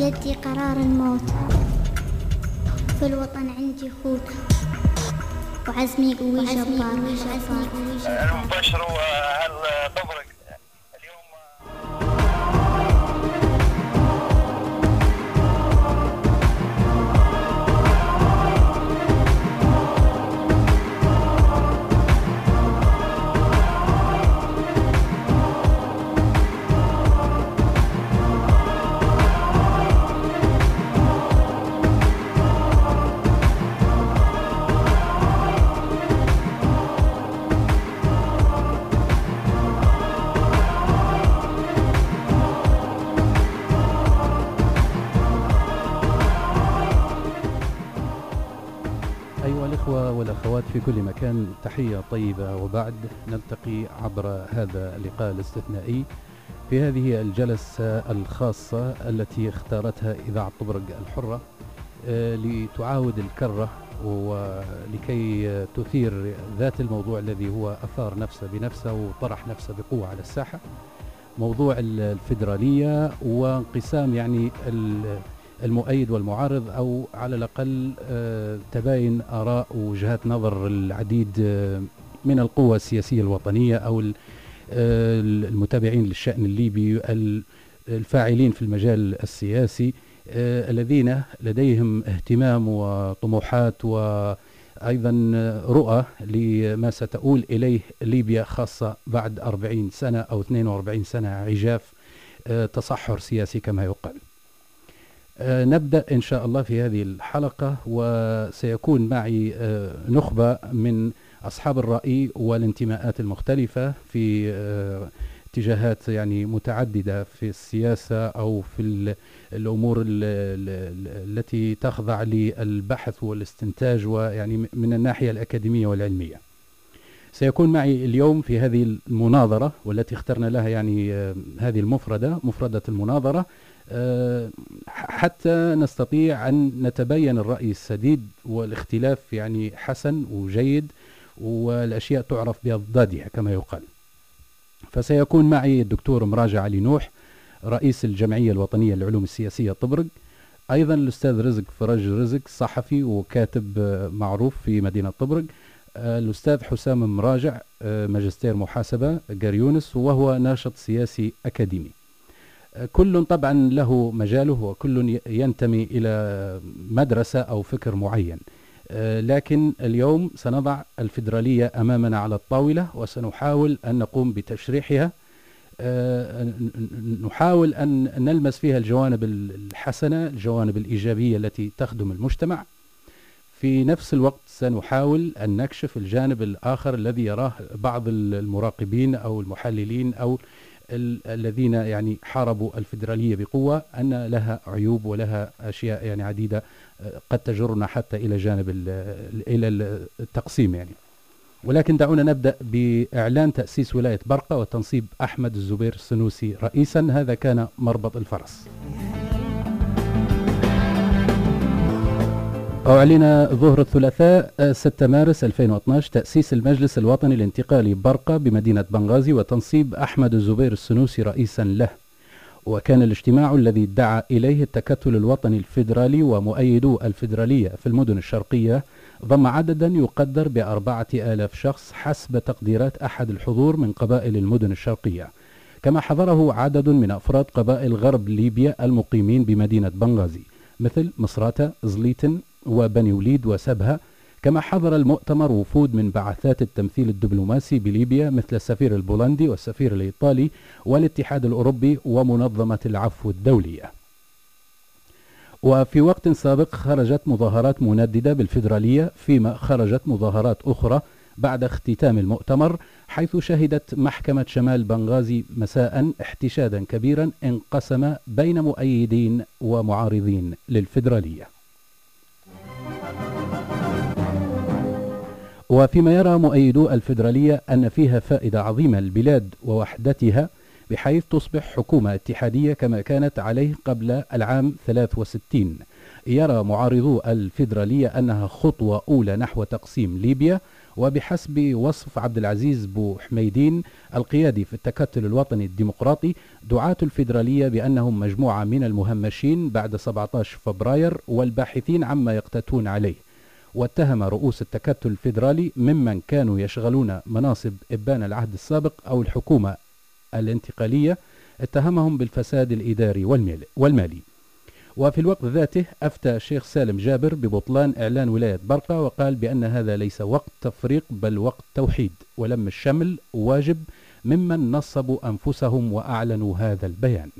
بيدي قرار الموت. في الوطن عندي خوت. وعزمي قوي جبار. المباشر في كل مكان. تحية طيبة. وبعد نلتقي عبر هذا اللقاء الاستثنائي في هذه الجلسة الخاصة التي اختارتها إذاعة طبرق الحرة آه، لتعاود الكرة ولكي تثير ذات الموضوع الذي هو أثار نفسه بنفسه وطرح نفسه بقوة على الساحة. موضوع الفيدرالية وانقسام يعني المؤيد والمعارض أو على الأقل آه، تباين آراء ووجهات نظر العديد آه، من القوى السياسية الوطنية أو آه، المتابعين للشأن الليبي الفاعلين في المجال السياسي الذين لديهم اهتمام وطموحات وأيضا رؤى لما ستؤول إليه ليبيا خاصة بعد 40 سنة أو 42 سنة عجاف تصحر سياسي كما يقال. نبدأ إن شاء الله في هذه الحلقة وسيكون معي آه، نخبة من أصحاب الرأي والانتماءات المختلفة في آه، اتجاهات يعني متعددة في السياسة أو في الأمور التي تخضع للبحث والاستنتاج ويعني من الناحية الأكاديمية والعلمية. سيكون معي اليوم في هذه المناظرة والتي اخترنا لها يعني هذه المفردة مفردة المناظرة آه، حتى نستطيع أن نتبين الرأي السديد والاختلاف يعني حسن وجيد والأشياء تعرف بأضدادها كما يقال. فسيكون معي الدكتور مراجع علي نوح رئيس الجمعية الوطنية للعلوم السياسية طبرق أيضا الأستاذ رزق فرج رزق صحفي وكاتب معروف في مدينة طبرق آه، الأستاذ حسام مراجع آه، ماجستير محاسبة قريونس وهو ناشط سياسي أكاديمي. كل طبعا له مجاله وكل ينتمي إلى مدرسة أو فكر معين. آه، لكن اليوم سنضع الفيدرالية أمامنا على الطاولة وسنحاول أن نقوم بتشريحها. آه، نحاول أن نلمس فيها الجوانب الحسنة الجوانب الإيجابية التي تخدم المجتمع. في نفس الوقت سنحاول أن نكشف الجانب الآخر الذي يراه بعض المراقبين أو المحللين أو الذين يعني حاربوا الفيدرالية بقوة أن لها عيوب ولها أشياء يعني عديدة آه، قد تجرنا حتى إلى جانب إلى التقسيم يعني. ولكن دعونا نبدأ بإعلان تأسيس ولاية برقة وتنصيب أحمد الزبير السنوسي رئيسا. هذا كان مربط الفرس. أعلن ظهر الثلاثاء 6 مارس 2012 تأسيس المجلس الوطني الانتقالي برقة بمدينة بنغازي وتنصيب أحمد الزبير السنوسي رئيسا له. وكان الاجتماع الذي دعا إليه التكتل الوطني الفيدرالي ومؤيدو الفيدرالية في المدن الشرقية ضم عددا يقدر بأربعة آلاف شخص حسب تقديرات أحد الحضور من قبائل المدن الشرقية. كما حضره عدد من أفراد قبائل غرب ليبيا المقيمين بمدينة بنغازي مثل مصراتة زليتن وبني وليد وسبها كما حضر المؤتمر وفود من بعثات التمثيل الدبلوماسي بليبيا مثل السفير البولندي والسفير الإيطالي والاتحاد الأوروبي ومنظمة العفو الدولية. وفي وقت سابق خرجت مظاهرات منددة بالفيدرالية فيما خرجت مظاهرات أخرى بعد اختتام المؤتمر حيث شهدت محكمة شمال بنغازي مساء احتشادا كبيرا انقسم بين مؤيدين ومعارضين للفيدرالية. وفيما يرى مؤيدو الفيدرالية أن فيها فائدة عظيمة للبلاد ووحدتها بحيث تصبح حكومة اتحادية كما كانت عليه قبل العام 63 يرى معارضو الفيدرالية أنها خطوة أولى نحو تقسيم ليبيا وبحسب وصف عبد العزيز بو حميدين القيادي في التكتل الوطني الديمقراطي دعاة الفيدرالية بأنهم مجموعة من المهمشين بعد 17 فبراير والباحثين عما يقتتون عليه. واتهم رؤوس التكتل الفيدرالي ممن كانوا يشغلون مناصب إبان العهد السابق أو الحكومة الانتقالية اتهمهم بالفساد الإداري والمالي. وفي الوقت ذاته أفتى الشيخ سالم جابر ببطلان إعلان ولاية برقة وقال بأن هذا ليس وقت تفريق بل وقت توحيد ولم الشمل واجب ممن نصبوا أنفسهم وأعلنوا هذا البيان.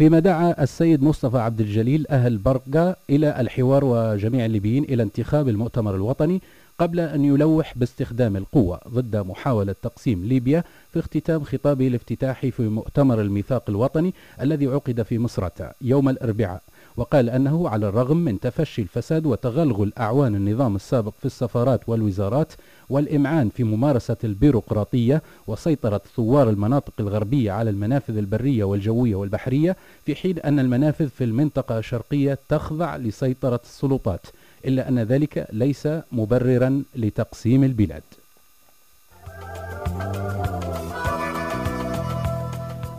فيما دعا السيد مصطفى عبد الجليل أهل برقة إلى الحوار وجميع الليبيين إلى انتخاب المؤتمر الوطني قبل أن يلوح باستخدام القوة ضد محاولة تقسيم ليبيا في اختتام خطابه الافتتاحي في مؤتمر الميثاق الوطني الذي عقد في مصراتة يوم الأربعاء. وقال أنه على الرغم من تفشي الفساد وتغلغل أعوان النظام السابق في السفارات والوزارات والإمعان في ممارسة البيروقراطية وسيطرة ثوار المناطق الغربية على المنافذ البرية والجوية والبحرية في حين أن المنافذ في المنطقة الشرقية تخضع لسيطرة السلطات إلا أن ذلك ليس مبررا لتقسيم البلاد.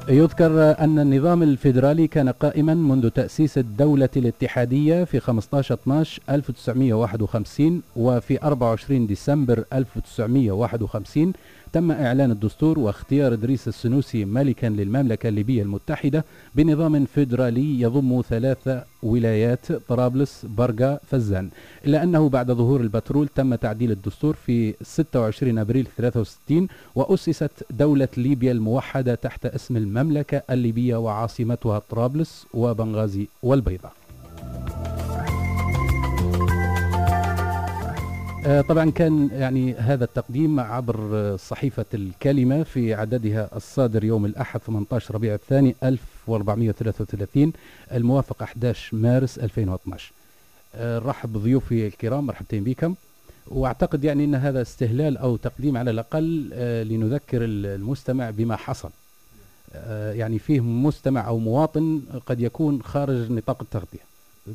يذكر أن النظام الفيدرالي كان قائما منذ تأسيس الدولة الاتحادية في 15/12/1951 وفي 24 ديسمبر 1951 تم إعلان الدستور واختيار إدريس السنوسي ملكا للمملكة الليبية المتحدة بنظام فيدرالي يضم ثلاث ولايات طرابلس برقة فزان. إلا أنه بعد ظهور البترول تم تعديل الدستور في 26 أبريل 63 وأسست دولة ليبيا الموحدة تحت اسم المملكة الليبية وعاصمتها طرابلس وبنغازي والبيضاء. آه، طبعا كان يعني هذا التقديم عبر صحيفة الكلمة في عددها الصادر يوم الأحد 18 ربيع الثاني 1433 الموافق 11 مارس 2012 آه، رحب بضيوفي الكرام مرحبتين بكم. وأعتقد يعني إن هذا استهلال أو تقديم على الأقل آه، لنذكر المستمع بما حصل. يعني فيه مستمع أو مواطن قد يكون خارج نطاق التغطية.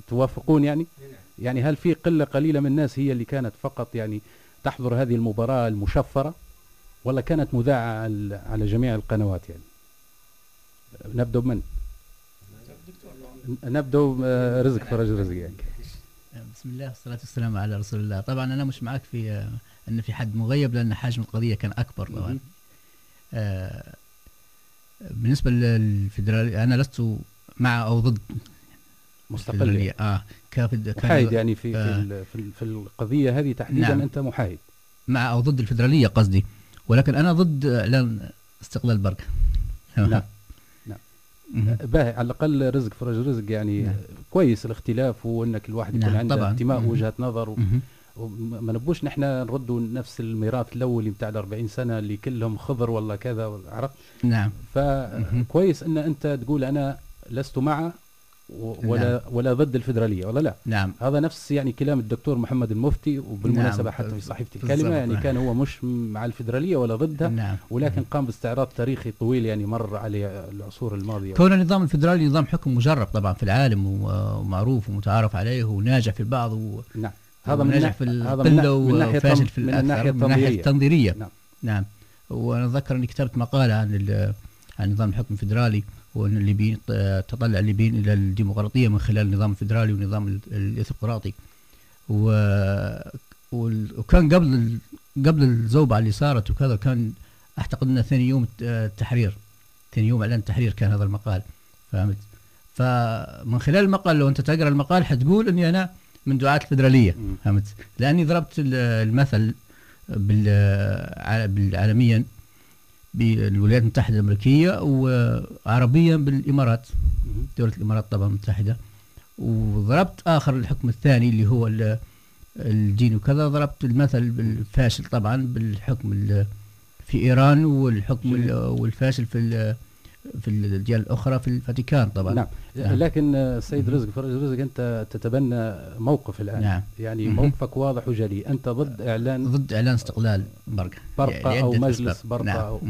توافقون يعني؟ يعني هل في قلة قليلة من الناس هي اللي كانت فقط يعني تحضر هذه المباراة المشفرة؟ ولا كانت مذاعة على جميع القنوات يعني؟ نبدأ بمن؟ نبدأ آه، رزق فرج رزق يعني. بسم الله والصلاة والسلام على رسول الله. طبعا أنا مش معك في آه، أن في حد مغيب لأن حجم القضية كان أكبر طبعا. آه بالنسبة للفدرالية أنا لست مع أو ضد مستقل آه كافد محايد يعني في آه. في, في القضية هذه تحديدا نعم. أنت محايد. مع أو ضد الفدراليه قصدي. ولكن أنا ضد اعلان استقلال بركه نعم. نعم. باهي على الأقل رزق فرج رزق يعني نعم. كويس الاختلاف وأنك الواحد يكون نعم عنده انتماء وجهه نظر و... وما نبوش نحن نردوا نفس الميراث الأولي بتاع ال 40 سنة اللي كلهم خضر ولا كذا عرفت؟ نعم فكويس إن أنت تقول أنا لست مع ولا نعم. ولا ضد الفدراليه ولا لا نعم هذا نفس يعني كلام الدكتور محمد المفتي وبالمناسبة نعم. حتى في صحيفة الكلمة يعني. كان هو مش مع الفدراليه ولا ضدها نعم. ولكن قام باستعراض تاريخي طويل يعني مر على العصور الماضية كون النظام الفدرالي نظام حكم مجرب طبعا في العالم ومعروف ومتعارف عليه وناجح في البعض و... نعم هذا من ناجح في القله وفاشل في من الناحيه التنظيريه التنظيريه نعم. نعم. وأنا اتذكر اني كتبت مقالة عن عن نظام الحكم الفدرالي وأن الليبيين تطلع الليبيين إلى الديمقراطية من خلال النظام الفدرالي والنظام الاثيقراطي وكان قبل قبل الزوبعه اللي صارت وكذا كان أعتقد إنه ثاني يوم التحرير ثاني يوم إعلان التحرير كان هذا المقال. فهمت؟ فمن خلال المقال لو أنت تقرأ المقال حتقول إني أنا من دعاة الفدرالية فهمت؟ لأني ضربت المثل بالعالميا بالولايات المتحدة الأمريكية وعربيا بالإمارات دولة الإمارات طبعا المتحدة. وضربت آخر الحكم الثاني اللي هو الدين وكذا ضربت المثل الفاشل طبعا بالحكم في إيران والحكم والفاشل في في الديانة الأخرى في الفاتيكان طبعا. نعم, نعم. لكن السيد رزق فرج رزق أنت تتبنى موقف الآن. نعم. يعني موقفك واضح وجلي. أنت ضد إعلان ضد إعلان استقلال برقة. برقة يعني أو مجلس برقة نعم. أو,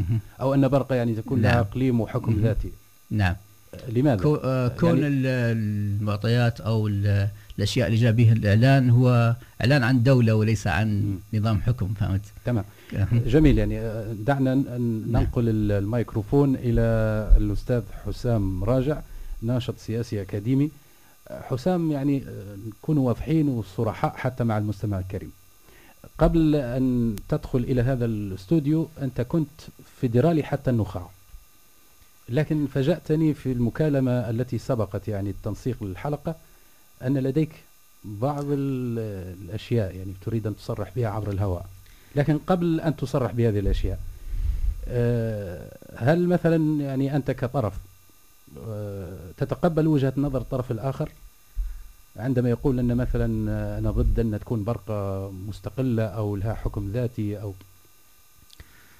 أو أن برقة يعني تكون نعم. لها إقليم وحكم ذاتي. نعم. لماذا؟ كو آه كون يعني المعطيات أو الأشياء اللي جاء بها الإعلان هو إعلان عن دولة وليس عن. نظام حكم فهمت؟ تمام جميل يعني آه، دعنا نعم. ننقل ال- الميكروفون إلى الأستاذ حسام راجع ناشط سياسي أكاديمي آه، حسام يعني آه، نكونوا واضحين وصرحاء حتى مع المستمع الكريم قبل أن تدخل إلى هذا الاستوديو أنت كنت فيدرالي حتى النخاع لكن فاجأتني في المكالمة التي سبقت يعني التنسيق للحلقة أن لديك بعض ال- الأشياء يعني تريد أن تصرح بها عبر الهواء. لكن قبل أن تصرح بهذه الأشياء آه، هل مثلا يعني أنت كطرف آه، تتقبل وجهة نظر الطرف الآخر؟ عندما يقول أن مثلا آه، أنا ضد أن تكون برقة مستقلة أو لها حكم ذاتي أو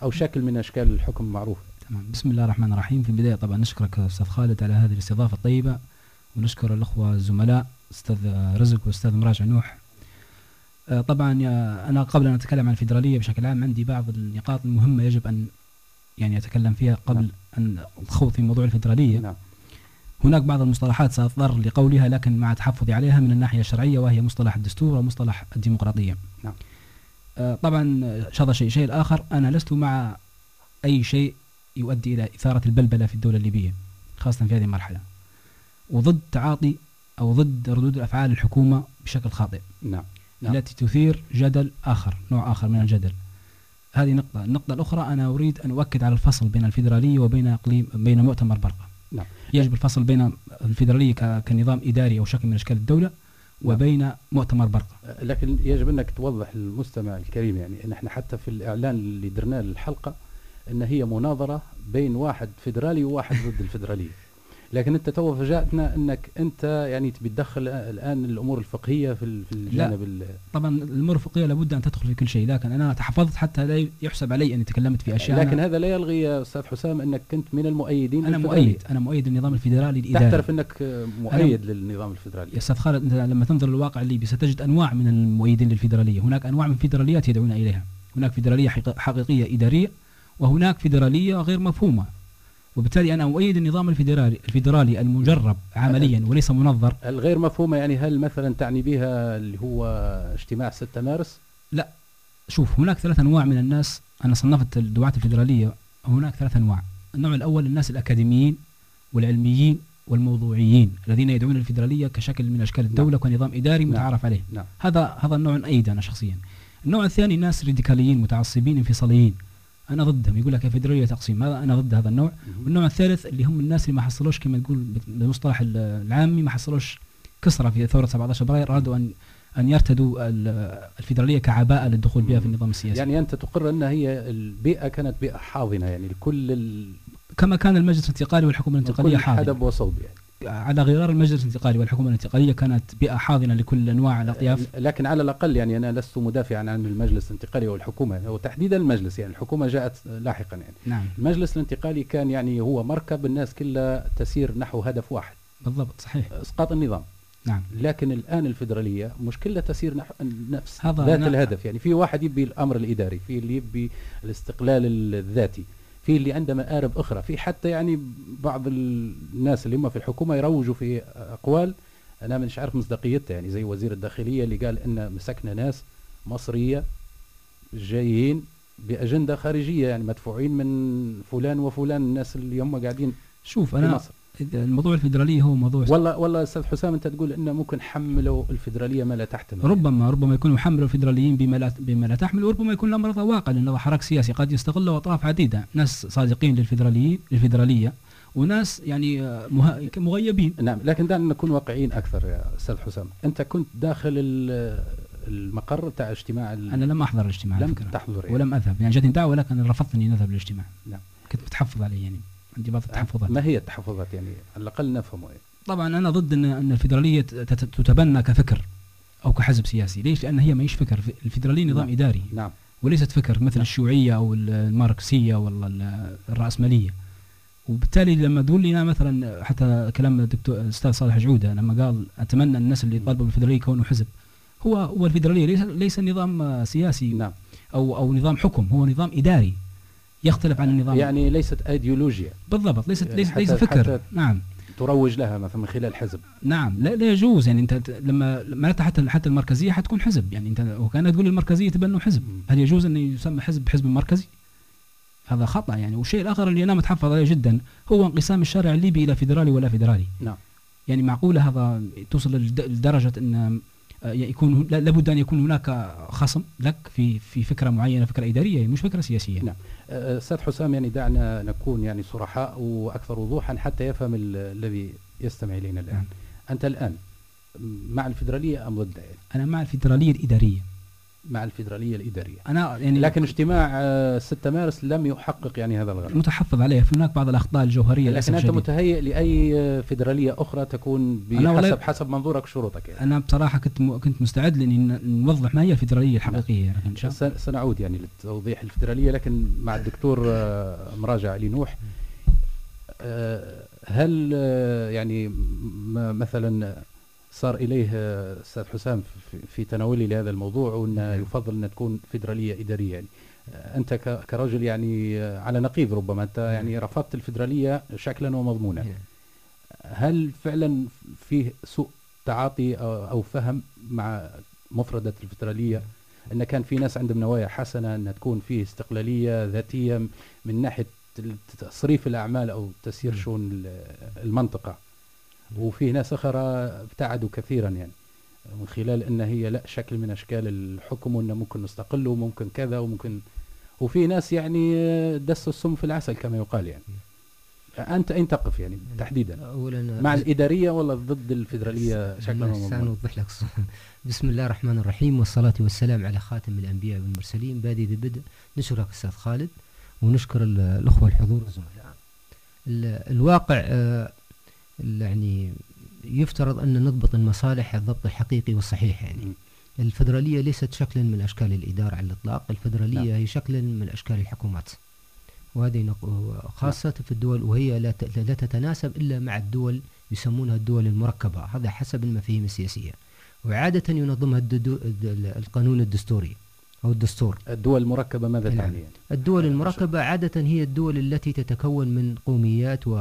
أو شكل من أشكال الحكم المعروف تمام. بسم الله الرحمن الرحيم. في البداية طبعا نشكرك أستاذ خالد على هذه الاستضافة الطيبة ونشكر الأخوة الزملاء أستاذ رزق وأستاذ مراجع نوح. آه، طبعا أنا قبل أن أتكلم عن الفيدرالية بشكل عام عندي بعض النقاط المهمة يجب أن يعني أتكلم فيها قبل نعم. أن أخوض في موضوع الفيدرالية. نعم. هناك بعض المصطلحات سأضطر لقولها لكن مع تحفظي عليها من الناحية الشرعية وهي مصطلح الدستور ومصطلح الديمقراطية. نعم. آه، طبعا هذا شيء شيء الآخر أنا لست مع أي شيء يؤدي إلى إثارة البلبلة في الدولة الليبية خاصة في هذه المرحلة. وضد تعاطي أو ضد ردود أفعال الحكومة بشكل خاطئ. نعم نعم. التي تثير جدل آخر نوع آخر من الجدل. هذه نقطة. النقطة الأخرى أنا أريد أن أؤكد على الفصل بين الفيدرالية وبين إقليم بين مؤتمر برقة. نعم. يجب الفصل بين الفيدرالية كنظام إداري أو شكل من أشكال الدولة وبين مؤتمر برقة. لكن يجب أنك توضح للمستمع الكريم يعني إن إحنا حتى في الإعلان اللي درناه للحلقة إن هي مناظرة بين واحد فيدرالي وواحد ضد الفيدرالية. لكن انت تو فاجأتنا انك انت يعني تبي تدخل الآن الأمور الفقهية في في الجانب ال- طبعا المرفقية لابد أن تدخل في كل شيء لكن أنا تحفظت حتى لا يحسب علي أني تكلمت في أشياء لكن هذا لا يلغي يا أستاذ حسام أنك كنت من المؤيدين للفيدرالية. مؤيد أنا مؤيد النظام الفيدرالي الإداري. تعترف أنك مؤيد للنظام الفيدرالي يا أستاذ خالد أنت لما تنظر للواقع الليبي ستجد أنواع من المؤيدين للفيدراليه، هناك أنواع من الفيدراليات يدعون إليها، هناك فيدراليه حق- حقيقية إدارية وهناك فيدراليه غير مفهومة. وبالتالي أنا أؤيد النظام الفيدرالي الفيدرالي المجرب عمليا وليس منظر، الغير مفهومة يعني هل مثلا تعني بها اللي هو اجتماع 6 مارس؟ شوف هناك ثلاث أنواع من الناس. أنا صنفت الدعاة الفيدرالية هناك ثلاث أنواع، النوع الأول الناس الأكاديميين والعلميين والموضوعيين الذين يدعون الفيدرالية كشكل من أشكال الدولة كنظام إداري نعم. متعارف عليه. نعم. هذا هذا النوع أيد أنا شخصيا. النوع الثاني ناس راديكاليين متعصبين انفصاليين. أنا ضدهم. يقول لك الفيدرالية تقسيم. هذا أنا ضد هذا النوع. والنوع الثالث اللي هم الناس اللي ما حصلوش كما تقول بالمصطلح ال- العامي ما حصلوش كسرة في ثورة 17 فبراير أرادوا أن أن يرتدوا ال- الفيدرالية كعباءة للدخول بها في النظام السياسي. يعني أنت تقر أن هي البيئة كانت بيئة حاضنة يعني لكل ال... كما كان المجلس الانتقالي والحكومة الانتقالية كل حاضنة. حدب وصوب يعني. على غرار المجلس الانتقالي والحكومة الانتقالية كانت بيئة حاضنة لكل أنواع الأطياف. لكن على الأقل يعني أنا لست مدافعا عن المجلس الانتقالي والحكومة وتحديدا المجلس يعني الحكومة جاءت لاحقا يعني. نعم. المجلس الانتقالي كان يعني هو مركب الناس كلها تسير نحو هدف واحد. بالضبط صحيح. إسقاط النظام. نعم. لكن الآن الفدرالية مش كلها تسير نحو نفس هذا ذات أنا- الهدف يعني. في واحد يبي الأمر الإداري في اللي يبي الاستقلال الذاتي. في اللي عنده مآرب أخرى. في حتى يعني بعض الناس اللي هم في الحكومة يروجوا في أقوال. أنا مش عارف مصداقيتها يعني زي وزير الداخلية اللي قال إن مسكنا ناس مصرية جايين بأجندة خارجية يعني مدفوعين من فلان وفلان الناس اللي هم قاعدين شوف في أنا مصر. الموضوع الفيدرالية هو موضوع والله والله أستاذ حسام أنت تقول إنه ممكن حملوا الفدراليه ما لا تحتمل. ربما ربما يكون يحمل الفيدراليين بما لا بما لا تحمل وربما يكون الأمر هذا واقع لأن هذا حراك سياسي قد يستغله أطراف عديدة. ناس صادقين للفيدراليين للفيدرالية وناس يعني آه، مه- مغيبين. نعم لكن دعنا نكون واقعيين أكثر يا أستاذ حسام. أنت كنت داخل ال- المقر تاع اجتماع ال- أنا لم أحضر الاجتماع لم. تحضر يعني. ولم أذهب. يعني جاتني دعوة لكن رفضت اني أذهب للاجتماع نعم. كنت متحفظ عليه يعني. عندي بعض التحفظات. ما هي التحفظات يعني؟ على الأقل نفهمه يعني. طبعا أنا ضد ان إن الفيدرالية تت- تتبنى كفكر أو كحزب سياسي. ليش؟ لأن هي ما هيش فكر. الفيدرالية نظام نعم. إداري. نعم. وليست فكر مثل نعم. الشيوعية أو الماركسية ولا ال- الرأسمالية. وبالتالي لما تقول لي مثلا حتى كلام الدكتور الأستاذ صالح جعودة لما قال أتمنى الناس اللي طالبوا بالفيدرالية يكونوا حزب. هو هو الفيدرالية ليس ليس نظام سياسي نعم. أو أو نظام حكم هو نظام إداري. يختلف عن النظام. يعني ليست ايديولوجيا بالضبط ليست ليس, حتى- ليس فكر نعم. تروج لها مثلا من خلال حزب. نعم. لا لا يجوز. يعني أنت لما معناتها حتى حتى المركزية حتكون حزب. يعني أنت وكانت تقول المركزيه تبنوا حزب. هل يجوز أن يسمى حزب حزب مركزي؟ هذا خطأ. يعني والشيء الآخر اللي أنا متحفظ عليه جدا هو انقسام الشارع الليبي إلى فيدرالي ولا فيدرالي. نعم. يعني معقولة هذا توصل لدرجة أن آه، يكون لا- لابد أن يكون هناك خصم لك في في فكرة معينة فكرة إدارية مش فكرة سياسية. نعم. أستاذ حسام يعني دعنا نكون يعني صرحاء وأكثر وضوحا حتى يفهم ال- الذي يستمع إلينا الآن. أنت الآن مع الفدراليه أم ضدها؟ أنا مع الفيدرالية الإدارية مع الفدراليه الإدارية أنا يعني لكن اجتماع أه، 6 مارس لم يحقق يعني هذا الغرض متحفظ عليه في هناك بعض الأخطاء الجوهرية لكن أنت. متهيئ لأي فدراليه أخرى تكون بحسب حسب منظورك شروطك يعني أنا بصراحة كنت. كنت مستعد لأني نوضح ما هي الفدراليه الحقيقية لكن إن شاء الله سنعود يعني للتوضيح الفدراليه لكن مع الدكتور أه، مراجع علي نوح أه، هل يعني مثلا صار إليه أه، أستاذ حسام في- تناولي لهذا الموضوع وانه يفضل أن تكون فدراليه إدارية يعني. أه، أنت كرجل يعني أه، على نقيض ربما أنت يعني رفضت الفدراليه شكلا ومضمونا. هل فعلا فيه سوء تعاطي أو فهم مع مفردة الفدرالية أن كان في ناس عندهم نوايا حسنة أن تكون فيه استقلالية ذاتية من ناحية تصريف الأعمال أو تسيير نعم. شؤون ال- المنطقة؟ وفيه ناس أخرى ابتعدوا كثيرا يعني. من خلال أن هي لا شكل من أشكال الحكم وأنه ممكن نستقل وممكن كذا وممكن. وفي ناس يعني دسوا السم في العسل كما يقال يعني. أنت أين تقف يعني تحديدا؟ اولا مع الإدارية ولا ضد الفدرالية شكلا؟ سنوضح لك بسم الله الرحمن الرحيم والصلاة والسلام على خاتم الأنبياء والمرسلين. بادي ذي بدء. نشكرك أستاذ خالد ونشكر ال- الأخوة الحضور. والزملاء ال- الواقع آه، يعني يفترض أن نضبط المصالح الضبط الحقيقي والصحيح يعني. الفدرالية ليست شكلا من أشكال الإدارة على الإطلاق الفدرالية نعم. هي شكلا من أشكال الحكومات. وهذه نق- خاصة في الدول وهي لا ت- لا تتناسب إلا مع الدول يسمونها الدول المركبة. هذا حسب المفاهيم السياسية. وعادة ينظمها القانون الدستوري. أو الدستور. الدول المركبة ماذا نعم. تعني؟ يعني؟ الدول المركبة عادة هي الدول التي تتكون من قوميات و...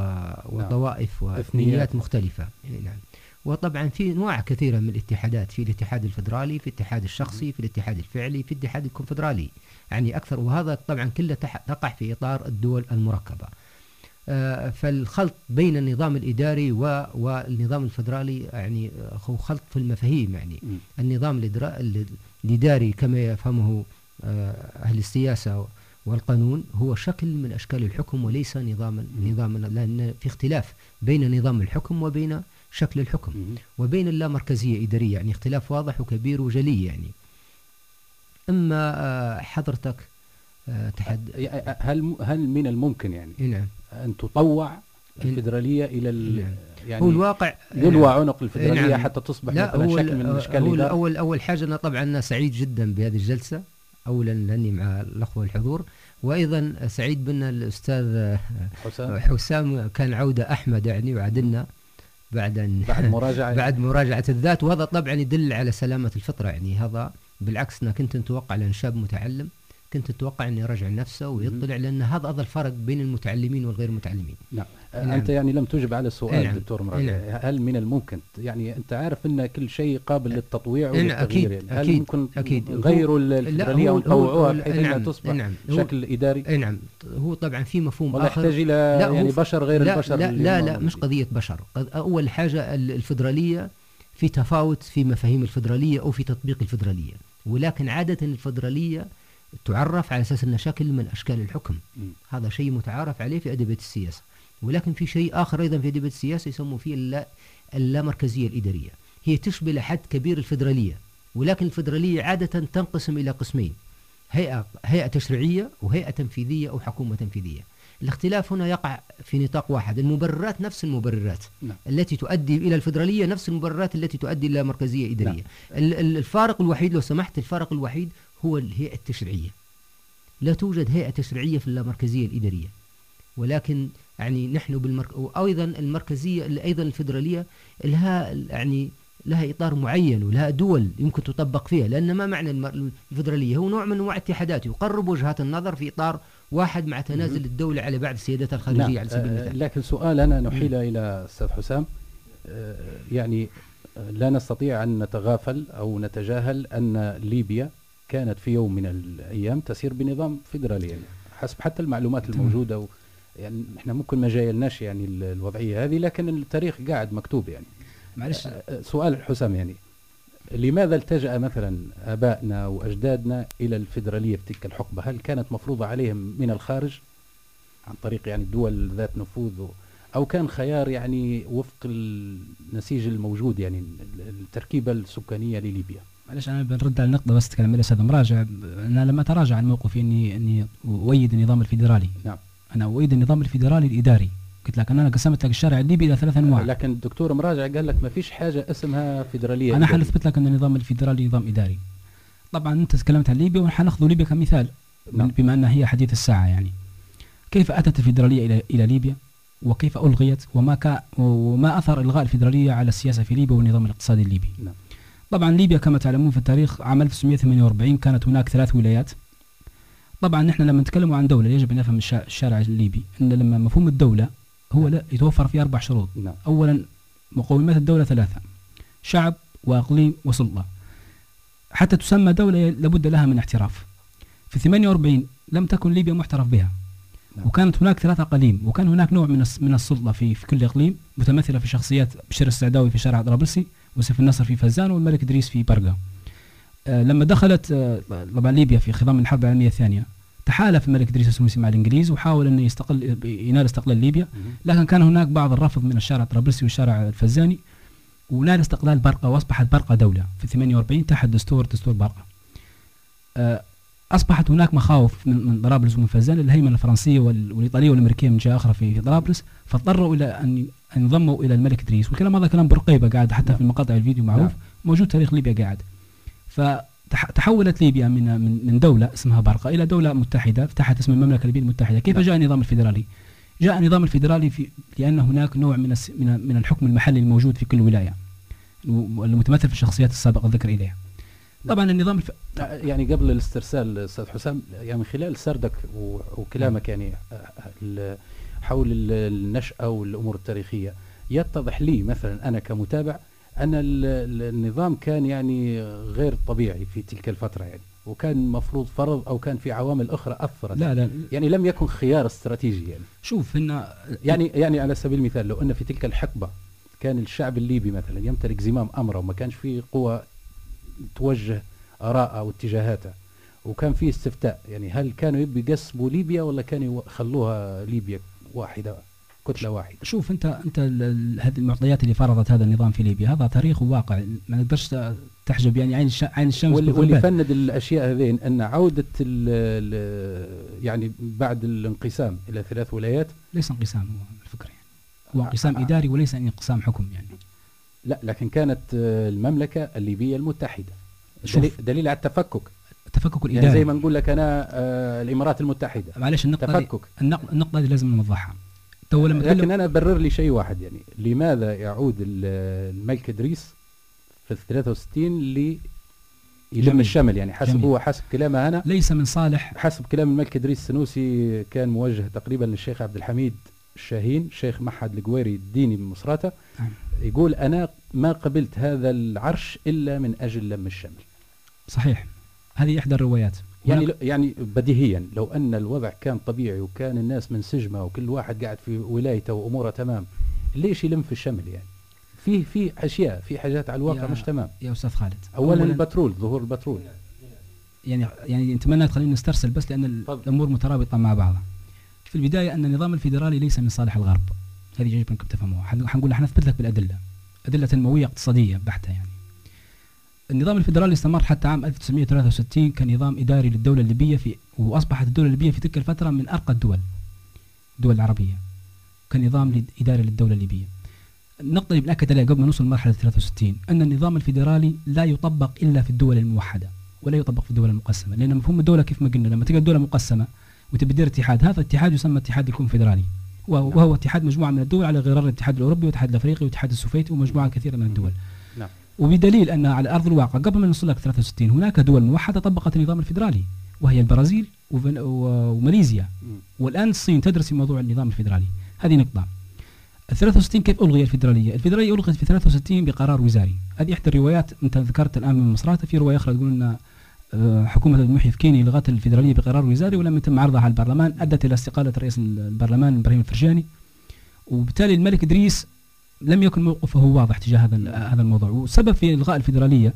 وطوائف وأثنيات مختلفة. يعني نعم. وطبعا في أنواع كثيرة من الاتحادات في الاتحاد الفدرالي في الاتحاد الشخصي في الاتحاد الفعلي في الاتحاد الكونفدرالي. يعني أكثر. وهذا طبعا كله تقع في إطار الدول المركبة. آه، فالخلط بين النظام الإداري والنظام الفدرالي يعني آه، هو خلط في المفاهيم يعني. النظام الإداري كما يفهمه آه، أهل السياسة والقانون هو شكل من أشكال الحكم وليس نظاما نظاما لأن في اختلاف بين نظام الحكم وبين شكل الحكم. وبين اللامركزية إدارية يعني اختلاف واضح وكبير وجلي يعني أما آه، حضرتك آه، تحد هل هل من الممكن يعني نعم أن تطوع الفدرالية إلى ال- نعم. يعني هو الواقع يلوى عنق الفدرالية نعم. حتى تصبح لا مثلا هو شكل من ال- أشكال هو الإدارة اول أول حاجة أنا طبعا أنا سعيد جدا بهذه الجلسة. اولا لأني مع الأخوة الحضور. وأيضا سعيد بأن الأستاذ حسام. حسام كان عودة أحمد يعني وعدلنا بعد أن بعد مراجعة. بعد مراجعة الذات. وهذا طبعا يدل على سلامة الفطرة يعني. هذا بالعكس أنا كنت أتوقع لأن شاب متعلم كنت أتوقع انه يراجع نفسه ويطلع لأن هذا هذا الفرق بين المتعلمين والغير متعلمين. نعم. نعم. أنت يعني لم تجب على السؤال نعم. دكتور مراجع نعم. هل من الممكن يعني أنت عارف أن كل شيء قابل للتطويع نعم، والتغيير أكيد، يعني هل أكيد، ممكن أكيد. الفدرالية هو- ونطوعوها بحيث أنها نعم، تصبح نعم. شكل إداري اي نعم هو طبعا في مفهوم ولا آخر يحتاج هو يعني بشر غير لا البشر لا لا, لا مش. قضية بشر قد- أول حاجة ال- الفدرالية في تفاوت في مفاهيم الفدرالية أو في تطبيق الفدرالية ولكن عادة الفدرالية تعرف على أساس أنها شكل من أشكال الحكم مم. هذا شيء متعارف عليه في أدبية السياسة ولكن في شيء آخر أيضا في أدبية السياسة يسموا فيه اللا اللامركزية الإدارية. هي تشبه لحد كبير الفدرالية ولكن الفدرالية عادة تنقسم إلى قسمين. هيئة هيئة تشريعية وهيئة تنفيذية أو حكومة تنفيذية. الاختلاف هنا يقع في نطاق واحد. المبررات نفس المبررات. نعم. التي تؤدي إلى الفدرالية نفس المبررات التي تؤدي إلى مركزية إدارية. نعم. ال- ال- الفارق الوحيد لو سمحت الفارق الوحيد هو الهيئة التشريعية. لا توجد هيئة تشريعية في اللامركزية الإدارية. ولكن يعني نحن بالمرك... وأيضا المركزية أيضا الفدرالية لها يعني لها إطار معين ولها دول يمكن تطبق فيها لأن ما معنى الفدرالية هو نوع من أنواع الاتحادات يقرب وجهات النظر في إطار واحد مع تنازل الدولة على بعض سيادتها الخارجية نعم. على سبيل آه، المثال لكن سؤالنا نحيل إلى أستاذ حسام آه، يعني لا نستطيع أن نتغافل أو نتجاهل أن ليبيا كانت في يوم من الأيام تسير بنظام فيدرالي يعني حسب حتى المعلومات تمام. يعني إحنا ممكن ما جايلناش يعني ال- الوضعية هذه لكن التاريخ قاعد مكتوب يعني. معلش. آه، سؤال حسام يعني لماذا التجأ مثلا آبائنا وأجدادنا إلى الفيدرالية في تلك الحقبة؟ هل كانت مفروضة عليهم من الخارج؟ عن طريق يعني دول ذات نفوذ أو كان خيار يعني وفق النسيج الموجود يعني ال- التركيبة السكانية لليبيا؟ معلش أنا بنرد على النقطة بس تكلم عليها أستاذ مراجع أنا لما أتراجع عن موقفي اني إني أؤيد النظام الفيدرالي. نعم. أنا اؤيد النظام الفيدرالي الإداري. قلت لك أنا قسمت لك الشارع الليبي إلى ثلاث أنواع. لكن الدكتور مراجع قال لك ما فيش حاجة اسمها فيدرالية أنا. حنثبت لك أن النظام الفيدرالي نظام إداري. طبعا أنت تكلمت عن ليبيا وحناخذ ليبيا كمثال نعم. بما أنها هي حديث الساعة يعني. كيف أتت الفيدرالية إلى إلى ليبيا؟ وكيف ألغيت؟ وما كا وما أثر إلغاء الفيدرالية على السياسة في ليبيا والنظام الاقتصادي الليبي؟ نعم. طبعا ليبيا كما تعلمون في التاريخ عام 1948 كانت هناك ثلاث ولايات. طبعا نحن لما نتكلم عن دولة يجب أن نفهم الشا- الشارع الليبي. إن لما مفهوم الدولة هو لا يتوفر فيه أربع شروط. نعم. اولا مقومات الدولة ثلاثة شعب وأقليم وسلطة. حتى تسمى دولة لابد لها من احتراف. في 48 لم تكن ليبيا محترف بها. نعم. وكانت هناك ثلاث أقاليم وكان هناك نوع من من السلطة في في كل إقليم متمثلة في شخصيات بشير السعداوي في شارع طرابلسي وسيف النصر في فزان والملك إدريس في برقه آه لما دخلت آه طبعا ليبيا في خضم الحرب العالمية الثانية تحالف الملك إدريس السويسي مع الإنجليز وحاول إنه يستقل ينال استقلال ليبيا. لكن كان هناك بعض الرفض من الشارع الطرابلسي والشارع الفزاني ونال استقلال برقة وأصبحت برقة دولة. في 48 تحت دستور دستور برقة. آه، أصبحت هناك مخاوف من من طرابلس ومن فزان الهيمنة الفرنسية وال- والإيطالية والأمريكية من جهة أخرى في طرابلس فاضطروا إلى أن أن ينضموا إلى الملك إدريس. والكلام هذا كلام برقيبة قاعد حتى نعم. في مقاطع الفيديو معروف. نعم. موجود تاريخ ليبيا قاعد. فتحولت ليبيا من من دولة اسمها برقة إلى دولة متحدة تحت اسم المملكة الليبية المتحدة. كيف نعم. جاء النظام الفيدرالي؟ جاء النظام الفيدرالي في لأن هناك نوع من من من الحكم المحلي الموجود في كل ولاية المتمثل في الشخصيات السابقة الذكر إليها. طبعا النظام الف... يعني قبل الاسترسال أستاذ حسام يعني من خلال سردك وكلامك يعني آه، ال- حول ال- النشأة والأمور التاريخية يتضح لي مثلا أنا كمتابع أن ال- ال- النظام كان يعني غير طبيعي في تلك الفترة يعني. وكان مفروض فرض أو كان في عوامل أخرى أثرت لا لا. يعني لم يكن خيار استراتيجي يعني. شوف إن يعني يعني على سبيل المثال لو أن في تلك الحقبة كان الشعب الليبي مثلا يمتلك زمام أمره وما كانش فيه قوى توجه آراءه واتجاهاته وكان في استفتاء يعني هل كانوا يبي يقسموا ليبيا ولا كانوا يخلوها ليبيا واحدة؟ كتلة واحدة. شوف أنت أنت هذه المعطيات اللي فرضت هذا النظام في ليبيا هذا تاريخ وواقع ما نقدرش تحجب يعني عين. عين الشمس واللي, واللي. فند الأشياء هذين أن عودة ال ال يعني بعد الانقسام إلى ثلاث ولايات. ليس انقسام هو الفكرة يعني. هو انقسام آه. إداري وليس انقسام حكم يعني. لا لكن كانت آه، المملكة الليبية المتحدة. شوف. دليل, دليل على التفكك. التفكك يعني الإداري. زي ما نقول لك أنا آه، الإمارات المتحدة. معلش النقطة تفكك. النق- النقطة دي لازم نوضحها. تو لما لكن أنا برر لي شيء واحد يعني لماذا يعود ال- الملك إدريس في ال 63 لي يلم. الشمل يعني حسب جميل. هو حسب كلامه أنا ليس من صالح حسب كلام الملك إدريس السنوسي كان موجه تقريبا للشيخ عبد الحميد الشاهين شيخ محد القويري الديني من مصراتة نعم. يقول أنا ما قبلت هذا العرش إلا من أجل لم الشمل صحيح هذه إحدى الروايات يعني هناك- يعني بديهيا لو أن الوضع كان طبيعي وكان الناس منسجمه وكل واحد قاعد في ولايته وأموره تمام ليش يلم في الشمل يعني في في أشياء في حاجات على الواقع مش تمام يا أستاذ خالد اولا البترول ظهور البترول يعني يعني نتمنى تخلينا نسترسل بس لأن. الأمور مترابطة مع بعضها. في البداية أن النظام الفيدرالي ليس من صالح الغرب. هذه يجب أنكم تفهموها، حن- حنقول حنثبت لك بالأدلة. أدلة تنمويه اقتصادية بحتة يعني. النظام الفيدرالي استمر حتى عام 1963 كنظام إداري للدولة الليبية في وأصبحت الدولة الليبية في تلك الفترة من أرقى الدول. الدول العربية. كنظام إداري للدولة الليبية. النقطة اللي بنأكد عليها قبل ما نوصل لمرحلة 63 أن النظام الفيدرالي لا يطبق إلا في الدول الموحدة ولا يطبق في الدول المقسمة لأن مفهوم الدولة كيف ما قلنا لما تلقى الدولة مقسمة وتبي تدير اتحاد هذا الاتحاد يسمى اتحاد الكونفدرالي وهو, وهو اتحاد مجموعة من الدول على غرار الاتحاد الأوروبي والاتحاد الأفريقي والاتحاد السوفيتي ومجموعة كثيرة من الدول نعم. وبدليل أن على أرض الواقع قبل ما نوصل لك 63 هناك دول موحدة طبقت النظام الفيدرالي وهي البرازيل وماليزيا. مم. والآن الصين تدرس في موضوع النظام الفيدرالي. هذه نقطة. ال 63 كيف ألغي الفيدرالية؟ الفيدرالية ألغت في 63 بقرار وزاري. هذه إحدى الروايات أنت ذكرت الآن من مصراته في رواية أخرى تقول أن آه، حكومة المحيي الكيني لغت الفيدرالية بقرار وزاري ولم يتم عرضها على البرلمان أدت إلى استقالة رئيس البرلمان إبراهيم الفرجاني. وبالتالي الملك إدريس لم يكن موقفه واضح تجاه هذا هذا الموضوع. والسبب في إلغاء الفيدرالية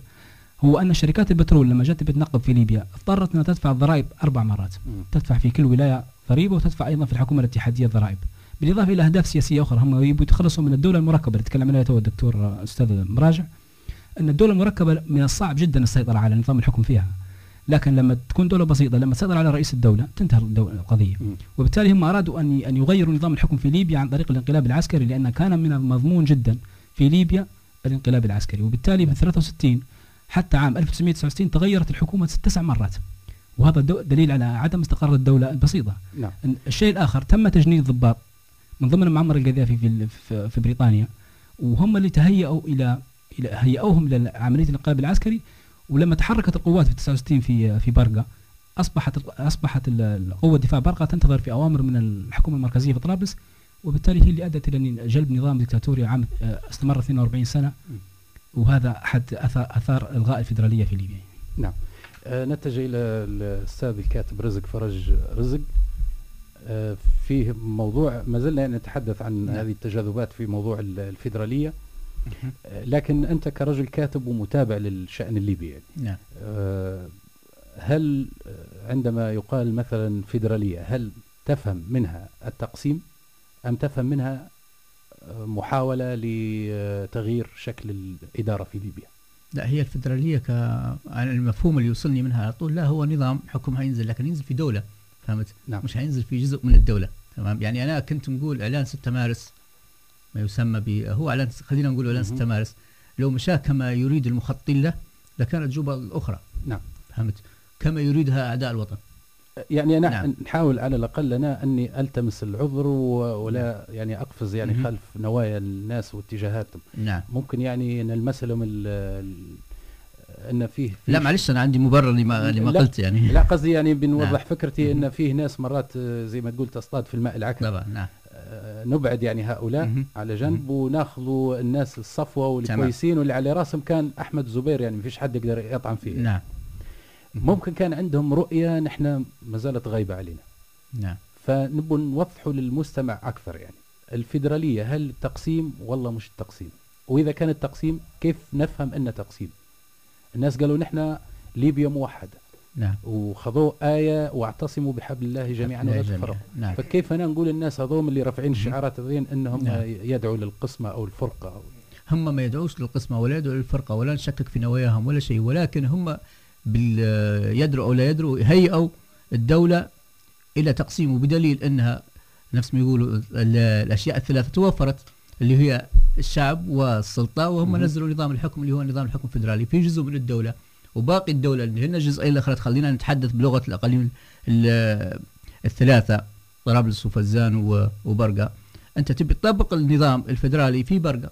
هو أن شركات البترول لما جت بتنقب في ليبيا اضطرت أنها تدفع الضرائب أربع مرات. تدفع في كل ولاية ضريبه وتدفع أيضا في الحكومة الاتحادية ضرائب. بالإضافة إلى أهداف سياسية أخرى هم يبوا يتخلصوا من الدولة المركبة اللي تكلم عليها تو الدكتور أستاذ مراجع أن الدولة المركبة من الصعب جدا السيطرة على نظام الحكم فيها. لكن لما تكون دولة بسيطة لما تسيطر على رئيس الدولة تنتهي القضية. وبالتالي هم أرادوا أن أن يغيروا نظام الحكم في ليبيا عن طريق الانقلاب العسكري لأن كان من المضمون جدا في ليبيا الانقلاب العسكري. وبالتالي في 63 حتى عام 1969 تغيرت الحكومة تسع مرات. وهذا دليل على عدم استقرار الدولة البسيطة. نعم. الشيء الآخر تم تجنيد ضباط من ضمن معمر القذافي في ال- في- في بريطانيا. وهم اللي تهيئوا إلى إلى هيئوهم لعمليه الانقلاب العسكري. ولما تحركت القوات في 69 في في برقة أصبحت أصبحت قوه دفاع برقة تنتظر في أوامر من الحكومة المركزية في طرابلس وبالتالي هي اللي أدت إلى جلب نظام ديكتاتوري عام آه، استمر 42 سنة وهذا أحد أثار إلغاء الفيدرالية في ليبيا. نعم. آه، نتجه إلى الأستاذ الكاتب رزق فرج رزق. آه، فيه موضوع ما زلنا نتحدث عن نعم. هذه التجاذبات في موضوع ال- الفيدرالية. آه، لكن أنت كرجل كاتب ومتابع للشأن الليبي يعني نعم آه، هل آه، عندما يقال مثلا فيدرالية هل تفهم منها التقسيم أم تفهم منها آه، محاولة لتغيير شكل الإدارة في ليبيا؟ لا هي الفدراليه ك أنا المفهوم اللي يوصلني منها على طول لا هو نظام حكم هينزل لكن ينزل في دولة فهمت؟ نعم. مش هينزل في جزء من الدولة تمام يعني أنا كنت نقول إعلان 6 مارس ما يسمى ب هو اعلان خلينا نقول اعلان مهم. 6 مارس لو مشاه كما يريد المخطط له لكانت جوبا الأخرى نعم. فهمت؟ كما يريدها أعداء الوطن يعني أنا نعم. نحاول على الأقل أنا أني ألتمس العذر و- ولا يعني أقفز يعني مهم. خلف نوايا الناس واتجاهاتهم نعم ممكن يعني نلمس لهم أن فيه, فيه لا معلش أنا عندي مبرر لما لما. قلت يعني لا قصدي يعني بنوضح نعم. فكرتي. أن فيه ناس مرات آه، زي ما تقول تصطاد في الماء العكر طبعا نعم نبعد يعني هؤلاء مهم. على جنب وناخذوا الناس الصفوه والكويسين واللي على راسهم. كان أحمد زبير يعني ما فيش حد يقدر يطعن فيه. نعم. ممكن كان عندهم رؤية نحن ما زالت غايبة علينا. نعم. فنبغى نوضحه للمستمع أكثر يعني. الفيدرالية هل التقسيم والله مش التقسيم. وإذا كان التقسيم كيف نفهم انه تقسيم؟ الناس قالوا نحن ليبيا موحدة. نعم وخذوا آية واعتصموا بحبل الله جميعا ولا. تفرقوا نعم فكيف أنا نقول الناس هذوم اللي رافعين الشعارات هذين أنهم نعم. يدعوا للقسمة أو الفرقة أو هم ما يدعوش للقسمة ولا يدعوا للفرقة ولا نشكك في نواياهم ولا شيء ولكن هم بال يدروا أو لا يدروا هيئوا الدولة إلى تقسيمه بدليل أنها نفس ما يقولوا ال- الأشياء الثلاثة توفرت اللي هي الشعب والسلطة وهم. نزلوا نظام الحكم اللي هو نظام الحكم الفدرالي في جزء من الدولة وباقي الدولة اللي هن الجزئين الأخرى خلينا نتحدث بلغة الأقاليم ال- الثلاثة. طرابلس وفزان وبرقة. أنت تبي تطبق النظام الفدرالي في برقة.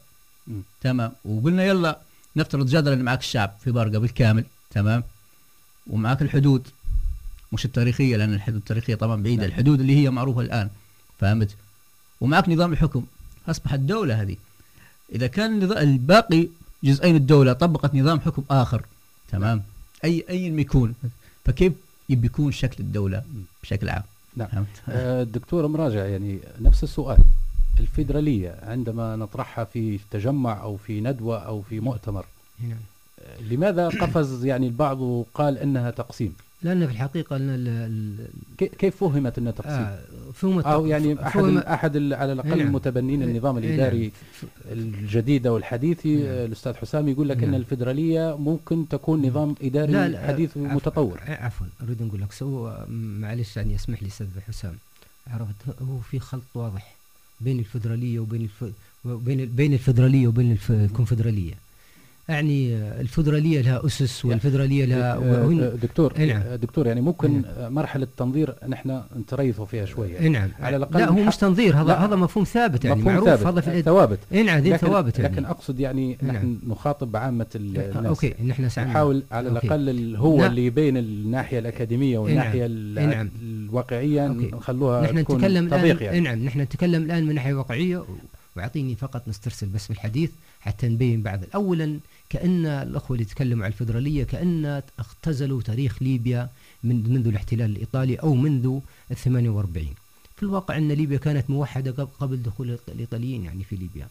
تمام. وقلنا يلا نفترض جدلا معك الشعب في برقة بالكامل. تمام. ومعك الحدود. مش التاريخية لأن الحدود التاريخية طبعا بعيدة. نعم. الحدود اللي هي معروفة الآن. فهمت؟ ومعك نظام الحكم. أصبحت دولة هذه. إذا كان الباقي جزئين الدولة طبقت نظام حكم آخر. تمام أي أي ما يكون فكيف يبي يكون شكل الدولة بشكل عام نعم. فهمت؟ آه، الدكتور مراجع يعني نفس السؤال الفيدرالية عندما نطرحها في تجمع أو في ندوة أو في مؤتمر نعم. آه، لماذا قفز يعني البعض وقال أنها تقسيم لأن في الحقيقة أن ال- ال- كي- كيف فهمت أنها تقسيم آه فهم أو يعني فهم- أحد ال- أحد ال- على الأقل نعم. المتبنين النظام نعم. الإداري الجديد والحديث نعم. آه، الأستاذ حسام يقول لك نعم. الفيدرالية ممكن تكون نظام إداري لا لا حديث عفوا- ومتطور عفوا أريد نقول لك سو معلش يعني اسمح لي أستاذ حسام عرفت هو في خلط واضح بين الفدراليه وبين الف... بين الفدراليه وبين. الكونفدراليه يعني الفدرالية لها أسس والفدرالية لها آه، وهن- دكتور إي نعم. آه، دكتور يعني ممكن نعم. مرحلة تنظير نحن نتريثوا فيها شوية اي نعم على الأقل لا هو مش تنظير هذا. هذا مفهوم ثابت يعني مفهوم معروف ثابت هذا في ثوابت اي نعم لكن, ثوابت يعني لكن أقصد يعني نعم. نحن نخاطب عامه آه، الناس okay نحن نحاول على. الأقل ال- هو نعم. اللي يبين الناحية الأكاديمية والناحية ال- إي نعم. الواقعية okay. نخلوها نحن نتكلم الان يعني يعني. نعم نحن نتكلم الآن من ناحية واقعية وأعطيني فقط نسترسل بس في الحديث حتى نبين بعض اولا كأن الاخوه اللي تكلموا عن الفدراليه كأن اختزلوا تاريخ ليبيا من منذ الاحتلال الإيطالي أو منذ ال 48 في الواقع أن ليبيا كانت موحدة قبل- دخول الإيطاليين يعني في ليبيا.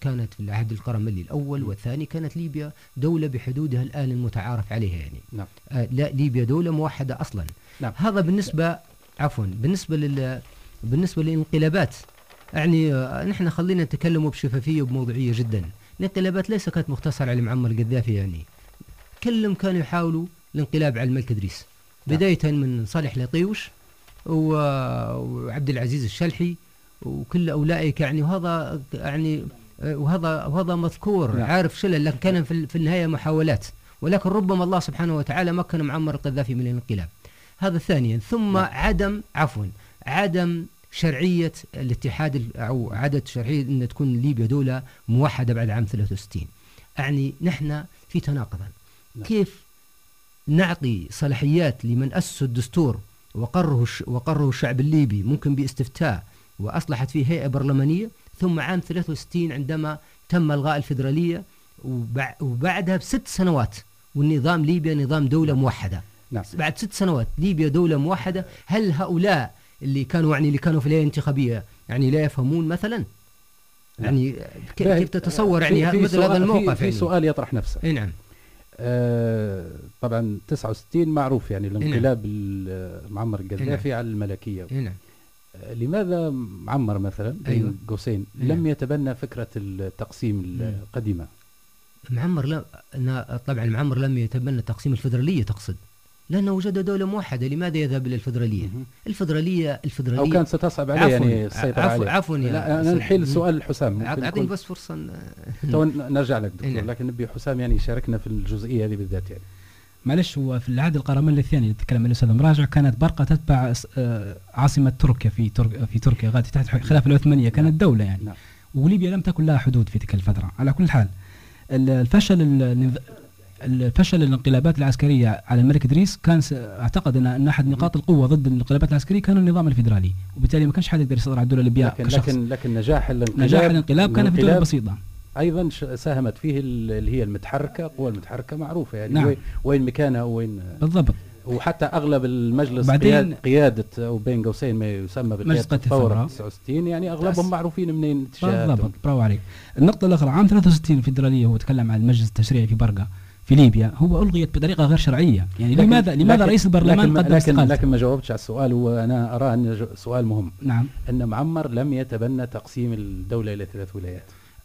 كانت في العهد القرملي الأول والثاني كانت ليبيا دولة بحدودها الآن المتعارف عليها يعني. نعم. آه لا ليبيا دولة موحدة أصلا. نعم. هذا بالنسبة عفوا بالنسبة لل بالنسبة للانقلابات يعني آه، نحن خلينا نتكلم بشفافية وبموضوعية جدا. الانقلابات ليس كانت مختصرة على معمر القذافي يعني كلهم كانوا يحاولوا الانقلاب على الملك إدريس نعم. بداية من صالح لطيوش وعبد العزيز الشلحي وكل أولئك يعني وهذا يعني وهذا وهذا مذكور نعم. عارف شلل لكن كان في النهاية محاولات ولكن ربما الله سبحانه وتعالى مكن معمر القذافي من الانقلاب هذا ثانيا ثم نعم. عدم عفوا عدم شرعية الاتحاد ال- أو عدد شرعية أن تكون ليبيا دولة موحدة بعد عام 63 أعني نحن في تناقض نعم. كيف نعطي صلاحيات لمن أسسوا الدستور وقره وقره الشعب الليبي ممكن باستفتاء وأصلحت فيه هيئة برلمانية ثم عام 63 عندما تم إلغاء الفيدرالية وبع- وبعدها بست سنوات والنظام ليبيا نظام دولة موحدة. نعم. بعد ست سنوات ليبيا دولة موحدة هل هؤلاء اللي كانوا يعني اللي كانوا في الهيئة الانتخابية يعني لا يفهمون مثلا يعني. كيف تتصور يعني في مثل هذا الموقف في, يعني سؤال يطرح نفسه اي نعم آه طبعا 69 معروف يعني نعم. الانقلاب ال- معمر القذافي على الملكية اي نعم آه، لماذا معمر مثلا بين أيوة. قوسين نعم. لم يتبنى فكرة التقسيم نعم. القديمة معمر لا طبعا معمر لم يتبنى تقسيم الفدرالية تقصد لأنه وجد دولة موحدة لماذا يذهب إلى الفدرالية مهم. الفدرالية الفدرالية أو كانت ستصعب عليه يعني السيطرة عفواً- عليه عفواً يا لا أنا. نحيل سؤال حسام يكون بس فرصة ن- تو نرجع لك دكتور نعم. لكن نبي حسام يعني يشاركنا في الجزئية هذه بالذات يعني معلش هو في العهد القرملي الثاني اللي تكلم عليه الأستاذ مراجع كانت برقة تتبع آه، عاصمة تركيا في ترك في تركيا غادي تحت الخلافه العثمانية كانت دولة يعني نعم. وليبيا لم تكن لها حدود في تلك الفترة على كل حال ال- الفشل الفشل الانقلابات العسكرية على الملك إدريس كان أعتقد ان أن أحد نقاط القوة ضد الانقلابات العسكرية كان النظام الفدرالي وبالتالي ما كانش حد يقدر يسيطر على الدولة الليبيه لكن كشخص. لكن لكن نجاح الانقلاب نجاح الانقلاب كان في الانقلاب بسيطة. أيضا ساهمت فيه ال- اللي هي المتحركة القوى المتحركة معروفة يعني نعم. وين, مكانها وين بالضبط. وحتى أغلب المجلس بعدين- قياد قيادة أو بين قوسين ما يسمى بقيادة الثورة. الثورة. 69 يعني أغلبهم معروفين منين بالضبط. برافو عليك. النقطة الأخرى عام 63 الفيدرالية هو تكلم عن المجلس التشريعي في برقة. في ليبيا هو ألغيت بطريقة غير شرعية. يعني لكن- لماذا لماذا لكن- رئيس البرلمان لكن قدم لكن, لكن ما جاوبتش على السؤال. وأنا ارى أن سؤال مهم. نعم. أن معمر لم يتبنى تقسيم الدولة إلى ثلاث ولايات.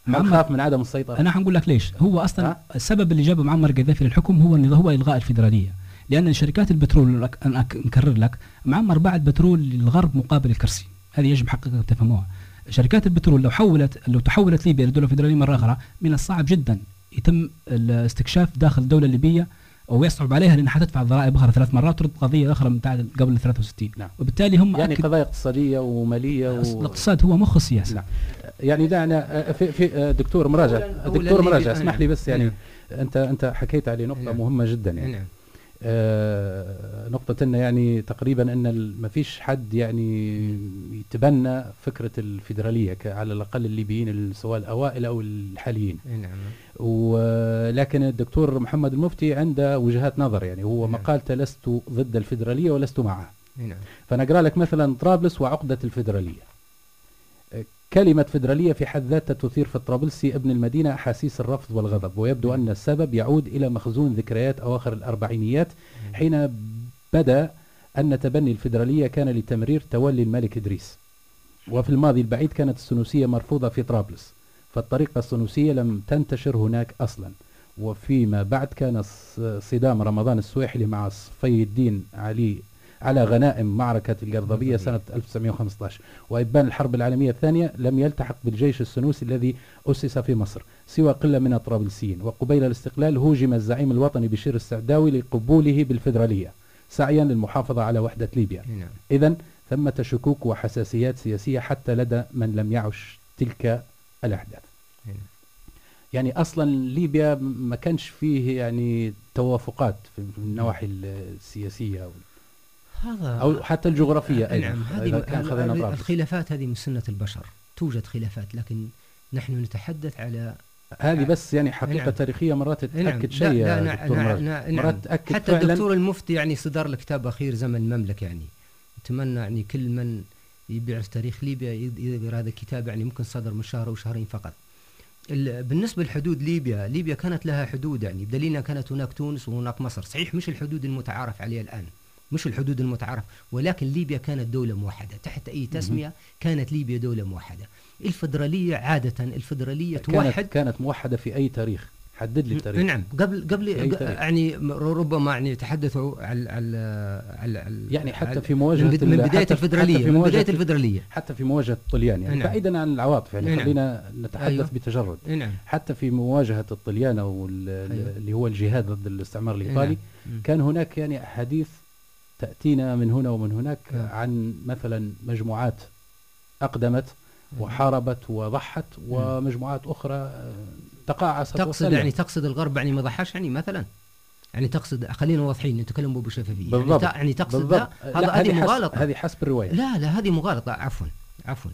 هل خاف من عدم السيطرة؟ أنا حنقول لك ليش. هو أصلا ها؟ السبب اللي جاب معمر القذافي للحكم هو هو إلغاء الفيدرالية. لأن شركات البترول أك- نكرر لك معمر باع البترول للغرب مقابل الكرسي. هذه يجب حقيقة تفهموها. شركات البترول لو حولت لو تحولت ليبيا لدولة فيدرالية مرة أخرى من الصعب جدا. يتم الاستكشاف داخل الدولة الليبية ويصعب عليها لأنها حتدفع الضرائب أخرى ثلاث مرات وترد قضية أخرى من بعد قبل 63 نعم. وبالتالي هم يعني قضايا اقتصادية ومالية و... الاقتصاد هو مخ السياسة نعم يعني دعنا في, في دكتور مراجع دكتور مراجع اسمح لي بس يعني نعم. انت أنت حكيت عليه نقطة نعم. مهمة جدا يعني نعم نقطة أن يعني تقريبا أن ما فيش حد يعني يتبنى فكرة الفيدرالية على الأقل الليبيين سواء الأوائل أو الحاليين. نعم. ولكن الدكتور محمد المفتي عنده وجهات نظر يعني هو نعم. مقالته لست ضد الفيدرالية ولست معها نعم. فنقرأ لك مثلا طرابلس وعقدة الفيدرالية. آه، كلمة فيدرالية في حد ذاتها تثير في الطرابلسي ابن المدينة أحاسيس الرفض والغضب. ويبدو أن السبب يعود إلى مخزون ذكريات أواخر الأربعينيات حين بدأ أن تبني الفيدرالية كان لتمرير تولي الملك إدريس. وفي الماضي البعيد كانت السنوسية مرفوضة في طرابلس فالطريقة السنوسية لم تنتشر هناك أصلا. وفيما بعد كان صدام رمضان السويحلي مع صفي الدين علي على غنائم معركة القرضبية سنة 1915 وإبان الحرب العالمية الثانية لم يلتحق بالجيش السنوسي الذي أسس في مصر سوى قلة من الطرابلسيين وقبيل الاستقلال هوجم الزعيم الوطني بشير السعداوي لقبوله بالفدرالية سعيا للمحافظة على وحدة ليبيا. نعم. إذا ثمة شكوك وحساسيات سياسية حتى لدى من لم يعش تلك الأحداث. نعم. يعني أصلا ليبيا ما كانش فيه يعني توافقات في النواحي السياسية هذا أو حتى الجغرافية أيضا نعم إذا هذه. الخلافات هذه من سنة البشر توجد خلافات لكن نحن نتحدث على هذه بس يعني حقيقة نعم. تاريخية مرات نعم تأكد لا- شيء لا يا نع- دكتور نع- مراد نع- مرات نعم تأكد حتى الدكتور المفتي يعني صدر له كتاب أخير زمن المملكة يعني أتمنى يعني كل من يعرف تاريخ ليبيا يقرأ هذا الكتاب يعني ممكن صدر من شهر أو شهرين فقط ال- بالنسبة لحدود ليبيا ليبيا كانت لها حدود يعني بدليل أنها كانت هناك تونس وهناك مصر صحيح مش الحدود المتعارف عليها الآن مش الحدود المتعارف. ولكن ليبيا كانت دولة موحدة. تحت أي تسمية كانت ليبيا دولة موحدة. الفدرالية عادة الفدرالية كانت توحد. كانت موحدة في أي تاريخ؟ حدد لي التاريخ. نعم. قبل قبل؟ يعني ربما يعني تحدثوا على على على, يعني حتى في مواجهة من, بد- من ال- بداية حتى- الفدرالية حتى في من مواجهة بداية الفدرالية. حتى في مواجهة الطليان. يعني نعم. بعيدا عن العواطف يعني نعم. خلينا نتحدث أيوة. بتجرد. نعم. حتى في مواجهة الطليان أو ال- أيوة. اللي هو الجهاد ضد الاستعمار الإيطالي نعم. كان هناك يعني أحاديث تأتينا من هنا ومن هناك نعم. عن مثلا مجموعات أقدمت وحاربت وضحت ومجموعات أخرى آه، تقاعست تقصد وسلمت. يعني تقصد الغرب يعني ما ضحاش يعني مثلا؟ يعني تقصد خلينا واضحين نتكلم بشفافية بالضبط. يعني, تا- يعني تقصد بالضبط. هذا هذه مغالطة. هذه حسب الرواية. لا لا هذه مغالطة. عفوا عفوا.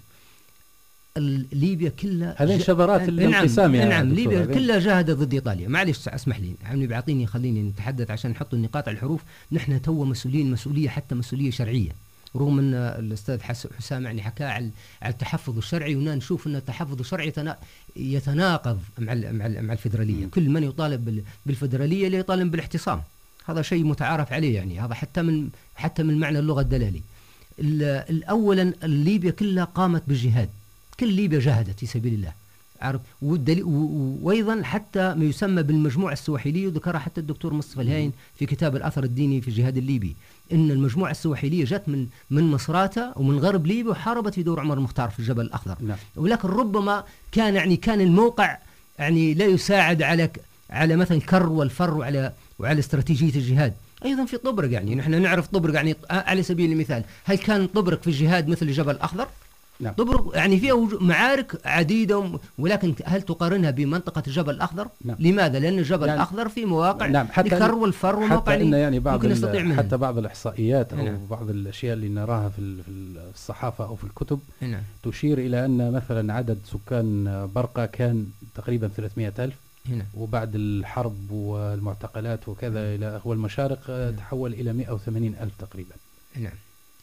ليبيا كلها هذه شذرات الانقسام يا نعم ليبيا كلها جاهدت ضد إيطاليا. معلش اسمح لي. عمي بيعطيني خليني نتحدث عشان نحط النقاط على الحروف. نحن تو مسؤولين مسؤولية حتى مسؤولية شرعية. رغم أن الأستاذ حس- حسام يعني حكى على التحفظ الشرعي ونا نشوف أن التحفظ الشرعي يتنا- يتناقض مع مع ال- مع الفدرالية. كل من يطالب بال- بالفدرالية اللي يطالب بالاحتصام. هذا شيء متعارف عليه يعني. هذا حتى من حتى من معنى اللغة الدلالي. ال- الاولا ليبيا كلها قامت بالجهاد. كل ليبيا جاهدت في سبيل الله. عارف؟ وأيضا حتى ما يسمى بالمجموعة السواحليه وذكرها حتى الدكتور مصطفى الهاين في كتاب الأثر الديني في الجهاد الليبي إن المجموعة السواحليه جت من من مصراتة ومن غرب ليبيا وحاربت في دور عمر المختار في الجبل الأخضر. نعم. ولكن ربما كان يعني كان الموقع يعني لا يساعد على على مثلا الكر والفر وعلى وعلى استراتيجية الجهاد. أيضا في طبرق يعني نحن نعرف طبرق يعني على سبيل المثال هل كان طبرق في الجهاد مثل الجبل الأخضر؟ نعم. طبرق يعني فيها معارك عديدة وم- ولكن هل تقارنها بمنطقة الجبل الأخضر؟ نعم. لماذا؟ لأن الجبل يعني- الأخضر في مواقع نعم حتى الكر والفر ومواقع حتى إن يعني بعض منها. حتى بعض الإحصائيات أو نعم. بعض الأشياء اللي نراها في ال- في الصحافة أو في الكتب نعم تشير إلى أن مثلا عدد سكان برقة كان تقريبا 300 ألف هنا وبعد الحرب والمعتقلات وكذا إلى والمشارق آه، نعم. تحول إلى 180 ألف تقريبا نعم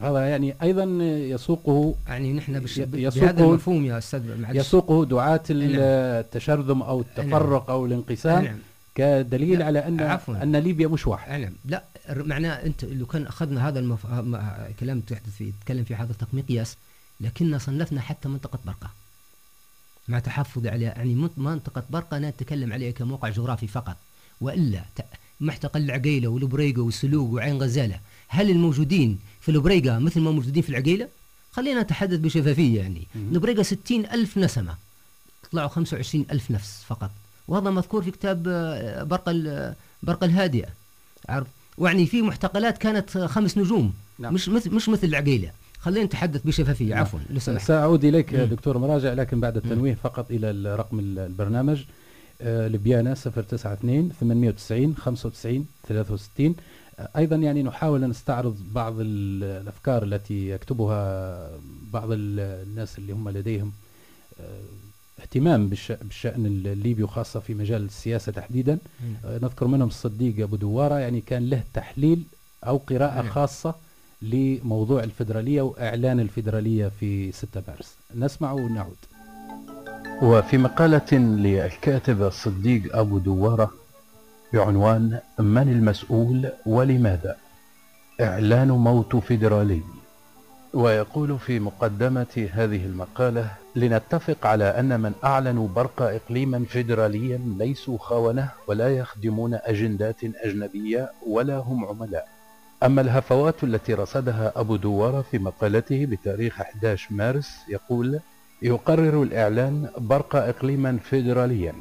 هذا يعني أيضا يسوقه يعني نحن بش... بهذا المفهوم يا أستاذ معلش. يسوقه دعاة ال- نعم. التشرذم أو التفرق أو الانقسام نعم. كدليل على ان عفواً. أن ليبيا مش واحد. نعم. لا معناه أنت لو كان أخذنا هذا المف... ه- ما- كلام تحدث فيه تكلم فيه حضرتك مقياس لكننا صنفنا حتى منطقة برقة. مع تحفظ على يعني منط- منطقة برقة أنا اتكلم عليها كموقع جغرافي فقط. وإلا. محتقل العقيلة والبريقة والسلوق وعين غزالة. هل الموجودين في البريقه مثل ما موجودين في العقيلة؟ خلينا نتحدث بشفافية يعني مم. البريقه 60 ألف نسمة طلعوا 25 ألف نفس فقط وهذا مذكور في كتاب آه، برق ال- برق الهادئة عارف يعني في محتقلات كانت خمس نجوم نعم. مش مثل مش مثل العقيلة خلينا نتحدث بشفافية نعم. عفوا لو سمحت سأعود إليك مم. دكتور مراجع لكن بعد التنويه فقط إلى الرقم ال- البرنامج آه، لبيانا 092 890 95 63 أيضا يعني نحاول أن نستعرض بعض ال- الأفكار التي يكتبها بعض ال- الناس اللي هم لديهم آه، اهتمام بالش- بالشأن الليبي وخاصة في مجال السياسة تحديدا. آه، نذكر منهم الصديق أبو دوارة يعني كان له تحليل أو قراءة نعم. خاصة لموضوع الفيدرالية وإعلان الفيدرالية في 6 مارس. نسمع ونعود. وفي مقالة للكاتب الصديق أبو دوارة بعنوان من المسؤول ولماذا؟ إعلان موت فيدرالي. ويقول في مقدمة هذه المقالة لنتفق على أن من أعلنوا برق إقليما فيدراليا ليسوا خونة ولا يخدمون أجندات أجنبية ولا هم عملاء. أما الهفوات التي رصدها أبو دوارة في مقالته بتاريخ 11 مارس يقول يقرر الإعلان برق إقليما فيدراليا.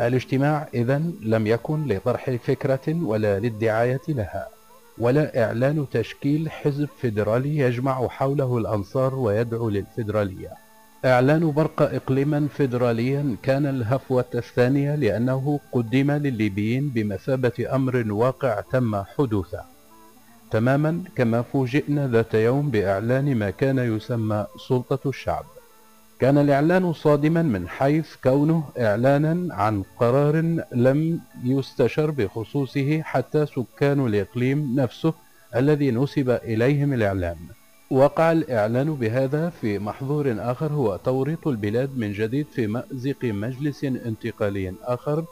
الاجتماع إذا لم يكن لطرح فكرة ولا للدعاية لها ولا إعلان تشكيل حزب فيدرالي يجمع حوله الأنصار ويدعو للفيدرالية. إعلان برق إقليما فيدراليا كان الهفوة الثانية لأنه قدم للليبيين بمثابة أمر واقع تم حدوثه. تماما كما فوجئنا ذات يوم بإعلان ما كان يسمى سلطة الشعب. كان الإعلان صادما من حيث كونه إعلانا عن قرار لم يستشر بخصوصه حتى سكان الإقليم نفسه الذي نسب إليهم الإعلام. وقع الإعلان بهذا في محظور آخر هو توريط البلاد من جديد في مأزق مجلس انتقالي آخر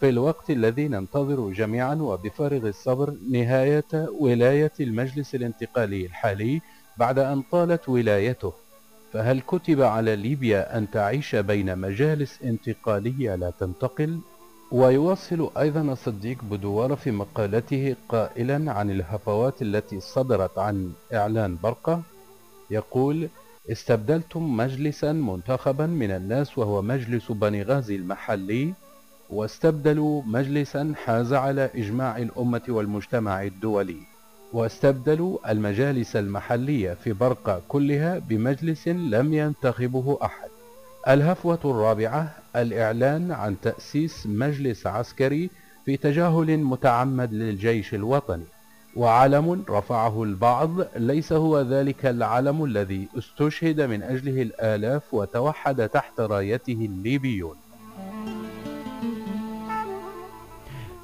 في الوقت الذي ننتظر جميعا وبفارغ الصبر نهاية ولاية المجلس الانتقالي الحالي بعد أن طالت ولايته. فهل كتب على ليبيا أن تعيش بين مجالس انتقالية لا تنتقل؟ ويواصل أيضا الصديق بدوار في مقالته قائلا عن الهفوات التي صدرت عن إعلان برقة يقول استبدلتم مجلسا منتخبا من الناس وهو مجلس بني غازي المحلي واستبدلوا مجلسا حاز على إجماع الأمة والمجتمع الدولي واستبدلوا المجالس المحلية في برقة كلها بمجلس لم ينتخبه أحد. الهفوة الرابعة الإعلان عن تأسيس مجلس عسكري في تجاهل متعمد للجيش الوطني. وعلم رفعه البعض ليس هو ذلك العلم الذي استشهد من أجله الآلاف وتوحد تحت رايته الليبيون.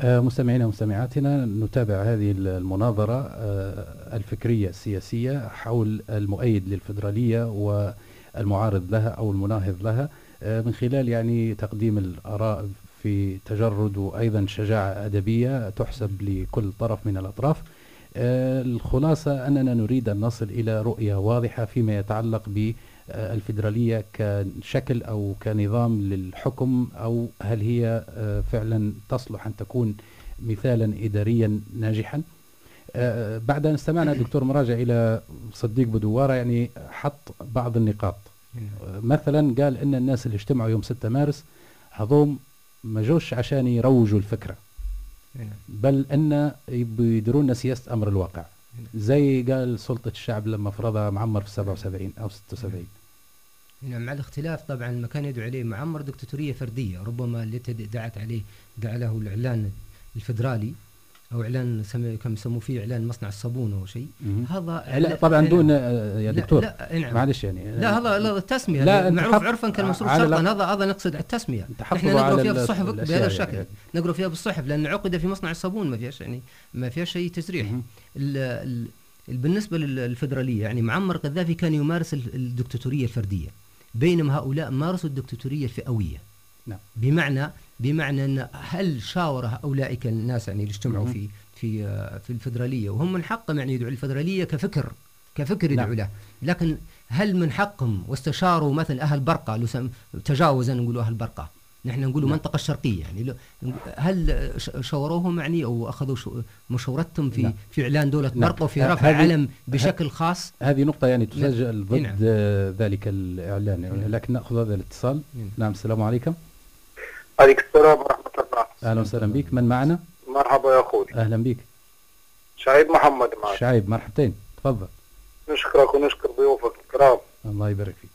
مستمعينا ومستمعاتنا نتابع هذه المناظرة آه، الفكرية السياسية حول المؤيد للفدرالية والمعارض لها أو المناهض لها آه، من خلال يعني تقديم الآراء في تجرد وأيضا شجاعة أدبية تحسب لكل طرف من الأطراف. الخلاصة أننا نريد أن نصل إلى رؤية واضحة فيما يتعلق ب الفيدرالية كشكل أو كنظام للحكم أو هل هي آه، فعلا تصلح أن تكون مثالا إداريا ناجحا؟ آه، بعد أن استمعنا الدكتور مراجع إلى صديق بدوارة يعني حط بعض النقاط. آه، مثلا قال إن الناس اللي اجتمعوا يوم 6 مارس هذوم ما جوش عشان يروجوا الفكرة. بل أن بيدرون سياسة أمر الواقع. زي قال سلطة الشعب لما فرضها معمر في 77 أو 76 نعم مع الاختلاف طبعا ما كان يدعو عليه معمر دكتاتورية فردية ربما التي دعت عليه دعا له الإعلان الفدرالي. أو إعلان كم يسموه فيه إعلان مصنع الصابون أو شيء. هذا لا طبعا دون آه، يا دكتور. لا, لا نعم. معلش يعني. لا هذا لا التسمية. لا معروف عرفا كالمصروف شرطا هذا هذا نقصد التسمية. نحن نقرأ فيها بالصحف بهذا الشكل. يعني. نقرأ فيها بالصحف لأن عقد في مصنع الصابون ما فيهاش يعني ما فيهاش شيء تسريح بالنسبة للفدراليه يعني معمر قذافي كان يمارس الدكتاتورية الفردية بينما هؤلاء مارسوا الدكتاتورية الفئوية. نعم. بمعنى بمعنى أن هل شاور اولئك الناس يعني اللي اجتمعوا في في في الفدرالية وهم من حقهم يعني يدعوا الفدرالية كفكر كفكر يدعوا نعم. له لكن هل من حقهم واستشاروا مثلا أهل برقة تجاوزا نقولوا أهل برقة نحن نقول نعم. المنطقة الشرقيه يعني هل شاوروهم يعني أو أخذوا مشورتهم في نعم. في إعلان دولة نعم. برقة وفي رفع علم بشكل خاص هذه نقطة يعني تسجل ضد نعم. ذلك الإعلان يعني لكن نأخذ هذا الاتصال نعم. نعم السلام عليكم عليكم السلام ورحمة الله. أهلا وسهلا بك من معنا؟ مرحبا يا أخوي. أهلا بك شعيب محمد معك. شعيب مرحبتين. تفضل. نشكرك ونشكر ضيوفك الكرام. الله يبارك فيك.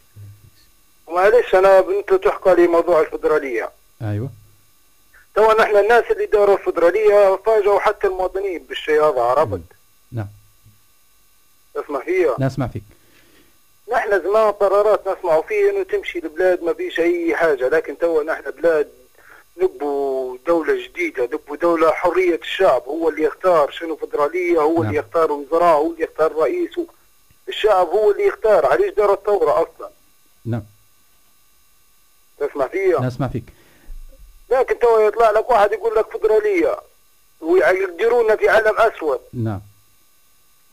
ومعلش أنا بنت تحكى لي موضوع الفدرالية. أيوة. تو نحن الناس اللي داروا الفدرالية فاجئوا حتى المواطنين بالشيء هذا عرفت نعم. تسمع فيها. نسمع فيك. نحن زمان قرارات نسمعوا فيه إنه تمشي البلاد ما فيش أي حاجة لكن تو نحن بلاد نبوا دولة جديدة نبوا دولة حرية الشعب هو اللي يختار شنو فدرالية هو نعم. اللي يختار وزراء هو اللي يختار رئيس. الشعب هو اللي يختار علاش دار الثورة أصلا؟ نعم. تسمع فيها. نسمع فيك. لكن تو يطلع لك واحد يقول لك فدرالية ويقدرونا في علم أسود. نعم.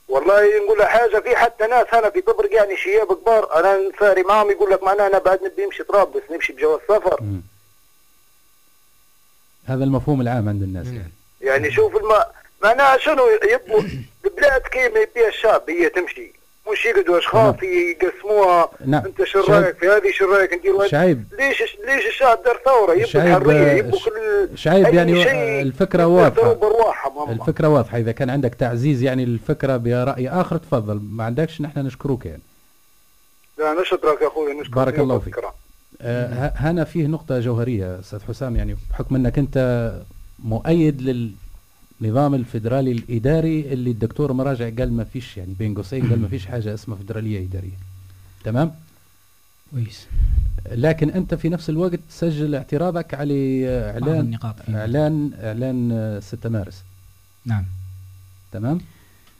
والله نقول له حاجة في حتى ناس هنا في طبرق يعني شياب كبار أنا نساري معهم يقول لك معناها أنا بعد نبي نمشي طرابلس نمشي بجواز سفر. مم. هذا المفهوم العام عند الناس يعني, يعني شوف الم... معناها شنو يبقوا البلاد كيما يبيها الشعب هي تمشي. مش يقعدوا أشخاص يقسموها. نعم. أنت شو. رأيك في هذه؟ شو رأيك؟ نديروا هذه؟ شعيب ليش ليش الشعب دار ثورة؟ شعيب، الحرية ش- كل شعيب يعني برواحهم هم. الفكرة واضحة. إذا كان عندك تعزيز يعني الفكرة برأي آخر تفضل. ما عندكش نحن نشكروك يعني. لا نشكرك يا أخوي نشكرك بارك الله فيك. آه، هنا فيه نقطة جوهرية أستاذ حسام يعني بحكم أنك أنت مؤيد للنظام الفيدرالي الإداري اللي الدكتور مراجع قال ما فيش يعني بين قوسين قال ما فيش حاجة اسمها فيدرالية إدارية. تمام؟ كويس. لكن أنت في نفس الوقت تسجل اعتراضك على إعلان إعلان إعلان آه، 6 مارس. نعم. تمام؟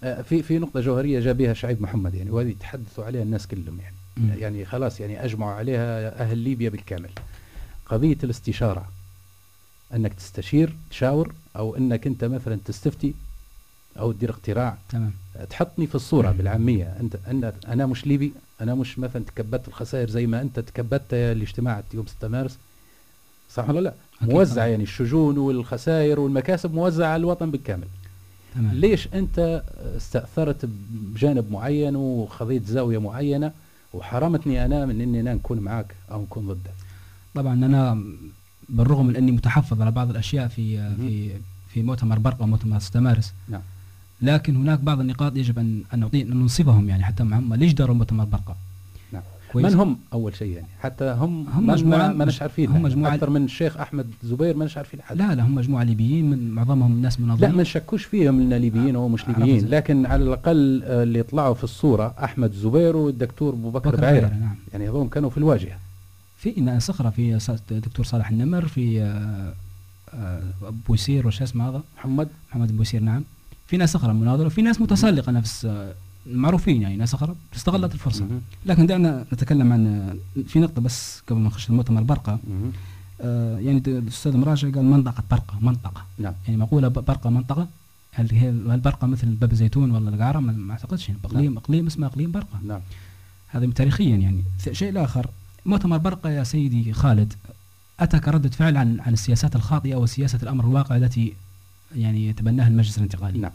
آه، في في نقطة جوهرية جاء بها شعيب محمد يعني وهذه تحدثوا عليها الناس كلهم يعني. يعني خلاص يعني أجمعوا عليها أهل ليبيا بالكامل. قضية الاستشارة أنك تستشير تشاور أو أنك أنت مثلا تستفتي أو تدير اقتراع. تمام. تحطني في الصورة بالعامية. أنت أنا, أنا مش ليبي أنا مش مثلا تكبدت الخسائر زي ما أنت تكبدت الاجتماع يوم 6 مارس. صح ولا لا؟ موزع. يعني الشجون والخسائر والمكاسب موزعة على الوطن بالكامل. تمام. ليش أنت استأثرت بجانب معين وخذيت زاوية معينة وحرمتني أنا من إني أنا نكون معك أو نكون ضدك طبعا أنا بالرغم من إني متحفظ على بعض الأشياء في. في في مؤتمر برقة ومؤتمر 6 مارس نعم لكن هناك بعض النقاط يجب أن أن ننصفهم يعني حتى هم ليش داروا مؤتمر برقة؟ كويس؟ من هم أول شيء يعني؟ حتى هم هم من مجموعة- ما نش عارفين هم يعني. مجموعة- أكثر من الشيخ أحمد زبير ما نش عارفين حد لا لا هم مجموعة ليبيين من معظمهم ناس لا منظمين ما نشكوش فيهم لنا ليبيين أو مش عرفت. ليبيين. لكن على الأقل آه، اللي طلعوا في الصورة أحمد زبير والدكتور ابو بكر بكر بعيرة نعم. يعني هذول كانوا في الواجهة. في ناس أخرى في دكتور صالح النمر في آه، آه، يسير وش اسمه هذا؟ محمد. محمد أبو يسير نعم. في ناس أخرى مناظرة وفي ناس متسلقة نفس آه، معروفين يعني ناس أخرى استغلت الفرصة. مهم. لكن دعنا نتكلم عن في نقطة بس قبل ما نخش المؤتمر برقة. مهم. آه، يعني الأستاذ مراجع قال منطقة برقة منطقة. نعم. يعني مقولة ب- برقة منطقة. هل هي هل برقة مثل باب زيتون ولا القعره ما أعتقدش. يعني اقليم اقليم اسمه اقليم برقة. نعم. هذا تاريخيا يعني. شيء الآخر مؤتمر برقة يا سيدي خالد اتى كردة فعل عن عن السياسات الخاطئة وسياسة الأمر الواقع التي يعني يتبناها المجلس الانتقالي. نعم.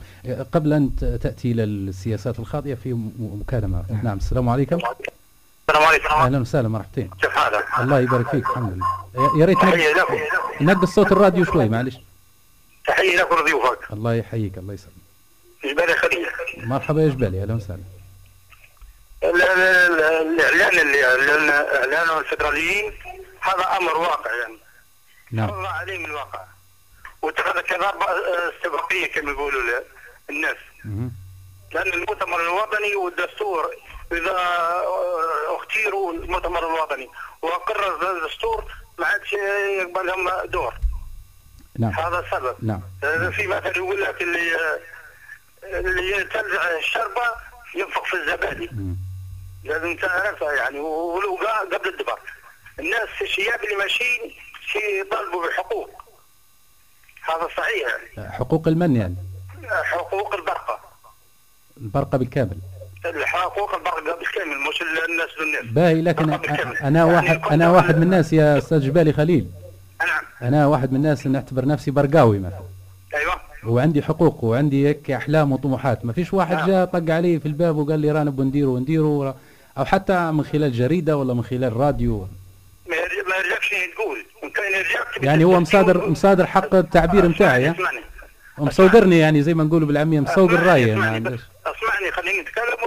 قبل أن ت- تأتي إلى السياسات الخاطئة في م- مكالمة. نعم. نعم. السلام عليكم. السلام عليكم. أهلا وسهلا مرحبتين. كيف حالك؟ الله يبارك فيك الحمد لله. يا- ريت نقص- تحية لكم. نقص صوت الراديو شوي معلش. تحية لكم ضيوفك. الله يحييك الله يسلمك. جبالي خليل مرحبا يا جبالي أهلا وسهلا. ال- ال- ال- الإعلان اللي اعلن اعلانه الفدراليين هذا أمر واقع يعني. نعم. الله عليه من الواقع. واتخذ كضربه آه، استباقيه كما يقولوا الناس. لأن المؤتمر الوطني والدستور إذا آه، اختيروا المؤتمر الوطني وقرر الدستور ما عادش يقبل لهم دور. نعم. هذا السبب. نعم. في مثل يقول لك اللي آه، اللي يتلزع الشربة ينفق في الزبادي. لازم تعرفها يعني. ولو قبل الدبر. الناس الشياب اللي ماشيين شي يطالبوا بحقوق هذا صحيح يعني. حقوق المن يعني؟ حقوق البرقة. البرقة بالكامل. حقوق البرقة بالكامل مش الناس بالناس. باهي لكن البرقة أنا يعني واحد أنا واحد من الناس يا أستاذ جبالي خليل. نعم. أنا واحد من الناس نعتبر نفسي برقاوي مثلا. أيوه. وعندي حقوق وعندي هيك أحلام وطموحات. ما فيش واحد نعم. جاء طق علي في الباب وقال لي رانا بنديره ونديره أو حتى من خلال جريدة ولا من خلال راديو. ما يرج- ما يرجعكش تقول وان كان يرجعك تبي يعني هو مصادر مصادر حق التعبير نتاعي ومصودرني يعني زي ما نقولوا بالعامية اسمعني- الرايه ما أسمعني خليني نتكلم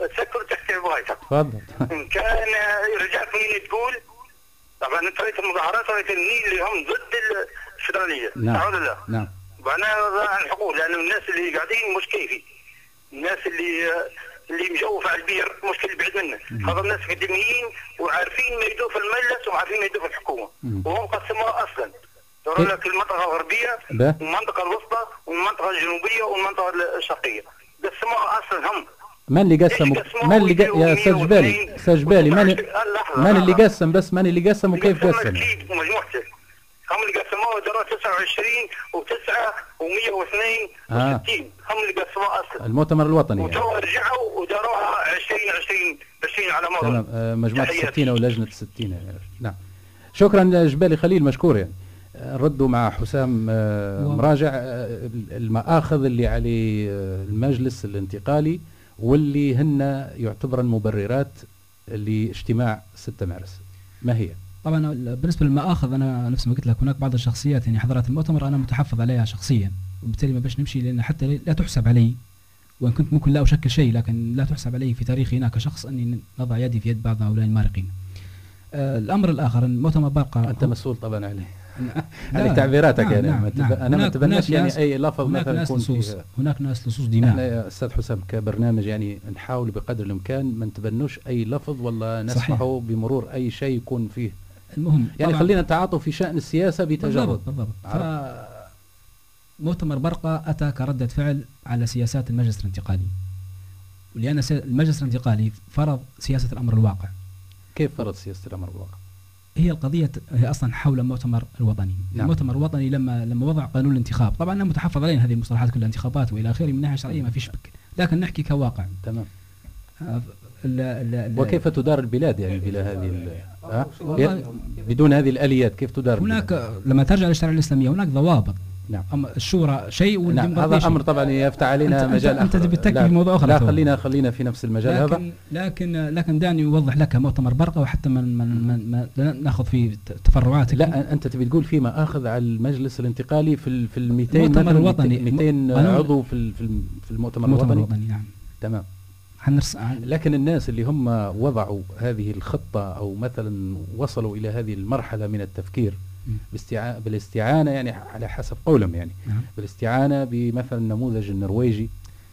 وسكر تحكي بغايتك تفضل. إن كان رجعت مين تقول؟ طبعا أنت رأيت المظاهرات رأيت النيل اللي هم ضد الفدرالية. نعم. ولا لا؟ نعم. وأنا عن حقوق لأن الناس اللي قاعدين مش كيفي. الناس اللي اللي مجوف على البير مشكل بعيد منه. هذا الناس اكاديميين وعارفين ما يدور في المجلس وعارفين ما يدور في الحكومة. وهم قسموها أصلا. كيف؟ لك المنطقة الغربيه والمنطقة الوسطى والمنطقة الجنوبية والمنطقة الشرقية. قسموها أصلا هم. من اللي قسم من اللي. يا أستاذ 102 جبالي أستاذ جبالي من من اللي. قسم بس؟ من اللي قسم وكيف قسم أكيد ومجموعته هم اللي قسموه داروا 29 و9 و102 آه. و60 هم اللي قسموه أصلا المؤتمر الوطني يعني. وتو رجعوا وداروها 20 20 20 على تمام مر آه، مجموعة تحياتي. الستين أو لجنة الستين يعني. نعم شكرا جبالي خليل مشكور يعني ردوا مع حسام آه، مراجع آه، المآخذ اللي عليه آه، المجلس الانتقالي واللي هن يعتبرن مبررات لإجتماع 6 مارس ما هي؟ طبعا بالنسبة للمآخذ أنا نفس ما قلت لك هناك بعض الشخصيات يعني حضرات المؤتمر أنا متحفظ عليها شخصيا وبالتالي ما باش نمشي لأن حتى لا تحسب علي وإن كنت ممكن لا أشكل شيء لكن لا تحسب علي في تاريخي هنا كشخص أني نضع يدي في يد بعض هؤلاء المارقين. آه الأمر الآخر ان مؤتمر برقه انت مسؤول طبعا عليه على تعبيراتك نعم، يعني نعم، نعم. أنا ما هناك- أتبناش هناك يعني ناس- أي لفظ هناك مثلا ناس يكون لصوص هناك ناس لصوص إحنا دماء يا أستاذ حسام كبرنامج يعني نحاول بقدر الإمكان ما نتبنوش أي لفظ ولا صحيح. نسمح بمرور أي شيء يكون فيه المهم يعني خلينا نتعاطوا في شأن السياسة بتجرد بالضبط بالضبط. ف مؤتمر برقة أتى كردة فعل على سياسات المجلس الانتقالي. ولأن المجلس الانتقالي فرض سياسة الأمر الواقع. كيف فرض سياسة الأمر بالواقع؟ هي القضية هي أصلا حول المؤتمر الوطني. نعم. المؤتمر الوطني لما لما وضع قانون الانتخاب طبعا أنا متحفظ علينا هذه المصطلحات كلها انتخابات وإلى آخره من ناحية شرعية ما فيش بك لكن نحكي كواقع. تمام. آه، ال- ال- وكيف تدار البلاد يعني بلا هذه ال- ها؟ والله- بدون هذه الآليات كيف تدار البلاد؟ هناك لما ترجع للشريعة الإسلامية هناك ضوابط نعم أما الشورى شيء نعم هذا شيء. أمر طبعا يفتح علينا أنت- مجال لا- في موضوع آخر لا. خلينا خلينا في نفس المجال هذا لكن لكن لكن دعني أوضح لك مؤتمر برقة وحتى من من, من, من لا نأخذ في ت- تفرعات لا أنت تبي تقول في مآخذ على المجلس الانتقالي في ال في ال 200 المؤتمر مثلاً الوطني. 200 قانون- عضو في ال في ال- في المؤتمر المؤتمر الوطني الوطني نعم تمام لكن الناس اللي هم وضعوا هذه الخطة أو مثلا وصلوا إلى هذه المرحلة من التفكير بالاستعانة يعني على حسب قولهم يعني. نعم. بالاستعانة بمثلا النموذج النرويجي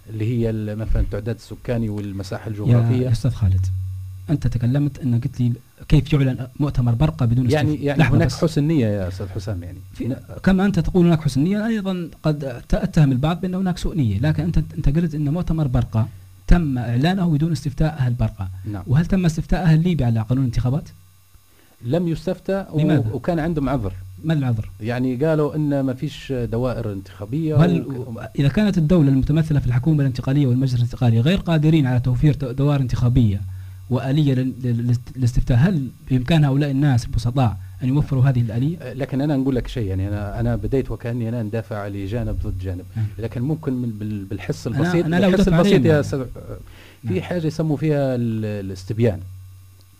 اللي هي مثلا التعداد السكاني والمساحة يا الجغرافية. أستاذ خالد أنت تكلمت ان قلت لي كيف يعلن مؤتمر برقة بدون يعني يعني هناك. حسن نية يا أستاذ حسام يعني. في كما أنت تقول هناك حسن نية أيضا قد اتهم البعض بأن هناك سوء نية لكن انت أنت قلت أن مؤتمر برقة تم إعلانه بدون استفتاء أهل برقة نعم وهل تم استفتاء أهل ليبيا على قانون الانتخابات؟ لم يستفتى و- لماذا؟ وكان عندهم عذر ما العذر؟ يعني قالوا إن ما فيش دوائر انتخابية وهل وك- إذا كانت الدولة المتمثلة في الحكومة الانتقالية والمجلس الانتقالي غير قادرين على توفير دوائر انتخابية وآلية لل- لل- للاستفتاء هل بإمكان هؤلاء الناس البسطاء أن يوفروا هذه الآلية؟ لكن أنا نقول لك شيء يعني أنا أنا بديت وكأني أنا ندافع لجانب ضد جانب نعم. لكن ممكن بالحس البسيط أنا أدافع البسيط يا يعني. أستاذ في نعم. حاجة يسموا فيها ال- الاستبيان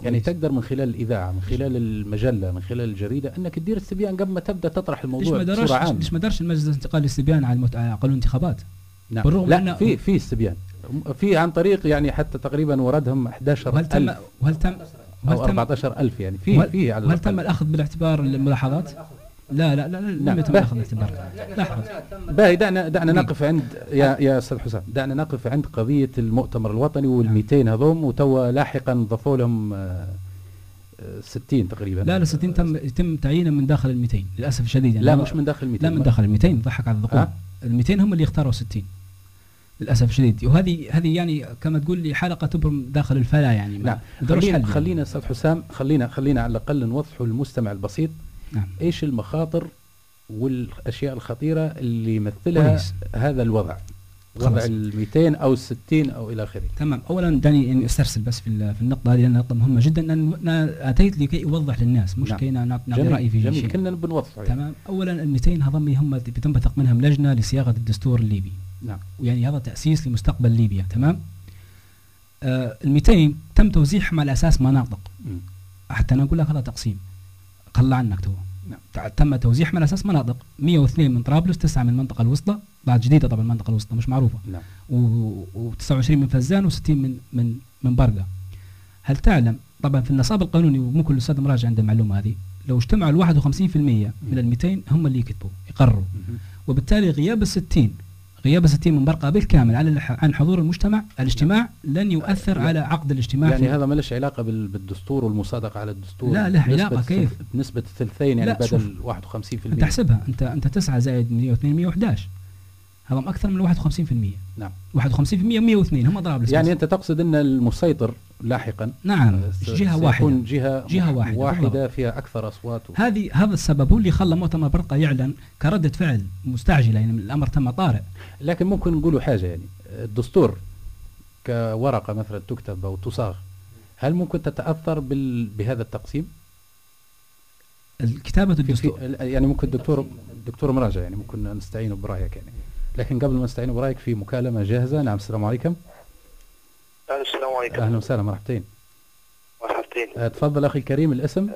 يعني. تقدر من خلال الإذاعة من خلال المجلة من خلال الجريدة أنك تدير استبيان قبل ما تبدأ تطرح الموضوع بصورة عامة ليش ما درش المجلس الانتقالي الاستبيان على, المت... على قانون الانتخابات؟ نعم. بالرغم لا في في استبيان في عن طريق يعني حتى تقريبا وردهم وهل تم 11000 وهل تم أو وهل تم 14000 يعني في في على الأقل. تم الأخذ بالاعتبار الملاحظات؟ لا لا لا, لا نعم. لم يتم به. الأخذ بالاعتبار لحظه باهي دعنا دعنا نعم. نقف عند يا يا أستاذ حسام دعنا نقف عند قضية المؤتمر الوطني نعم. وال 200 هذوم وتوا لاحقا ضافوا لهم آه، آه، 60 تقريبا لا لا 60 تم يتم تعيينه من داخل ال 200 للأسف الشديد يعني لا مش من داخل 200 لا من داخل ال 200 ضحك على الذقون؟ ال 200 هم اللي اختاروا 60 للأسف الشديد. وهذه هذه يعني كما تقول لي حلقة تبرم داخل الفلا يعني. نعم. خلينا حل. خلينا أستاذ حسام خلينا خلينا على الأقل نوضحوا للمستمع البسيط. نعم. إيش المخاطر والأشياء الخطيرة اللي يمثلها كويس. هذا الوضع؟ وضع. ال 200 أو ال 60 أو إلى آخره. تمام. اولا دعني إني أسترسل بس في في النقطة هذه لانها نقطه مهمة جدا. أنا أتيت لكي أوضح للناس مش نعم. كي نعطي جميل. رايي في جميل. شيء. كنا بنوضحه يعني. تمام. اولا ال 200 هذم هم بتنبثق منهم لجنة لصياغة الدستور الليبي. نعم. ويعني هذا تأسيس لمستقبل ليبيا تمام؟ آه ال 200 تم توزيعهم على أساس مناطق. حتى أنا أقول لك هذا تقسيم. قل عنك تو. نعم. تم توزيعهم على أساس مناطق 102 من طرابلس 9 من المنطقة الوسطى. بعد جديدة طبعا المنطقة الوسطى مش معروفة. نعم. و29 من فزان و60 من من من برقه هل تعلم؟ طبعا في النصاب القانوني وممكن الاستاذ مراجع عنده المعلومة هذه لو اجتمعوا ال 51% من ال 200 هم اللي يكتبوا يقرروا. وبالتالي غياب ال 60 غياب ال 60 من برقة بالكامل على عن حضور المجتمع الاجتماع لن يؤثر. على عقد الاجتماع يعني هذا ما علاقة بال- بالدستور والمصادقة على الدستور لا، له بنسبة علاقة، كيف؟ بنسبه الثلثين يعني. بدل 51% أنت احسبها انت أنت 9 زائد 102 111 هذا أكثر من 51% نعم. 51% 102 هم ضرب يعني أنت تقصد أن المسيطر لاحقا؟ نعم. جهة واحدة. جهة جهة واحدة، واحدة. بالضبط. فيها أكثر أصوات. و... هذه هذا السبب هو اللي خلى مؤتمر برقة يعلن كردة فعل مستعجلة. يعني الأمر تم طارئ. لكن ممكن نقولوا حاجة يعني. الدستور كورقة مثلا تكتب أو تصاغ هل ممكن تتأثر بال... بهذا التقسيم؟ كتابه في الدستور. في يعني ممكن دكتور دكتور مراجع يعني ممكن نستعين برأيك يعني. لكن قبل ما نستعين برأيك في مكالمة جاهزة. نعم السلام عليكم. السلام عليكم. أهلا وسهلا مرحبتين. مرحبتين. آه، تفضل أخي الكريم الاسم؟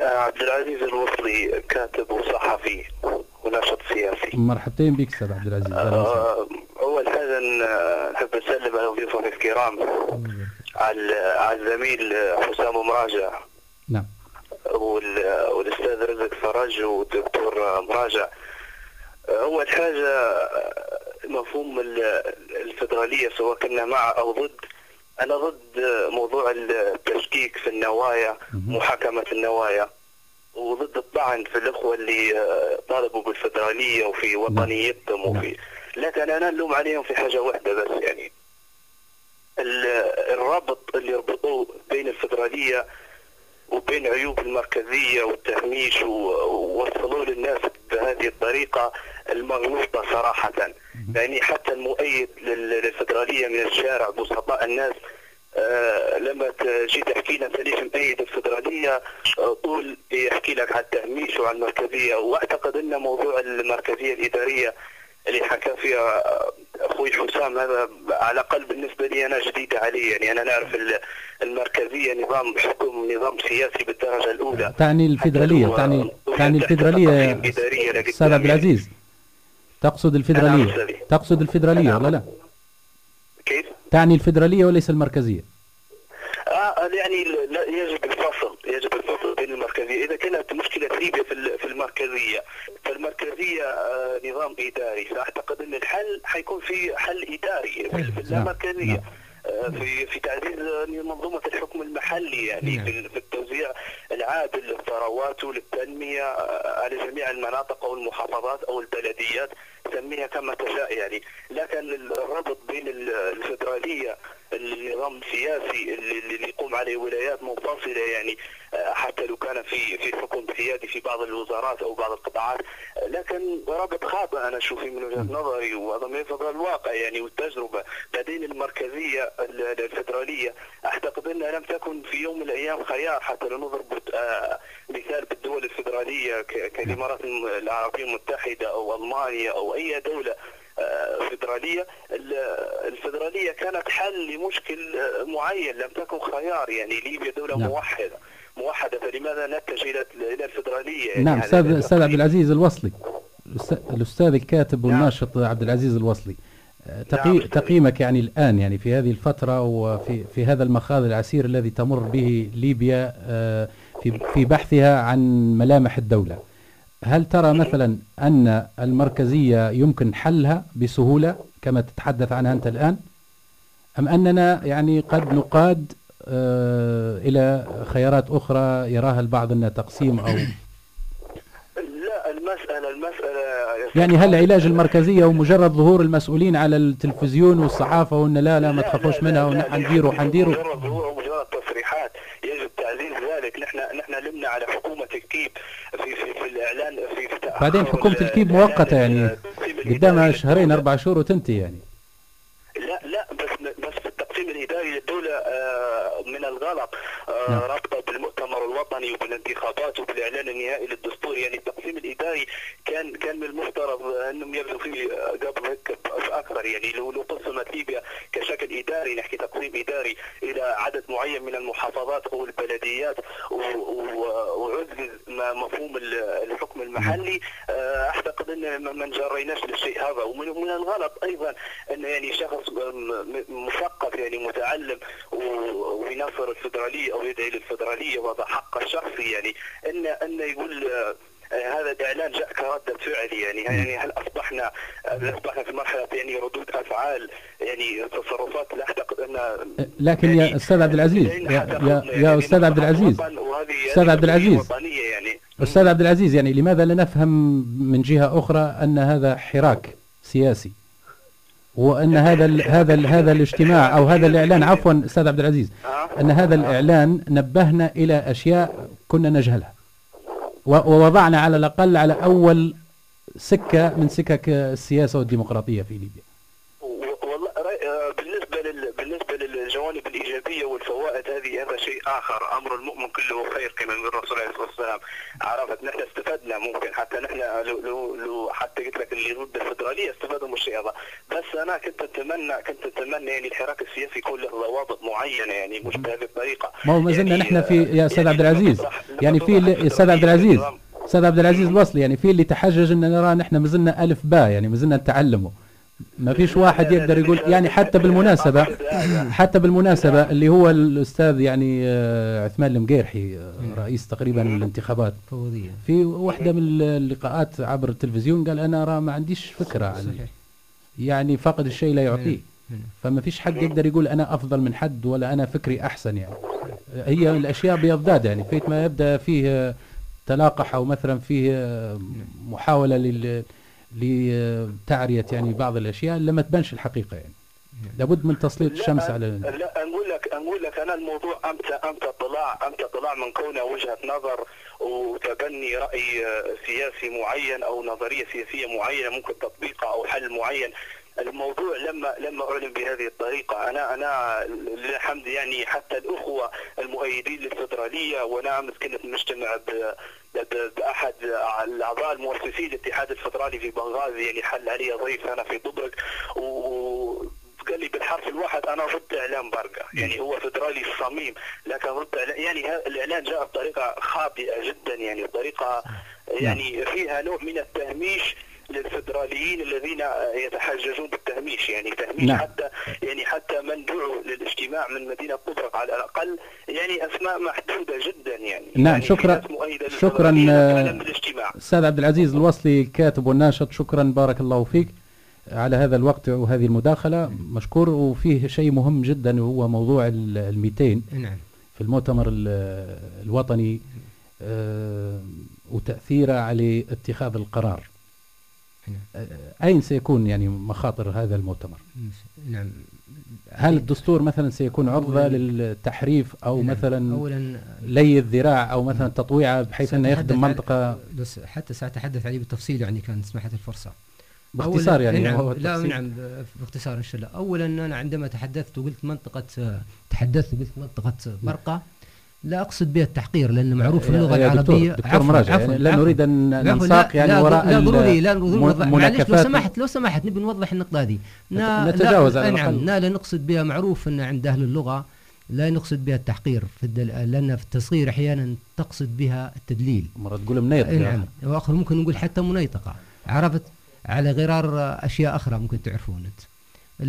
عبد العزيز الوصلي كاتب وصحفي وناشط سياسي. مرحبتين بك أستاذ عبد العزيز. آه، أول حاجة نحب نسلم على ضيوفنا الكرام على على الزميل حسام مراجع. نعم. وال- والأستاذ رزق فرج والدكتور مراجع. أول حاجة مفهوم ال- الفدرالية سواء كنا مع أو ضد. أنا ضد موضوع التشكيك في النوايا مهم. محاكمة النوايا. وضد الطعن في الأخوة اللي طالبوا بالفدرالية وفي وطنيتهم وفي لكن أنا نلوم عليهم في حاجة واحدة بس يعني. ال- الربط اللي يربطوه بين الفدرالية وبين عيوب المركزية والتهميش و- ووصلوه للناس بهذه الطريقة المغلوطه صراحة. يعني حتى المؤيد لل- للفدرالية من الشارع بسطاء الناس آه لما تجي تحكي لنا انت ليش مؤيد الفدرالية آه طول يحكي لك على التهميش وعلى المركزيه وأعتقد إن موضوع المركزيه الإدارية اللي حكى فيها آه، أخوي حسام هذا على الاقل بالنسبة لي أنا جديده عليه يعني أنا نعرف ال- المركزيه نظام حكم نظام سياسي بالدرجة الأولى. تعني الفيدراليه حتى تعني تعني لقدام أستاذ عبد. العزيز. تقصد نعم أستاذي. تقصد الفيدرالية نعم. ولا لا كيف؟ تعني الفيدرالية وليس المركزية آه يعني لا يجب الفصل يجب الفصل بين المركزية إذا كانت مشكلة ليبيا في في المركزية فالمركزية آه نظام إداري فأعتقد إن الحل حيكون في حل إداري في في نعم، اللامركزيه نعم. آه، في في تعزيز آه، منظومه الحكم المحلي يعني نعم. في التوزيع العادل للثروات وللتنمية آه، على جميع المناطق أو المحافظات أو البلديات سميها كما تشاء يعني لكن الربط بين ال- الفدرالية النظام السياسي اللي يقوم عليه ولايات منفصلة يعني آه، حتى لو كان في في حكم سيادي في بعض الوزارات أو بعض القطاعات لكن ربط خاطئ أنا اشوفه من وجهة نظري وهذا ما يفضل الواقع يعني والتجربة بعدين المركزية ال- الفدراليه أعتقد أنها لم تكن في يوم من الأيام خيار حتى لو نضرب آه، مثال بالدول الفدراليه كالإمارات العربية المتحدة أو ألمانيا أو أي دولة آه، فدراليه ال- الفدراليه كانت حل لمشكل آه، معين لم تكن خيار يعني ليبيا دولة نعم. موحدة. موحدة فلماذا نتجه إلى الفدراليه يعني نعم أستاذ هذا أستاذ عبد. العزيز الوصلي الاستاذ الكاتب نعم. والناشط عبد العزيز الوصلي تقي نعم، أستاذي. تقييمك يعني الآن يعني في هذه الفترة وفي في هذا المخاض العسير الذي تمر به ليبيا آه، في في بحثها عن ملامح الدولة هل ترى مثلا أن المركزية يمكن حلها بسهولة كما تتحدث عنها أنت الآن أم أننا يعني قد نقاد إلى خيارات أخرى يراها البعض إنها تقسيم أو لا المساله المسألة يعني هل علاج المركزية ومجرد ظهور المسؤولين على التلفزيون والصحافة وإن لا لا ما تخافوش منها وحنديروا حنديروا. مجرد ظهور مجرد تصريحات. يجب تعزيز ذلك. نحن نحن لمنا على حكومة الكيب في في, في الاعلان في, في بعدين حكومة ال- الكيب مؤقتة يعني قدامها شهرين. أربع شهور وتنتهي يعني. لا لا بس بس في التقسيم الإداري للدولة آه، من الغلط آه، نعم. ربطه بالمؤتمر الوطني وبالانتخابات وبالإعلان النهائي للدستور يعني التقسيم الإداري كان كان من المفترض أنهم يبدوا فيه قبل هيك أكثر يعني لو لو قسمت ليبيا كشكل إداري نحكي تقسيم إداري إلى عدد معين من المحافظات أو البلديات وعزز مفهوم ال- الحكم المحلي آه، أعتقد إن ما نجريناش للشيء هذا. ومن من الغلط أيضا إن يعني شخص مثقف يعني متعلم وينصر الفدرالية أو يدعي للفدرالية وهذا حقه الشخصي يعني ان إن يقول هذا الإعلان جاء كردة فعل يعني يعني هل أصبحنا هل أصبحنا في مرحلة يعني ردود أفعال يعني تصرفات لا اعتقد ان لكن يا يعني أستاذ عبد العزيز يا, يا, يا يعني أستاذ عبد العزيز وهذه أستاذ عبد العزيز. يعني. أستاذ عبد العزيز يعني لماذا لا نفهم من جهة أخرى أن هذا حراك سياسي؟ وأن هذا ال هذا ال هذا الاجتماع أو هذا الإعلان عفوا أستاذ عبد العزيز ها؟ أن هذا الإعلان نبهنا إلى أشياء كنا نجهلها. ووضعنا على الأقل على أول سكة من سكك السياسة والديمقراطية في ليبيا. والله بالنسبة للجوانب الإيجابية السلبيه والفوائد هذه هذا شيء آخر. أمر المؤمن كله خير كما يقول الرسول عليه الصلاة والسلام. عرفت نحن استفدنا ممكن حتى نحن لو, لو, لو حتى قلت لك اللي ضد الفدرالية استفادوا من الشيء هذا. بس أنا كنت اتمنى كنت أتمنى يعني الحراك السياسي يكون له ضوابط معينة يعني مش بهذه الطريقة. ما هو ما زلنا يعني نحن في يا أستاذ يعني عبد العزيز يعني في أستاذ عبد العزيز أستاذ عبد العزيز الوصلي يعني في اللي تحجج ان نرى نحن ما زلنا ألف باء يعني ما زلنا نتعلمه ما فيش واحد يقدر يقول يعني. حتى بالمناسبة. حتى بالمناسبة اللي هو الأستاذ يعني آه، عثمان المقيرحي آه، رئيس تقريبا الانتخابات. في واحدة من اللقاءات عبر التلفزيون قال أنا أرى ما عنديش فكرة عن يعني فاقد الشيء لا يعطيه. فما فيش حد يقدر يقول أنا أفضل من حد ولا أنا فكري أحسن يعني. هي الأشياء بيضداد يعني فيت ما يبدأ فيه تلاقح أو مثلا فيه محاولة لل لتعرية يعني بعض الأشياء لما تبانش الحقيقة يعني. لابد من تسليط لا، الشمس على لا أقول لك أقول لك أنا الموضوع أمتى أمتى طلع أمتى طلع من كونه وجهة نظر وتبني رأي سياسي معين أو نظرية سياسية معينة ممكن تطبيقها أو حل معين. الموضوع لما لما أعلن بهذه الطريقة أنا أنا لله الحمد يعني حتى الأخوة المؤيدين للفدرالية وأنا أمس كنت مجتمع ب- بأحد الأعضاء المؤسسين للاتحاد الفدرالي في بنغازي يعني حل علي ضيف أنا في طبرق و قال لي بالحرف الواحد أنا ضد اعلان برقه يعني هو فدرالي الصميم لكن ضد يعني الإعلان جاء بطريقة خاطئة جدا يعني بطريقة يعني فيها نوع من التهميش للفدراليين الذين يتحججون بالتهميش يعني تهميش نعم. حتى يعني حتى من دعوا للاجتماع من مدينة طبرق على الأقل يعني أسماء محدودة جدا يعني. نعم، يعني شكرا- شكرا، للفدراليين آه، عبد العزيز الوصلي الكاتب والناشط شكرا بارك الله فيك. على هذا الوقت وهذه المداخلة مشكور وفيه شيء مهم جدا وهو موضوع ال 200 نعم. في المؤتمر ال- الوطني آه، وتأثيره على اتخاذ القرار. أين سيكون يعني مخاطر هذا المؤتمر؟ نعم. هل الدستور مثلا سيكون عرضة أولاً- للتحريف أو نعم. مثلا اولا لي الذراع أو مثلا تطويعة بحيث أنه يخدم منطقة؟ بس حتى سأتحدث عليه بالتفصيل يعني كان سمحت الفرصة. باختصار أولاً- يعني نعم. هو لا. نعم باختصار إن شاء الله. اولا أنا عندما تحدثت وقلت منطقه تحدثت وقلت منطقة برقة لا أقصد بها التحقير لأن معروف في اللغة دكتور- العربية. دكتور عفواً- مراجع عفواً- يعني لا. نريد أن ننساق يعني لا وراء لا ضروري لا نوضح- معلش لو سمحت لو سمحت نبي نوضح النقطة هذه. نتجاوز لا نعم. لا لا نقصد بها معروف إن عند أهل اللغة لا نقصد بها التحقير في الدل... لأن في التصغير أحيانا تقصد بها التدليل. مرة تقول منيط أي نعم. وآخر ممكن نقول حتى منيطقة. عرفت؟ على غرار أشياء أخرى ممكن تعرفون أنت.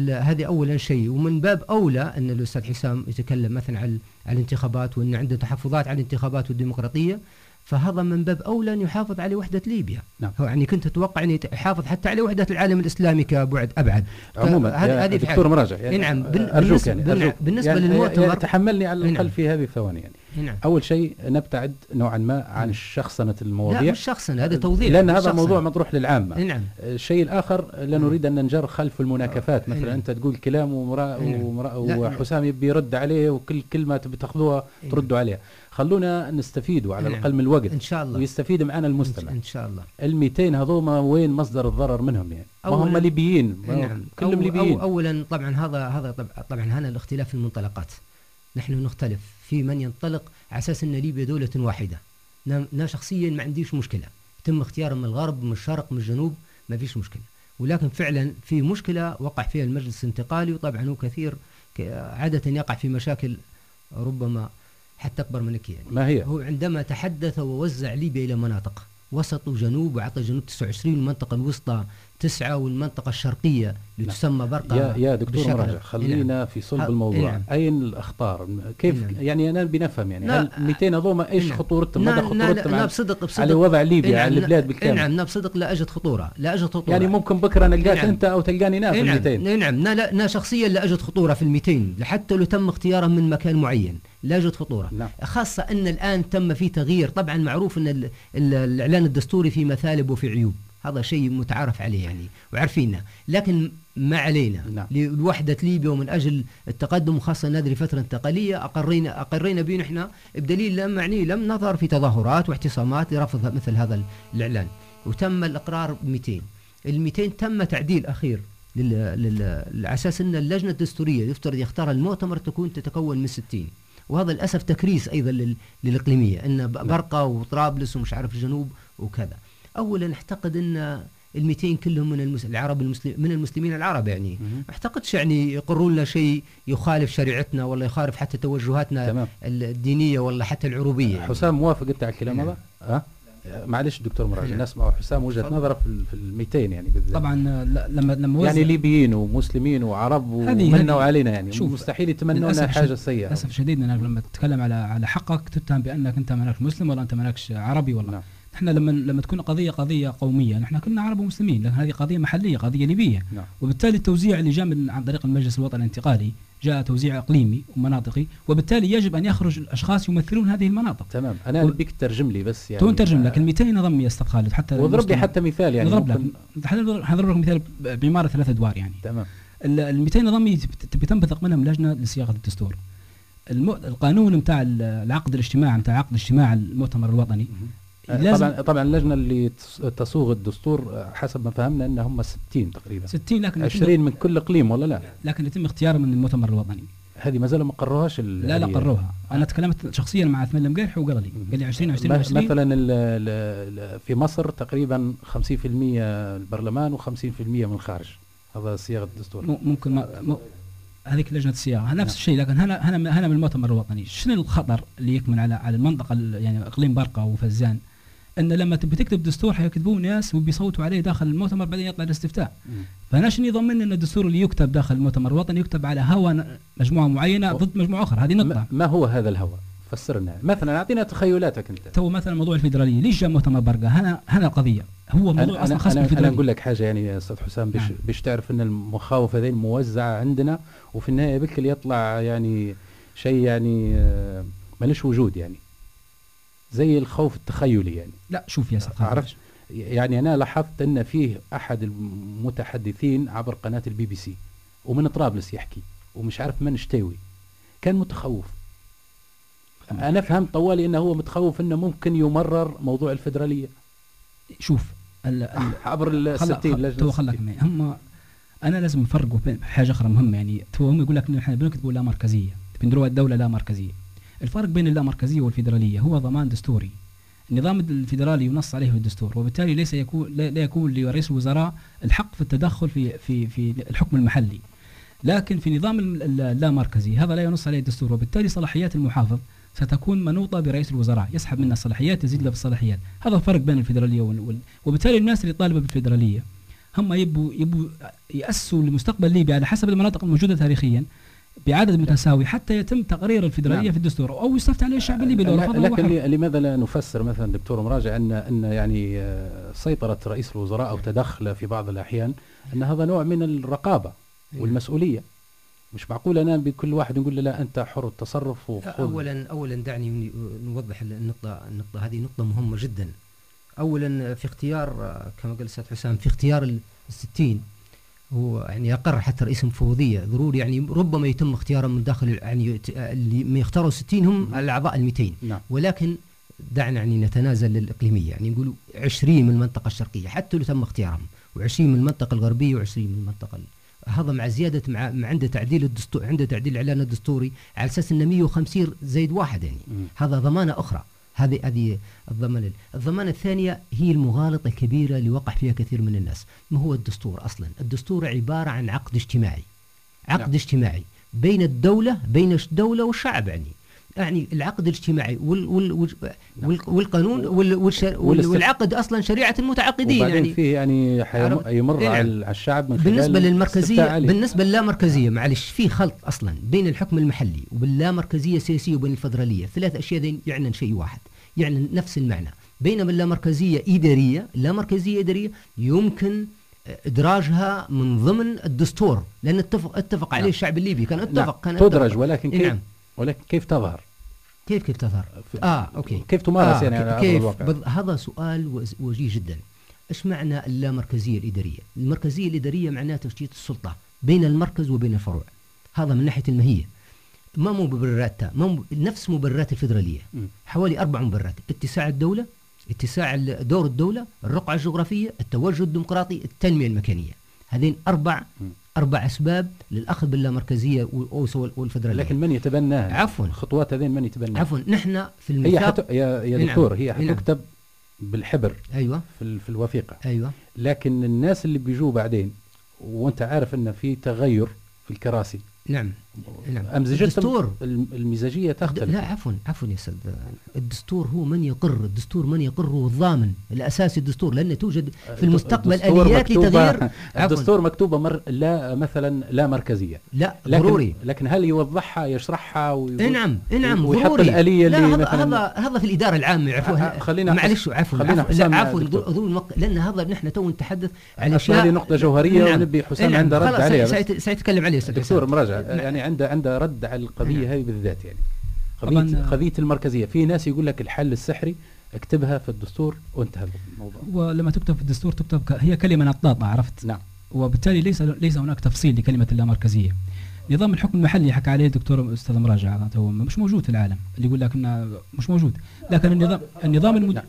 هذه اولا شيء. ومن باب أولى أن الأستاذ حسام يتكلم مثلا عن على الانتخابات وأن عنده تحفظات على الانتخابات والديمقراطية. فهذا من باب أولى أن يحافظ على وحدة ليبيا. نعم. هو يعني كنت أتوقع أن يت- يحافظ حتى على وحدة العالم الإسلامي كبعد أبعد. عموما هذه دكتور. مراجع يعني نعم، بالنسبة- يعني أرجوك. بالنسبة يعني للمؤتمر- تحملني على نعم. في هذه الثواني يعني. نعم. أول شيء نبتعد نوعا ما عن شخصنه لا المواضيع. مش شخصا هذا توضيح لأن مش هذا شخصاً. موضوع مطروح للعامة. إي نعم. الشيء الآخر لا نريد أن ننجر خلف المناكفات. مثلا نعم. أنت تقول كلام نعم. لا، وحسام يبي يرد عليه وكل كلمة تبي تاخذوها نعم. تردوا عليها. خلونا نستفيدوا على نعم. الأقل من الوقت إن شاء الله. ويستفيد معنا المستمع. إن شاء الله. ال 200 هذوما وين مصدر الضرر منهم يعني؟ ما هم ليبيين هم نعم. كلهم أو ليبيين أو اولا طبعا هذا هذا طبعا, طبعا هنا الاختلاف في المنطلقات. نحن نختلف في من ينطلق على أساس إن ليبيا دولة واحدة. أنا شخصيا ما عنديش مشكلة. يتم اختيار من الغرب من الشرق من الجنوب ما فيش مشكلة. ولكن فعلا في مشكلة وقع فيها المجلس الانتقالي وطبعا هو كثير عادة يقع في مشاكل ربما حتى أكبر منك يعني. ما هي؟ هو عندما تحدث ووزع ليبيا إلى مناطق وسط وجنوب وعطى جنوب 29 والمنطقة الوسطى تسعة والمنطقة الشرقية اللي نعم. تسمى برقة يا يا دكتور مراجع خلينا نعم. في صلب الموضوع نعم. أين الأخطار كيف نعم. يعني أنا بنفهم يعني هل 200 هذوما إيش نعم. خطورتهم مدى خطورتهم على- بصدق بصدق على وضع ليبيا نعم، على البلاد بالكامل نعم بصدق لا أجد خطورة لا أجد خطورة يعني ممكن بكرة نلقاك. أنت أو تلقاني أنا في نعم 200 نعم أنا شخصيا لا أجد خطورة في ال 200 حتى لو تم اختيارهم من مكان معين لا أجد خطورة نعم. خاصة أن الآن تم في تغيير طبعا معروف أن ال- ال- الإعلان الدستوري فيه مثالب وفي عيوب هذا شيء متعارف عليه يعني وعارفينه. لكن ما علينا. نعم. لوحدة ليبيا ومن أجل التقدم وخاصة هذه فترة انتقالية أقرينا أقرينا به نحن بدليل لم يعني لم نظهر في تظاهرات واعتصامات لرفض مثل هذا الإعلان. وتم الإقرار ب 200 ال 200 تم تعديل أخير. على أساس أن اللجنة الدستورية يفترض يختارها المؤتمر تكون تتكون من 60 وهذا للأسف تكريس أيضا لل... للإقليمية أن ب- برقة وطرابلس ومش عارف الجنوب وكذا. اولا أعتقد أن ال 200 كلهم من المس... العرب المسلم من المسلمين العرب يعني. ما أعتقدش يعني يقرون لنا شيء يخالف شريعتنا ولا يخالف حتى توجهاتنا تمام الدينية ولا حتى العروبية يعني. حسام موافق أنت على الكلام. هذا؟ ها؟ معلش دكتور مراجع نعم. نسمع حسام وجهة. نظره في ال- في ال 200 يعني بالذات طبعا لما لما يعني ليبيين ومسلمين وعرب ومنوا علينا يعني شوف، مستحيل يتمنون للأسف حاجة سيئة للأسف شديد إنك لما تتكلم على على حقك تتهم بأنك أنت مالك مسلم ولا أنت مالكش عربي ولا نعم. إحنا لما لما تكون قضية قضية قومية نحن كلنا عرب ومسلمين لكن هذه قضية محلية قضية ليبيه نعم. وبالتالي التوزيع اللي جاء من عن طريق المجلس الوطني الانتقالي جاء توزيع إقليمي ومناطقي وبالتالي يجب أن يخرج اشخاص يمثلون هذه المناطق. تمام. أنا و- نبيك تترجم لي بس يعني. تو نترجم لك ال 200 نظام يا أستاذ خالد حتى واضرب لي حتى مثال يعني نضرب لك. ممكن. حنضرب حنضرب لك مثال بعمارة ثلاث أدوار يعني. تمام. ال ال 200 نظامي تب- تبي تنبثق منهم لجنة لصياغة الدستور. الم... القانون بتاع ال- العقد الاجتماعي بتاع عقد اجتماع المؤتمر الوطني. لازم طبعا طبعا اللجنة اللي تص- تصوغ الدستور آه، حسب ما فهمنا إن هم 60 تقريبا. 60 لكن 20 من كل إقليم ولا لا؟ لكن يتم اختيارهم من المؤتمر الوطني. هذه ما زالوا ما قروهاش ال- لا لا. قروها. أنا تكلمت شخصيا مع عثمان المقيح وقال لي قال لي 20 20 م- 20 مثلا ال- ال- ال- في مصر تقريبا 50% البرلمان و50% من الخارج هذا صياغة الدستور. ممكن ما هذيك لجنة الصياغة. نفس الشيء لكن هنا هنا هنا من المؤتمر الوطني. شنو الخطر اللي يكمن على على المنطقة ال- يعني إقليم برقه وفزان؟ إن لما تبي تكتب دستور حيكتبوه ناس وبيصوتوا عليه داخل المؤتمر بعدين يطلع الاستفتاء. فأنا شنو يضمن إن الدستور اللي يكتب داخل المؤتمر الوطني يكتب على هوى مجموعة معينة ضد مجموعة أخرى؟ هذه نقطة. ما ما هو هذا الهوى؟ فسرنا. مثلا أعطينا تخيلاتك أنت. تو مثلا موضوع الفيدرالية. ليش جاء مؤتمر برقة؟ هنا هنا القضية. هو موضوع أنا أصلا أنا خاص أنا, أنا بالفيدرالية. أقول لك حاجة يعني يا أستاذ حسام. بيش نعم. بيش تعرف إن المخاوف هذه موزعة عندنا وفي النهاية بكل يطلع يعني شيء يعني آه، ملوش وجود يعني. زي الخوف التخيلي يعني. لا شوف يا خالد. عرفت؟ يعني أنا لاحظت أن فيه أحد المتحدثين عبر قناة البي بي سي ومن طرابلس يحكي ومش عارف من شتاوي كان متخوف. أنا فهمت طوالي أنه هو متخوف أنه ممكن يمرر موضوع الفدراليه شوف ال ال عبر ال خلا 60 لجنة تو خلك 60. معي. هم أنا لازم نفرقوا بين حاجة أخرى مهمة يعني تو هم يقول لك إحنا بنكتبوا لا مركزية. بندروا الدولة لا مركزية. الفرق بين اللامركزية والفيدرالية هو ضمان دستوري. النظام الفيدرالي ينص عليه في الدستور وبالتالي ليس يكون لا يكون لرئيس الوزراء الحق في التدخل في في في الحكم المحلي. لكن في نظام ال- ال- اللامركزي هذا لا ينص عليه الدستور وبالتالي صلاحيات المحافظ ستكون منوطة برئيس الوزراء يسحب منه الصلاحيات يزيد له بالصلاحيات هذا الفرق بين الفيدرالية وال... وبالتالي الناس اللي طالبة بالفيدرالية هم يبوا يبوا يأسسوا لمستقبل ليبيا على حسب المناطق الموجودة تاريخيا. بعدد متساوي حتى يتم تقرير الفيدرالية نعم. في الدستور. أو يستفتى عليه الشعب الليبي لو هو لكن لماذا لا نفسر مثلا دكتور مراجع ان أن يعني آه، سيطرة رئيس الوزراء أو تدخله في بعض الأحيان أن هذا نوع من الرقابة والمسؤولية. مش معقول أنا بكل واحد نقول له لا أنت حر التصرف وخذ. اولا اولا دعني نوضح النقطه النقطة. هذه نقطة مهمة جدا. اولا في اختيار كما قال الأستاذ حسام في اختيار الستين. هو يعني يقر حتى رئيس المفوضيه ضروري يعني ربما يتم اختيارهم من داخل يعني اللي ما يختاروا 60 هم الأعضاء ال 200 نعم. ولكن دعنا يعني نتنازل للإقليمية. يعني نقول 20 من المنطقة الشرقية حتى لو تم اختيارهم و20 من المنطقة الغربية و20 من المنطقة ال- هذا مع زيادة مع, مع عند تعديل الدستور عند تعديل الإعلان الدستوري على أساس إنه 150 زائد واحد يعني. هذا ضمانة أخرى. هذه هذه الضمانه الضمانه الثانية هي المغالطة الكبيره اللي وقع فيها كثير من الناس. ما هو الدستور أصلا؟ الدستور عبارة عن عقد اجتماعي. عقد نعم. اجتماعي بين الدولة بين الدولة والشعب يعني. يعني العقد الاجتماعي وال وال وال وال والقانون وال والشر وال والعقد أصلا شريعة المتعاقدين يعني فيه يعني؟ يمر إيه على نعم. ال- على الشعب من خلال بالنسبة للمركزيه. بالنسبة للامركزيه معلش في خلط أصلا بين الحكم المحلي وباللامركزيه السياسية وبين الفدرالية ثلاث أشياء ذين يعنى شيء واحد يعني نفس المعنى بينما اللامركزية إدارية اللامركزية إدارية يمكن إدراجها من ضمن الدستور لأن اتفق اتفق عليه نعم. الشعب الليبي كان اتفق نعم. كان تدرج. ولكن إيه كيف نعم ولكن كيف تظهر؟ كيف كيف تظهر؟ آه أوكي. كيف تمارس آه يعني على كيف؟ الواقع؟ بض... هذا سؤال وجيه جدا. إيش معنى اللامركزية الإدارية؟ المركزية الإدارية معناها تشتيت السلطة بين المركز وبين الفروع. هذا من ناحية الماهيه ما مبرراتها ما مب... نفس مبررات الفدراليه. حوالي أربع مبررات. اتساع الدولة اتساع دور الدولة الرقعة الجغرافية التوجه الديمقراطي التنمية المكانية. هذين أربع مم. أربع أسباب للأخذ باللامركزية وال- والفدرالية. لكن من يتبناها؟ عفوا. الخطوات هذين من يتبناها؟ عفوا. نحن في هي الميثاق حت... يا, يا نعم. دكتور هي نعم. حتكتب بالحبر أيوه. في, ال- في الوثيقة. أيوه. لكن الناس اللي بيجوا بعدين وأنت عارف إن في تغير في الكراسي. نعم. نعم امزجتهم الدستور. الم- المزاجية تختلف. لا عفوا عفوا يا أستاذ. الدستور هو من يقر الدستور من يقره الضامن الأساسي الدستور لأن توجد في المستقبل مكتوبة- لتغيير الدستور مكتوبه مر لا مثلا لا مركزية. لا لكن ضروري. لكن هل يوضحها يشرحها نعم نعم ويحط ضروري. الآلية لا اللي هذا هذا هذا في الإدارة العامة يعرفوها آه، خلينا معلش عفوا. خلينا عفوا. لأن هذا نحن تو نتحدث على أصل هذه نقطة جوهرية نعم. ونبي حسام. عنده رد عليها. سيتكلم عليه أستاذ دكتور حسام. مراجع نعم. يعني عنده عنده رد على القضية نعم. هذه بالذات يعني. قضيه. قضية المركزية. في ناس يقول لك الحل السحري اكتبها في الدستور وانتهى الموضوع. ولما تكتب في الدستور تكتب ك- هي كلمة نطاطه عرفت؟ نعم. وبالتالي ليس ليس هناك تفصيل لكلمة اللامركزية. نظام الحكم المحلي حكى عليه الدكتور أستاذ مراجع مش موجود في العالم. اللي يقول لك إنه مش موجود. لكن النظام النظام المد...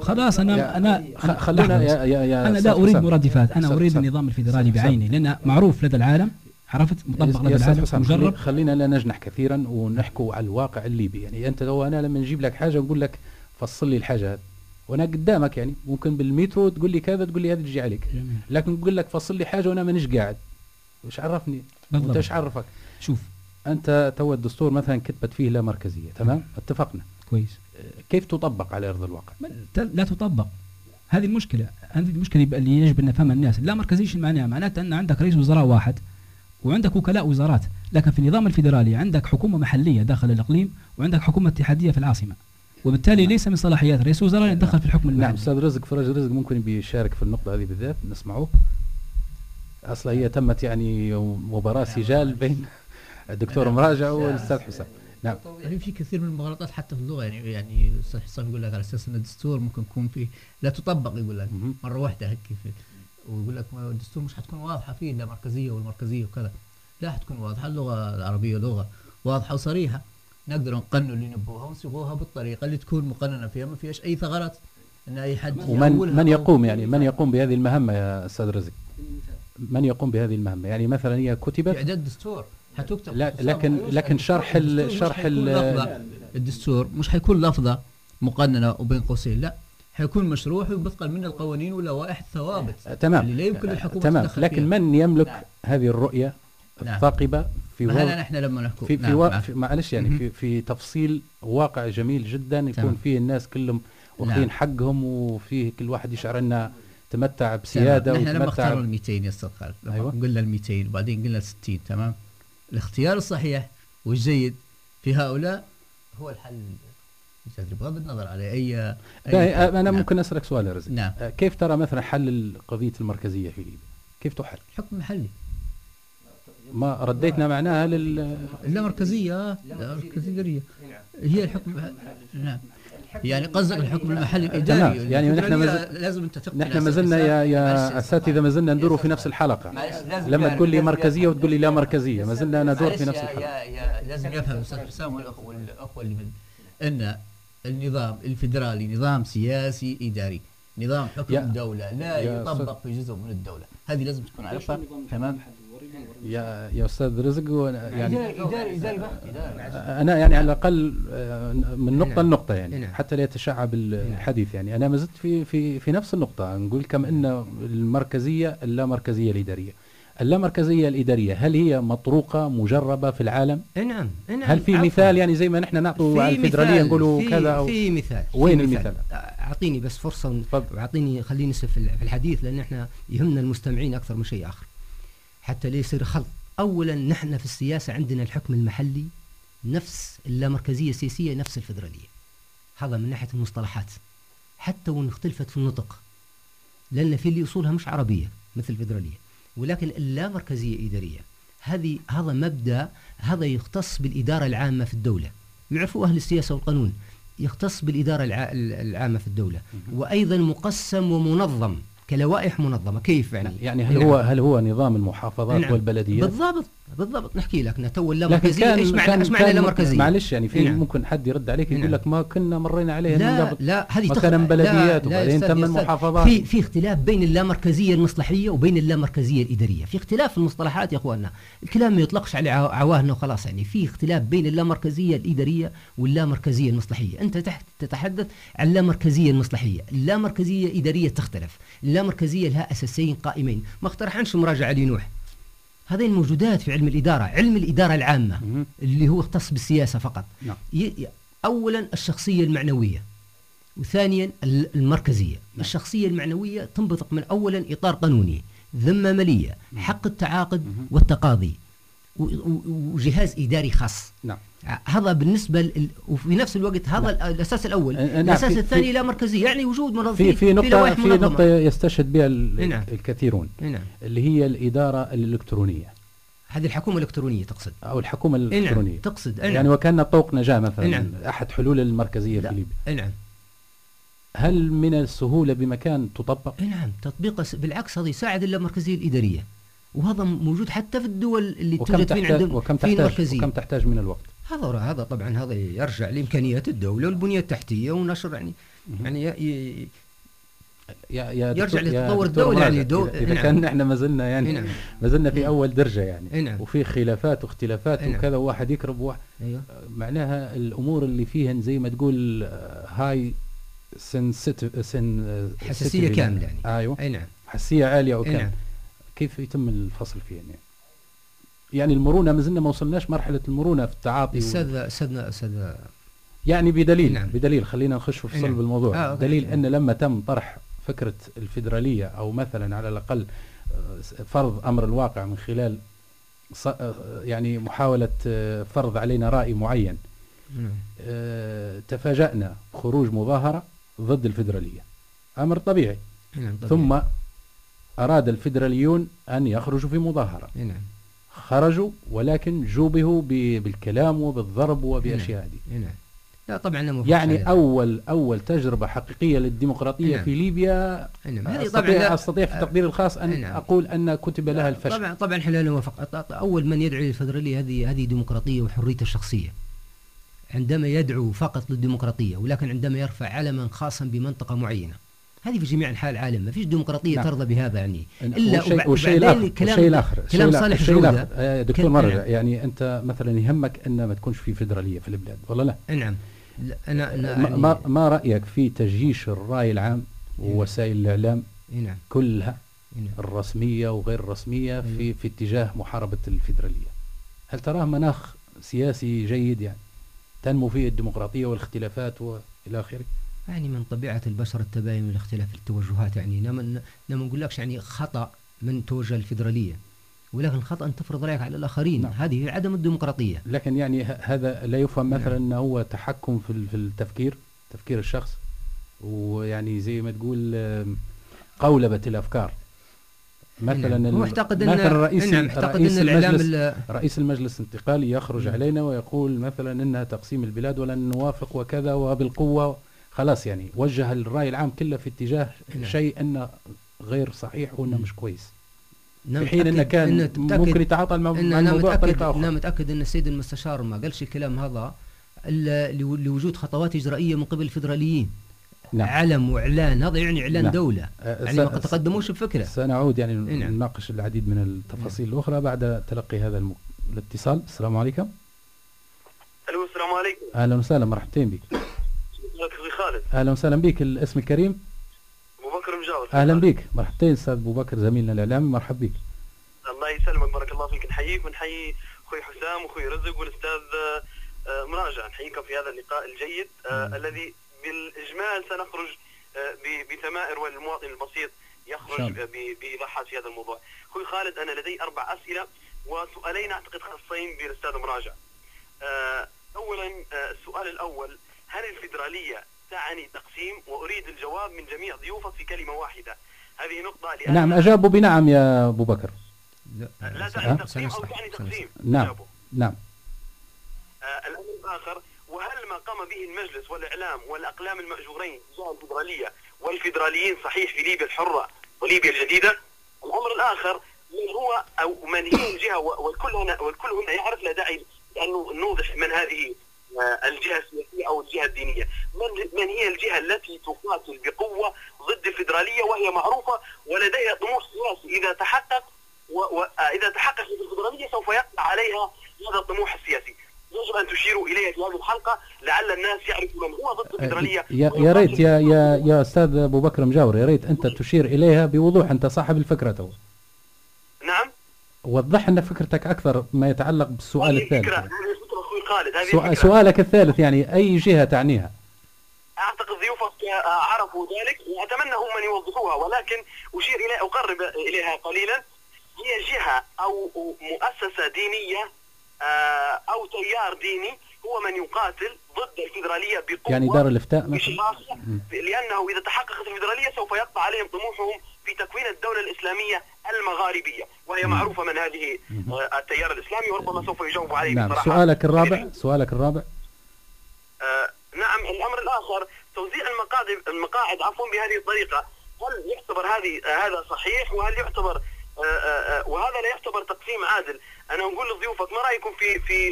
خلاص أنا أنا خ- خلينا لحظة. يا يا أنا لا أريد. مرادفات. أنا أريد. النظام الفيدرالي بعينه لأنه معروف لدى العالم. عرفت؟ مطبق حسام، مجرب. خلي- خلينا لا نجنح كثيرا ونحكوا على الواقع الليبي. يعني أنت لو أنا لما نجيب لك حاجة ونقول لك فصل لي الحاجة هذه وأنا قدامك يعني ممكن بالمترو تقول لي كذا تقول لي هذا تجي عليك. جميل. لكن نقول لك فصل لي حاجة وأنا مانيش قاعد. وش عرفني؟ وأنت بالضبط إيش عرفك؟ شوف. أنت تو الدستور مثلا كتبت فيه لا مركزية تمام؟ اتفقنا. كويس. كيف تطبق على أرض الواقع؟ لا تطبق. هذه المشكلة. هذه المشكلة اللي يجب أن نفهمها الناس. لا مركزية معناها معناتها أن عندك رئيس وزراء واحد وعندك وكلاء وزارات لكن في النظام الفيدرالي عندك حكومة محلية داخل الإقليم وعندك حكومة اتحادية في العاصمة. وبالتالي ليس من صلاحيات رئيس الوزراء أن يتدخل في الحكم نعم المحلي أستاذ رزق فرج رزق ممكن بيشارك في النقطة هذه بالذات؟ نسمعوه أصلا هي تمت يعني مباراه سجال بين الدكتور مراجع والأستاذ حسام. نعم. يعني في كثير من المغالطات حتى في اللغة يعني يعني الاستاذ حسام يقول لك على أساس إن الدستور ممكن يكون فيه لا تطبق يقول لك. مرة واحدة هيك في ويقول لك الدستور مش حتكون واضحة فيه لا مركزية والمركزية وكذا. لا حتكون واضحة اللغة العربية لغة واضحة وصريحة. نقدر نقنن اللي نبوها ونصيغوها بالطريقة اللي تكون مقننة فيها ما فيهاش أي ثغرات إن أي حد ومن من يقوم يعني؟ من يقوم بهذه المهمة يا أستاذ رزق؟ من يقوم بهذه المهمة؟ يعني مثلا هي كتبت إعداد الدستور. حتكتب لا لكن. لكن شرح ال- شرح ال-. الدستور مش حيكون لفظة مقننة وبين قوسين لا. حيكون مشروح ويبثقل من القوانين واللوائح الثوابت تمام اللي لا يمكن للحكومة تمام لكن فيها. من يملك هذه الرؤية نعم. الثاقبة في ما هذا نحن لما نحكي في في, نعم، و... نعم. في معلش يعني. في في تفصيل واقع جميل جدا يكون تمام. فيه الناس كلهم واخذين نعم. حقهم وفيه كل واحد يشعر إنه تمتع بسيادة نحن لما ب- ال 200 يا أستاذ خالد أيوة. قلنا ال 200 وبعدين قلنا ال 60 تمام الاختيار الصحيح والجيد في هؤلاء هو الحل الجذري بغض النظر على اي, أي لا، أنا نعم. ممكن أسألك سؤال يا رزق. نعم. آه، كيف ترى مثلا حل قضيه المركزية في ليبيا؟ كيف تحل؟ حكم محلي. ما رديتنا معناها لل اللامركزيه لا مركزية هي الحكم نعم. يعني قصدك الحكم المحلي الإداري. تمام. يعني نحن لازم أنت تقنع نحن ما زلنا يا يا أساتذة ما زلنا ندور في نفس الحلقة. لما تقول لي مركزية وتقول لي لا مركزية ما زلنا ندور في نفس الحلقة. لازم يفهم الاستاذ حسام والاخوه والأخوة اللي من إن النظام الفدرالي نظام سياسي إداري. نظام حكم يا- الدولة لا يطبق في جزء من الدولة. هذه لازم تكون عارفها تمام؟ يا يا أستاذ رزق يعني اداري إداري بحت أنا يعني على الأقل آه، من نقطة. لنقطة يعني. حتى لا يتشعب الحديث يعني. أنا ما زلت في في في نفس النقطة. نقول كم إن المركزية اللامركزيه الإدارية. اللامركزية الإدارية هل هي مطروقة مجربة في العالم إيه نعم إيه نعم هل في عفواً. مثال يعني زي ما نحن نعطوا على الفدراليه مثال، نقولوا في كذا أو في مثال في وين مثال. المثال؟ أعطيني بس فرصة تفضل. واعطيني خليني نسف في ال- في الحديث لأن إحنا يهمنا المستمعين أكثر من شيء آخر حتى لا يصير خلط اولا نحن في السياسة عندنا الحكم المحلي نفس اللامركزية السياسية نفس الفدراليه هذا من ناحية المصطلحات حتى وان اختلفت في النطق لأن في اللي أصولها مش عربية مثل الفدراليه ولكن اللامركزية إدارية. هذه هذا مبدأ هذا يختص بالإدارة العامة في الدولة. يعرفوا أهل السياسة والقانون. يختص بالإدارة الع- العامة في الدولة. وأيضا مقسم ومنظم كلوائح منظمة. كيف يعني؟ يعني هل نعم. هو هل هو نظام المحافظات نعم. والبلديات؟ بالضبط. بالضبط نحكي لك نتو لكن اللامركزيه إيش معنى إيش معنى كان اللامركزيه؟ معلش يعني في نعم. ممكن حد يرد عليك يقول نعم. لك ما كنا مرينا عليها لا لا هذه كان بلديات لا- لا وبعدين تم المحافظات. في في اختلاف بين اللامركزية المصلحيه وبين اللامركزية الإدارية. في اختلاف في المصطلحات يا أخواننا. الكلام ما يطلقش على عوا- عواهنا وخلاص يعني. في اختلاف بين اللامركزية الإدارية واللامركزية المصلحيه أنت تحت تتحدث عن اللامركزية المصلحيه اللامركزية الإدارية تختلف. اللامركزية لها أساسين قائمين. ما اقترحنش مراجعة علي نوح هذين موجودات في علم الإدارة علم الإدارة العامة مهم. اللي هو يختص بالسياسة فقط نعم. اولا الشخصية المعنوية وثانيا ال- المركزية الشخصية المعنوية تنبثق من اولا إطار قانوني ذمة مالية حق التعاقد. والتقاضي وجهاز إداري خاص. نعم. هذا بالنسبة ل... وفي نفس الوقت هذا ال- الأساس الأول. أ- نعم، الأساس في- الثاني في- لا مركزيه يعني وجود منظمين في في لوائح في منظمة. نقطة يستشهد بها ال- نعم. الكثيرون نعم. اللي هي الإدارة الإلكترونية. هذه الحكومة الإلكترونية تقصد. أو الحكومة إي نعم الإلكترونية. تقصد إي يعني نعم. وكأن طوق نجاة مثلا نعم. أحد حلول المركزية لا. في ليبيا. نعم. هل من السهولة بمكان تطبق؟ نعم تطبيق بالعكس هذا يساعد اللامركزية الإدارية. وهذا موجود حتى في الدول اللي توجد فين عندهم وكم تحتاج مركزيه وكم تحتاج من الوقت؟ هذا هذا طبعا هذا يرجع لإمكانيات الدولة والبنية التحتية ونشر يعني يعني ي- يا يا يرجع لتطور الدولة يعني دو- إذا نعم. كان إحنا ما زلنا يعني نعم. ما زلنا في مم. أول درجة يعني. نعم. وفي خلافات واختلافات نعم. وكذا واحد يكرب واحد. أيوه. معناها الأمور اللي فيها زي ما تقول هاي سن حساسية كاملة يعني. أيوه. أي نعم. حساسية عالية وكامله نعم. كيف يتم الفصل فيها يعني يعني المرونة ما زلنا ما وصلناش مرحلة المرونة في التعاطي. أستاذ أستاذ أستاذ يعني بدليل نعم. بدليل خلينا نخش في أي نعم. صلب الموضوع آه،. دليل أن لما تم طرح فكرة الفيدرالية أو مثلا على الأقل آه، فرض أمر الواقع من خلال آه، يعني محاولة آه، فرض علينا رأي معين نعم. تفاجأنا خروج مظاهرة ضد الفيدرالية أمر طبيعي نعم طبيعي. ثم أراد الفيدراليون أن يخرجوا في مظاهرة. نعم. خرجوا ولكن جوبهوا بالكلام وبالضرب وبأشياء هذه. إي نعم. لا طبعا يعني أول أول تجربة حقيقية للديمقراطية نعم. في ليبيا نعم. هذه طبعا أستطيع, لا- أستطيع في تقديري الخاص أن أي نعم. أقول أن كتب لها الفشل. طبعا طبعا أط- أط- أول من يدعو للفدراليه هذه هذه ديمقراطية وحريته الشخصية. عندما يدعو فقط للديمقراطية ولكن عندما يرفع علما خاصا بمنطقة معينة. هذه في جميع أنحاء العالم ما فيش ديمقراطية نعم. ترضى بهذا يعني والشيء, وبع- والشيء وبعدين الآخر كلام- صالح. الآخر آه، دكتور مرجع نعم. يعني أنت مثلا يهمك أن ما تكونش في فيدرالية في البلاد ولا لا؟ نعم لا، أنا أنا ما, يعني ما, رأيك في تجيش الرأي العام ووسائل الإعلام إي نعم كلها نعم الرسمية وغير الرسمية في, أيوة. في اتجاه محاربة الفيدرالية هل تراه مناخ سياسي جيد يعني تنمو فيه الديمقراطية والاختلافات وإلى آخره يعني من طبيعة البشر التباين والاختلاف التوجهات يعني لما لما نقول لكش يعني خطأ من توجه الفيدرالية ولكن خطأ أن تفرض رأيك على الآخرين نعم. هذه عدم الديمقراطية لكن يعني هذا لا يفهم نعم. مثلا أنه هو تحكم في ال- في التفكير تفكير الشخص ويعني زي ما تقول قولبة الأفكار مثلا نعم. هو اعتقد مثلا أن رئيس نعم اعتقد رئيس أن الإعلام المجلس ال- رئيس المجلس الانتقالي يخرج مم. علينا ويقول مثلا إنها تقسيم البلاد ولن نوافق وكذا وبالقوة خلاص يعني وجه الرأي العام كله في اتجاه نعم. شيء إنه غير صحيح وإنه. مش كويس. أنا في حين إنه كان متأكد- ممكن يتعاطى مع إن الموضوع متأكد بطريقة أنا أخرى متأكد أن السيد المستشار ما قالش الكلام هذا لو- لوجود خطوات إجرائية من قبل الفيدراليين. نعم. علم وإعلان هذا يعني إعلان نعم. دولة. آه، يعني ما تقدموش بفكرة. سنعود يعني إيه نعم. نناقش العديد من التفاصيل الأخرى بعد تلقي هذا الم... الاتصال. السلام عليكم. ألو السلام عليكم. أهلا وسهلا مرحبتين بك. خالد. أهلا وسهلا بك الاسم الكريم؟ ابو بكر مجاور. أهلا بك مرحبتين أستاذ ابو بكر زميلنا الإعلامي مرحب بك الله يسلمك بارك الله فيك. نحييك ونحيي أخوي حسام وأخوي رزق والأستاذ آه، مراجع. نحييكم في هذا اللقاء الجيد آه،. الذي بالإجمال سنخرج آه، بثمائر والمواطن البسيط يخرج بإيضاحات في هذا الموضوع. أخوي خالد أنا لدي أربع أسئلة وسؤالين أعتقد خاصين بالأستاذ مراجع. آه، اولا السؤال الأول هل الفيدرالية تعني تقسيم وأريد الجواب من جميع ضيوفك في كلمة واحدة. هذه نقطة لأن نعم أجابوا بنعم يا أبو بكر لا لا؟ تعني تقسيم أو سنصلح. تعني. تقسيم نعم. جابوا. نعم آه الأمر الآخر وهل ما قام به المجلس والإعلام والأقلام المأجورين تجاه الفيدرالية والفيدراليين صحيح في ليبيا الحرة وليبيا الجديدة الأمر الآخر من هو أو من هي الجهة والكل هنا والكل هنا يعرف لا داعي أن نوضح من هذه آه، الجهة السياسية أو الجهة الدينية. من, من هي الجهة التي تقاتل بقوة ضد الفيدرالية وهي معروفة ولديها طموح سياسي؟ إذا تحقق وإذا تحققت الفيدرالية سوف يقع عليها هذا الطموح السياسي. يجب أن تشيروا إليه في هذه الحلقة لعل الناس يعرفوا من هو ضد الفيدرالية يا يا ريت يا يا يا أستاذ أبو بكر مجاور يا ريت أنت تشير إليها بوضوح. أنت صاحب الفكرة تو. نعم. وضح لنا فكرتك أكثر ما يتعلق بالسؤال الثالث الفكرة خالد هذه سؤال. سؤالك الثالث يعني أي جهة تعنيها؟ أعتقد ضيوفك آه، عرفوا ذلك وأتمنى هم ان يوضحوها ولكن أشير إلى أقرب إليها قليلا. هي جهة أو مؤسسة دينية آه، أو تيار ديني هو من يقاتل ضد الفيدرالية بقوة يعني دار الافتاء مثلا؟ لأنه إذا تحققت الفيدرالية سوف يقطع عليهم طموحهم في تكوين الدولة الإسلامية المغاربية وهي معروفة من هذه آه، التيار الإسلامي وربما سوف يجاوب عليه نعم. سؤالك الرابع؟ سؤالك الرابع؟ آه، نعم الأمر الآخر توزيع المقاعد المقاعد عفوا بهذه الطريقة. هل يعتبر هذه آه، هذا صحيح؟ وهل يعتبر آه، آه، آه، وهذا لا يعتبر تقسيم عادل؟ أنا أقول لضيوفك ما رأيكم في في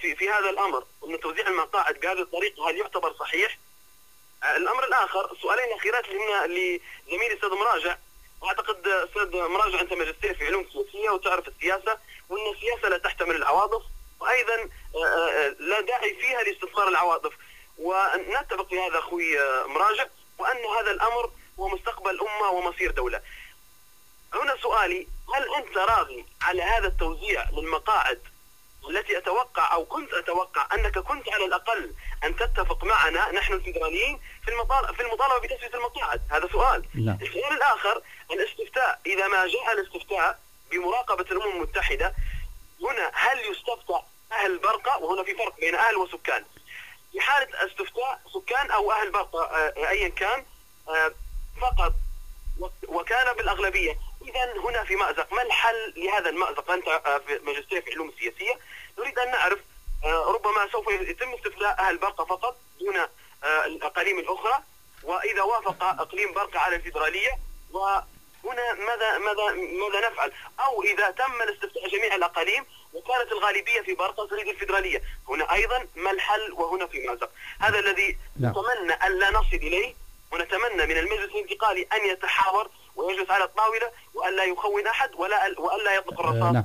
في في هذا الأمر؟ أن توزيع المقاعد بهذه الطريقة هل يعتبر صحيح؟ الأمر الآخر السؤالين الاخيرات اللي لزميلي أستاذ مراجع اعتقد أستاذ مراجع أنت ماجستير في علوم سياسيه وتعرف السياسة وأن السياسة لا تحتمل العواطف وأيضا آه، آه، لا داعي فيها لاستصغار العواطف ونتفق في هذا أخوي آه، مراجع وأن هذا الأمر هو مستقبل أمة ومصير دولة. هنا سؤالي هل أنت راضي على هذا التوزيع للمقاعد التي أتوقع أو كنت أتوقع أنك كنت على الأقل أن تتفق معنا نحن الفيدراليين في المطالبه في المطالبة بتسوية المقاعد، هذا سؤال. نعم. السؤال الآخر الاستفتاء إذا ما جاء الاستفتاء بمراقبة الأمم المتحدة هنا هل يستفتى أهل برقة وهنا في فرق بين أهل وسكان. في حالة استفتاء سكان أو أهل برقة آه، ايا كان آه، فقط وك- وكان بالأغلبية، اذا هنا في مأزق، ما الحل لهذا المأزق؟ أنت آه، في ماجستير في علوم السياسيه، نريد أن نعرف آه، ربما سوف يتم استفتاء أهل برقة فقط دون آه، الأقاليم الأخرى، وإذا وافق إقليم برقة على الفيدرالية وهنا ماذا ماذا ماذا نفعل؟ أو إذا تم الاستفتاء جميع الأقاليم وكانت الغالبية في برقة تريد الفيدرالية، هنا أيضا ما الحل وهنا في مأزق؟ هذا الذي نعم. نتمنى أن لا نصل إليه ونتمنى من المجلس الانتقالي أن يتحاور ويجلس على الطاولة وأن لا يخون أحد ولا وأن لا يطلق آه الرصاص نعم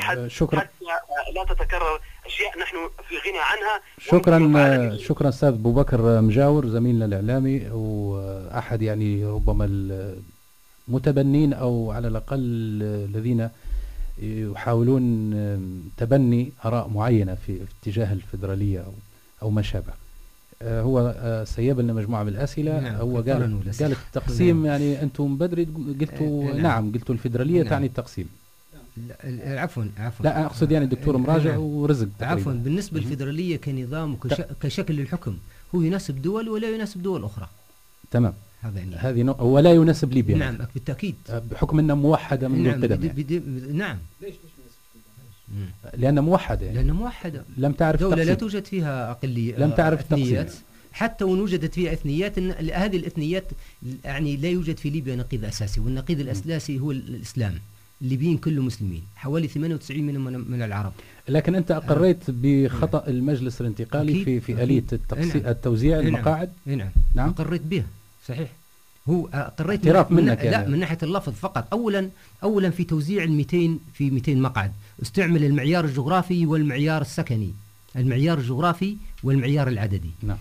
أحد آه، شكرا. حتى آه، لا تتكرر أشياء نحن في غنى عنها شكرا. شكرا أستاذ أبو بكر مجاور زميلنا الإعلامي واحد يعني ربما المتبنين أو على الأقل الذين يحاولون تبني آراء معينة في اتجاه الفدرالية أو أو ما شابه هو آه، سيب لنا مجموعة من الأسئلة نعم، هو قال. قال التقسيم يعني أنتم بدري قلتوا آه، نعم. نعم قلتوا الفدرالية نعم. تعني التقسيم لا، عفوا عفوا لا أقصد يعني الدكتور آه، مراجع نعم. ورزق عفوا. بالنسبة للفيدراليه كنظام وكش... كشكل للحكم هو يناسب دول ولا يناسب دول أخرى تمام هذا يعني هذه نوع ولا يناسب ليبيا نعم بالتأكيد آه، بحكم أنها موحدة من نعم القدم يعني. نعم مم. لأنها موحدة. يعني لأنها موحدة. لم تعرف دولة لا. توجد فيها أقلية لم تعرف إثنيات. التقسيم. حتى وإن وجدت فيها إثنيات إن هذه الإثنيات يعني لا يوجد في ليبيا نقيض أساسي والنقيض الأساسي هو الإسلام. الليبيين كلهم مسلمين حوالي 98 منهم من, من العرب. لكن أنت اقريت بخطأ المجلس الانتقالي أكيد، في في. آلية التقسيم نعم. التوزيع نعم. المقاعد؟ نعم. نعم. أقريت به صحيح. هو أقريت اعتراف من منك لا يعني. من ناحية اللفظ فقط. أولا أولا في توزيع ال 200 في 200 مقعد. استعمل المعيار الجغرافي والمعيار السكني المعيار الجغرافي والمعيار العددي نعم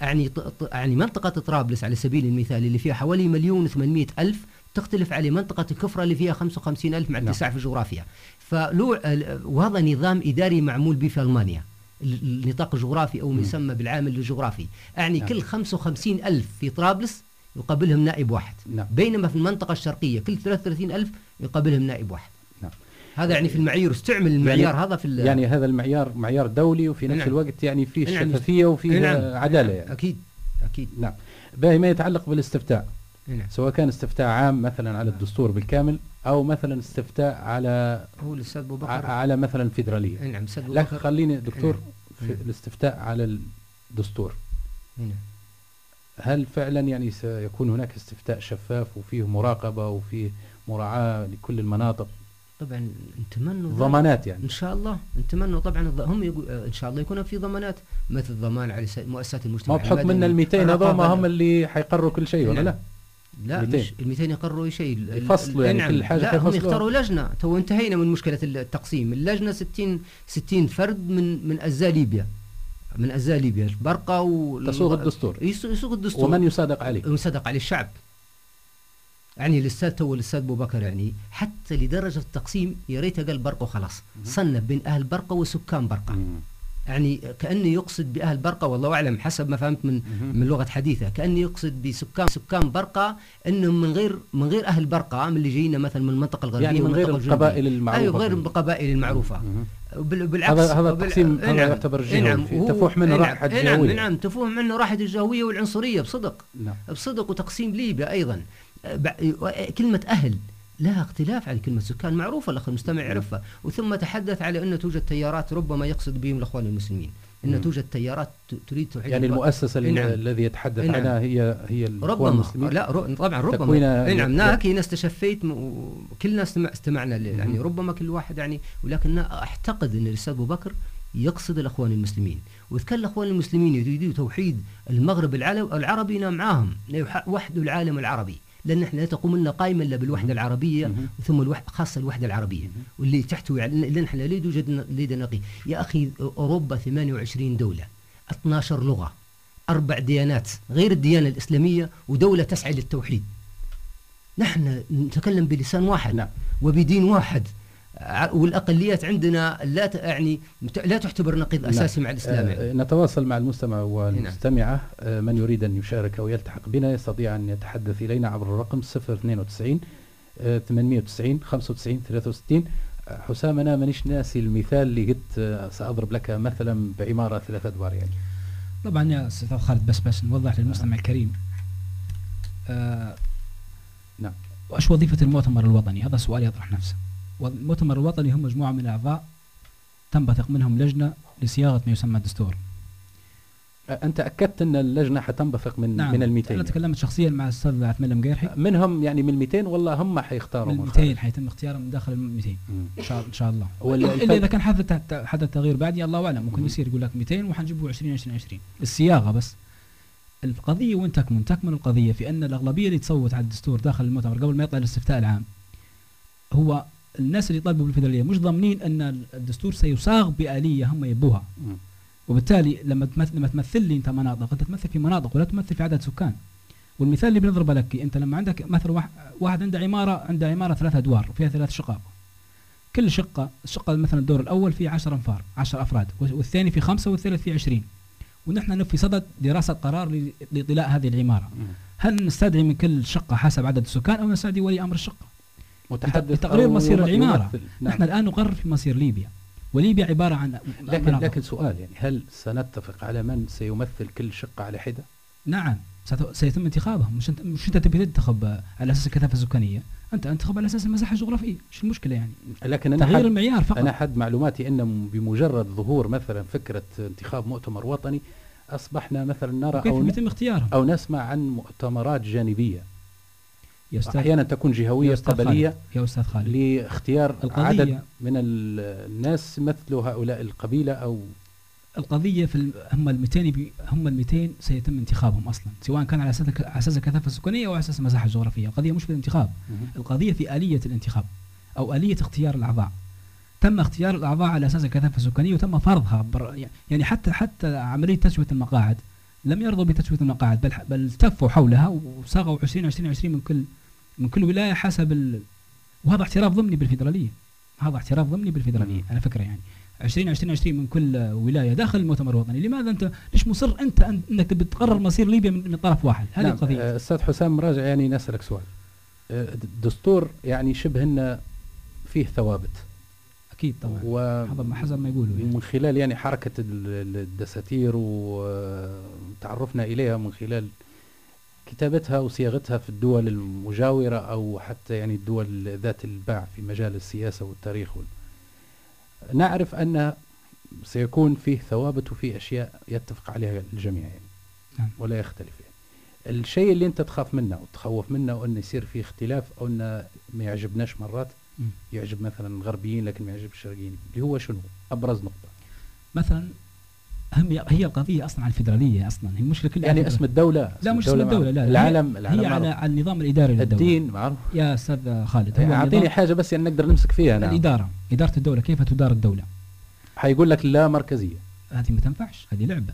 يعني يعني منطقة طرابلس على سبيل المثال اللي فيها حوالي مليون وثمانمائة ألف تختلف على منطقة الكفرة اللي فيها 55 ألف مع نعم. اتساع في الجغرافيا فلو وهذا نظام إداري معمول به في ألمانيا ال- النطاق الجغرافي أو ما يسمى بالعامل الجغرافي يعني نعم. كل 55 ألف في طرابلس يقابلهم نائب واحد نعم. بينما في المنطقة الشرقية كل 33 ألف يقابلهم نائب واحد نعم. هذا يعني في المعايير استعمل المعيار هذا في يعني هذا المعيار معيار دولي وفي نفس نعم. الوقت يعني فيه نعم. شفافية وفيه نعم. عدالة نعم. يعني أكيد أكيد نعم باقي ما يتعلق بالاستفتاء نعم سواء كان استفتاء عام مثلا على الدستور بالكامل أو مثلا استفتاء على هو الأستاذ أبو ع- بكر على مثلا فيدرالية نعم لكن بكر خليني دكتور نعم. في نعم. الاستفتاء على الدستور نعم. هل فعلا يعني سيكون هناك استفتاء شفاف وفيه مراقبة وفيه مراعاة لكل المناطق طبعا نتمنى. ضمانات يعني إن شاء الله نتمنى طبعا هم يقول إن شاء الله يكون في ضمانات مثل ضمان على مؤسسات المجتمع ما بحكم إن ال 200 الرقابة هذول هم اللي حيقرروا كل شيء ولا نعم. لا؟ لا 200. مش ال 200 يقرروا شيء يفصلوا يعني نعم. كل حاجة لا هم. يختاروا لجنة تو انتهينا من مشكلة التقسيم اللجنة 60 60 فرد من من أجزاء ليبيا من أجزاء ليبيا البرقه و تصوغ الدستور يس- يسوق الدستور ومن يصادق عليه ويصدق عليه الشعب يعني الأستاذ تو الأستاذ أبو بكر يعني حتى لدرجة التقسيم يا ريت قال برقه وخلاص صنف بين أهل برقه وسكان برقه. يعني كأنه يقصد بأهل برقه والله أعلم حسب ما فهمت من. من لغة حديثه كأنه يقصد بسكان سكان برقه انهم من غير من غير أهل برقه من اللي جايين مثلا من المنطقة الغربية يعني من غير. القبائل المعروفة أيوه غير القبائل المعروفة بالعكس هذا التقسيم إيه هذا نعم. يعتبر إيه جهوي نعم. تفوح منه إيه نعم. رائحة إيه نعم. نعم تفوح منه رائحه الجهوية والعنصرية بصدق نعم بصدق وتقسيم ليبيا أيضا أه، كلمة أهل لها اختلاف عن كلمة سكان معروفة الأخ المستمع يعرفها وثم تحدث على أنه توجد تيارات ربما يقصد بهم الأخوان المسلمين مم. توجد تيارات تريد توحيد يعني المؤسسة نعم. الذي يتحدث نعم. عنها هي هي ربما المسلمين لا طبعا ربما نعم لا. ناك هنا استشفيت م- وكلنا استمع استمعنا يعني. ربما كل واحد يعني ولكن أعتقد أن الأستاذ أبو بكر يقصد الأخوان المسلمين واذا كان الأخوان المسلمين يريدوا توحيد المغرب العربي نعم معاهم وحدوا العالم العربي لأن إحنا لا تقوم لنا قائمه الا بالوحدة العربية. ثم الوحدة خاصة الوحدة العربية. واللي تحتوي على لأن إحنا لا يوجد لدينا نقي. يا أخي أوروبا 28 دولة 12 لغة أربع ديانات غير الديانة الإسلامية ودولة تسعى للتوحيد. نحن نتكلم بلسان واحد نعم. وبدين واحد. والأقليات عندنا لا يعني لا تعتبر نقيض أساسي مع الإسلام يعني. آه، نتواصل مع المستمع والمستمعة آه، من يريد أن يشارك أو يلتحق بنا يستطيع أن يتحدث إلينا عبر الرقم 092 آه، 890 95 63 آه، حسام أنا مانيش ناسي المثال اللي قلت آه، سأضرب لك مثلا بعمارة ثلاثة أدوار يعني طبعا يا أستاذ خالد بس بس نوضح للمستمع الكريم آه نعم. وإيش وظيفة المؤتمر الوطني؟ هذا سؤال يطرح نفسه. والمؤتمر الوطني هم مجموعة من الأعضاء تنبثق منهم لجنة لصياغة ما يسمى الدستور. أنت أكدت أن اللجنة حتنبثق من نعم من ال 200 أنا تكلمت شخصيا مع الأستاذ عثمان المقيرحي منهم يعني من ال 200 والله هم حيختاروا من من 200 حيتم اختيارهم من داخل ال 200 مم. إن شاء إن شاء الله. إلا إذا كان حدث حدث تغيير بعدي الله أعلم ممكن مم. يصير يقول لك 200 وحنجيبه 20 20 20 الصياغة بس القضية وين تكمن؟ تكمن القضية في أن الأغلبية اللي تصوت على الدستور داخل المؤتمر قبل ما يطلع الاستفتاء العام هو الناس اللي طالبوا بالفدراليه مش ضامنين أن الدستور سيصاغ بآلية هم يبوها. وبالتالي لما تمثل لما تمثل لي أنت مناطق أنت تمثل في مناطق ولا تمثل في عدد سكان. والمثال اللي بنضربه لك أنت لما عندك مثلا واحد, عنده عمارة عنده عمارة ثلاث أدوار وفيها ثلاث شقق. كل شقة الشقه مثلا الدور الأول فيه 10 أنفار 10 أفراد والثاني في خمسة والثالث في 20 ونحن في صدد دراسة قرار ل- لاطلاء هذه العمارة. هل نستدعي من كل شقة حسب عدد السكان أو نستدعي ولي أمر الشقة؟ متحدث لتقرير أو مصير العمارة. نعم. نحن الآن نقرر في مصير ليبيا وليبيا عبارة عن لكن مناطق. لكن سؤال يعني هل سنتفق على من سيمثل كل شقة على حدة؟ نعم سيتم انتخابهم مش انت مش أنت تبي تنتخب على أساس الكثافة السكانية أنت انتخب على أساس المساحة الجغرافية إيش المشكلة يعني لكن أنا تغيير حد المعيار فقط أنا حد معلوماتي أن بمجرد ظهور مثلا فكرة انتخاب مؤتمر وطني أصبحنا مثلا نرى ن- يتم اختيارهم أو نسمع عن مؤتمرات جانبية يا أستاذ أحيانا تكون جهوية أستاذ قبلية. يا أستاذ خالد. لاختيار القضية- عدد من ال- الناس يمثلوا هؤلاء القبيلة أو القضية في هم ال 200 بي- هم ال 200 سيتم انتخابهم أصلا سواء كان على أساس على أساس الكثافه السكانيه أو على أساس المساحه الجغرافيه القضية مش في الانتخاب. القضية في آلية الانتخاب أو آلية اختيار الأعضاء. تم اختيار الأعضاء على أساس الكثافه السكانيه وتم فرضها بر يعني حتى حتى عملية تسوية المقاعد لم يرضوا بتسوية المقاعد بل بل التفوا حولها وصاغوا 20 20 20 من كل من كل ولايه حسب ال... وهذا اعتراف ضمني بالفيدرالية. هذا اعتراف ضمني بالفيدرالية على فكرة يعني. 20 20 20 من كل ولاية داخل المؤتمر الوطني. لماذا أنت ليش مصر أنت أنك تقرر مصير ليبيا من, من طرف واحد؟ هذه نعم. القضية. آه، أستاذ حسام راجع يعني نسألك سؤال. آه، الدستور يعني شبه أنه فيه ثوابت. أكيد طبعا. و حسب ما يقولوا يعني. من خلال يعني ال- الدساتير وتعرفنا إليها من خلال كتابتها وصياغتها في الدول المجاورة أو حتى يعني الدول ذات الباع في مجال السياسة والتاريخ وال... نعرف أن سيكون فيه ثوابت وفيه أشياء يتفق عليها الجميع يعني نعم. ولا يختلف يعني. الشيء اللي أنت تخاف منه وتخوف منه وانه يصير فيه اختلاف أو انه ما يعجبناش مرات. يعجب مثلا الغربيين لكن ما يعجب الشرقيين اللي هو شنو أبرز نقطة مثلا هم هي القضية أصلا على الفدراليه أصلا. هي المشكلة كلها يعني اسم الدولة لا مش اسم الدولة. لا, العالم هي, العالم هي على, معروف. على النظام الإداري للدولة. الدين معروف. يا أستاذ خالد هو أعطيني حاجة بس يعني نقدر نمسك فيها أنا. الإدارة إدارة الدولة كيف تدار الدولة؟ حيقول لك لا مركزية. هذه ما تنفعش هذه لعبة.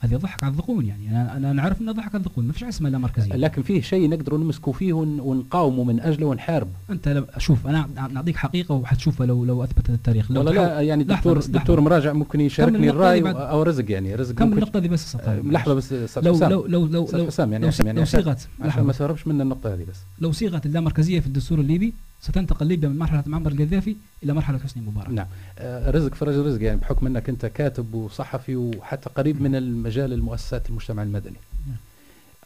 هذه ضحك على الذقون يعني أنا أنا نعرف إنه ضحك على الذقون ما فيش اسمها لا مركزية لكن فيه شيء نقدر نمسكوا فيه ون- ونقاوموا من اجله ونحاربه أنت شوف أنا نعطيك حقيقة وحتشوفها لو لو أثبتت التاريخ لو والله لا يعني بس، لحظة. دكتور مراجع ممكن يشاركني الرأي بعد. أو رزق يعني رزق كم النقطة دي بس آه،. لحظة بس أستاذ لو لو لو لو لو, حسام يعني لو, يعني لو صيغت عشان. ما تهربش من النقطة هذه بس لو صيغت اللامركزية في الدستور الليبي ستنتقل ليبيا من مرحلة معمر القذافي إلى مرحلة حسني مبارك. نعم. آه، رزق فرج رزق يعني بحكم أنك أنت كاتب وصحفي وحتى قريب من المجال المؤسسات المجتمع المدني. نعم.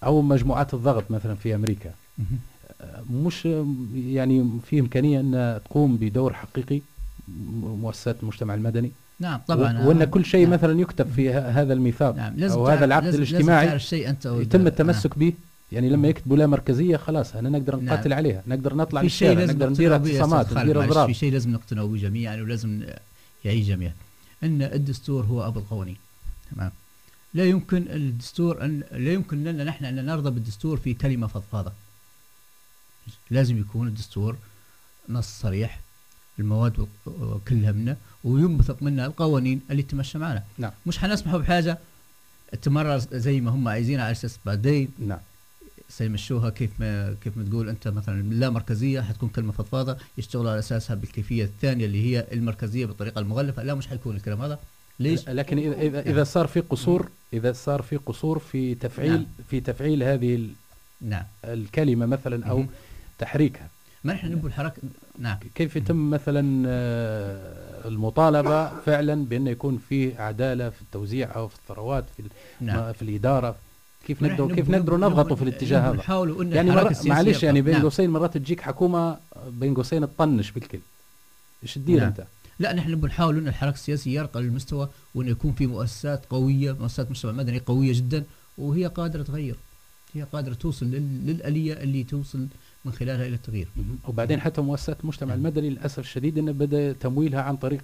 أو مجموعات الضغط مثلا في أمريكا. آه، مش يعني في إمكانية أن تقوم بدور حقيقي مؤسسات المجتمع المدني؟ نعم طبعا. وأن كل شيء نعم. مثلا يكتب في هذا الميثاق نعم لازم أو هذا العقد لازم- الاجتماعي لازم شيء أنت يتم نعم. التمسك به؟ يعني لما يكتبوا لا مركزية خلاص أنا نقدر نعم. نقاتل عليها نقدر نطلع في شيء للشارع لازم نقدر ندير اعتصامات ندير اضراب في شيء لازم نقتنع به جميعا ولازم يعيش جميعا. إن الدستور هو أبو القوانين. تمام. لا يمكن الدستور أن لا يمكن لنا نحن أن نرضى بالدستور في كلمه فضفاضه لازم يكون الدستور نص صريح المواد كلها منه وينبثق منها القوانين اللي تمشى معنا. نعم. مش حنسمحوا بحاجة تمرر زي ما هم عايزين على أساس بعدين. نعم. سيمشوها كيف ما كيف ما تقول أنت مثلا لا مركزية حتكون كلمة فضفاضة يشتغلوا على أساسها بالكيفية الثانية اللي هي المركزية بالطريقة المغلفة. لا مش حيكون الكلام هذا. ليش؟ لكن اذا اذا إذا صار في قصور إذا صار في قصور في تفعيل نعم. في تفعيل هذه نعم. الكلمة مثلا أو. تحريكها. ما نحن نبغى الحركه نعم. كيف يتم مثلا آه، المطالبة فعلا بأن يكون في عدالة في التوزيع أو في الثروات في نعم. في الإدارة؟ كيف نقدر كيف نقدروا نضغطوا في الاتجاه هذا يعني معلش يعني بين نعم. قوسين مرات تجيك حكومة بين قوسين تطنش بالكل إيش تدير نعم. أنت؟ لا نحن نبغى نحاول أن الحركه السياسيه يرقى للمستوى وأن يكون في مؤسسات قوية مؤسسات مجتمع مدني قوية جدا وهي قادرة تغير هي قادرة توصل لل- للآلية اللي توصل من خلالها إلى التغيير. وبعدين حتى مؤسسات المجتمع المدني للأسف الشديد انه بدأ تمويلها عن طريق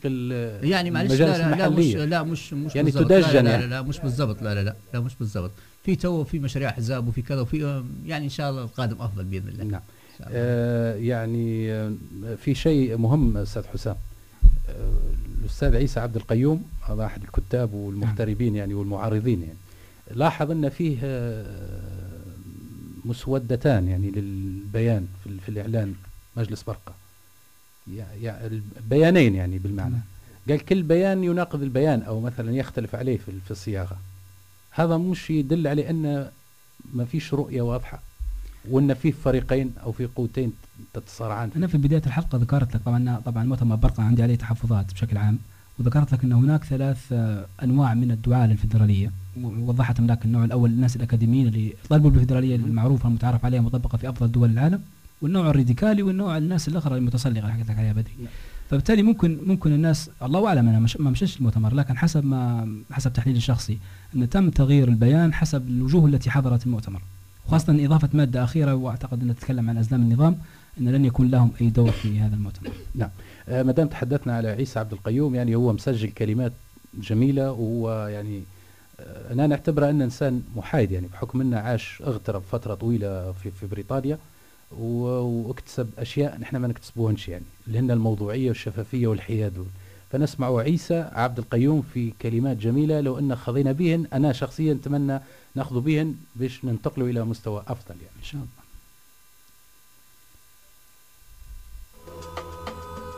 يعني معلش لا لا, لا مش لا مش مش يعني. تدجن لا لا, يعني. لا, لا مش بالضبط لا لا لا لا مش بالضبط في تو في مشاريع احزاب وفي كذا وفي يعني إن شاء الله القادم أفضل بإذن الله. نعم. الله. آه يعني آه، في شيء مهم أستاذ حسام. آه، الأستاذ عيسى عبد القيوم هذا احد الكتاب والمغتربين يعني والمعارضين يعني. لاحظ أن فيه آه، مسودتان يعني للبيان في, في الإعلان مجلس برقة. يع- يع- البيانين يعني بالمعنى. نعم. قال كل بيان يناقض البيان أو مثلا يختلف عليه في الصياغة. هذا مش يدل على أن ما فيش رؤية واضحة وأن في فريقين أو في قوتين تتصارعان. أنا في بداية الحلقة ذكرت لك طبعا طبعا مؤتمر برقه عندي عليه تحفظات بشكل عام وذكرت لك أن هناك ثلاث أنواع من الدعاء للفدراليه ووضحت لك النوع الأول الناس الأكاديميين اللي طلبوا بالفدراليه المعروفة المتعارف عليها مطبقه في أفضل دول العالم والنوع الراديكالي والنوع الناس الأخرى المتسلقة اللي حكيت لك عليها بدري نعم. فبالتالي ممكن ممكن الناس الله أعلم أنا ما مشيتش المؤتمر لكن حسب ما حسب تحليلي الشخصي أن تم تغيير البيان حسب الوجوه التي حضرت المؤتمر. وخاصه إضافة مادة أخيرة وأعتقد أنها تتكلم عن ازلام النظام أن لن يكون لهم أي دور في هذا المؤتمر. آه، ما دام تحدثنا على عيسى عبد القيوم يعني هو مسجل كلمات جميلة وهو يعني آه، أنا نعتبره انه إنسان محايد يعني بحكم أنه عاش اغترب فترة طويلة في في بريطانيا. واكتسب أشياء نحن ما نكتسبوهنش يعني اللي هن الموضوعية والشفافية والحياد وال- فنسمع عيسى عبد القيوم في كلمات جميلة لو إن خضينا بهن أنا شخصيا أتمنى ناخذ بهن باش ننتقلوا إلى مستوى أفضل يعني. إن شاء الله.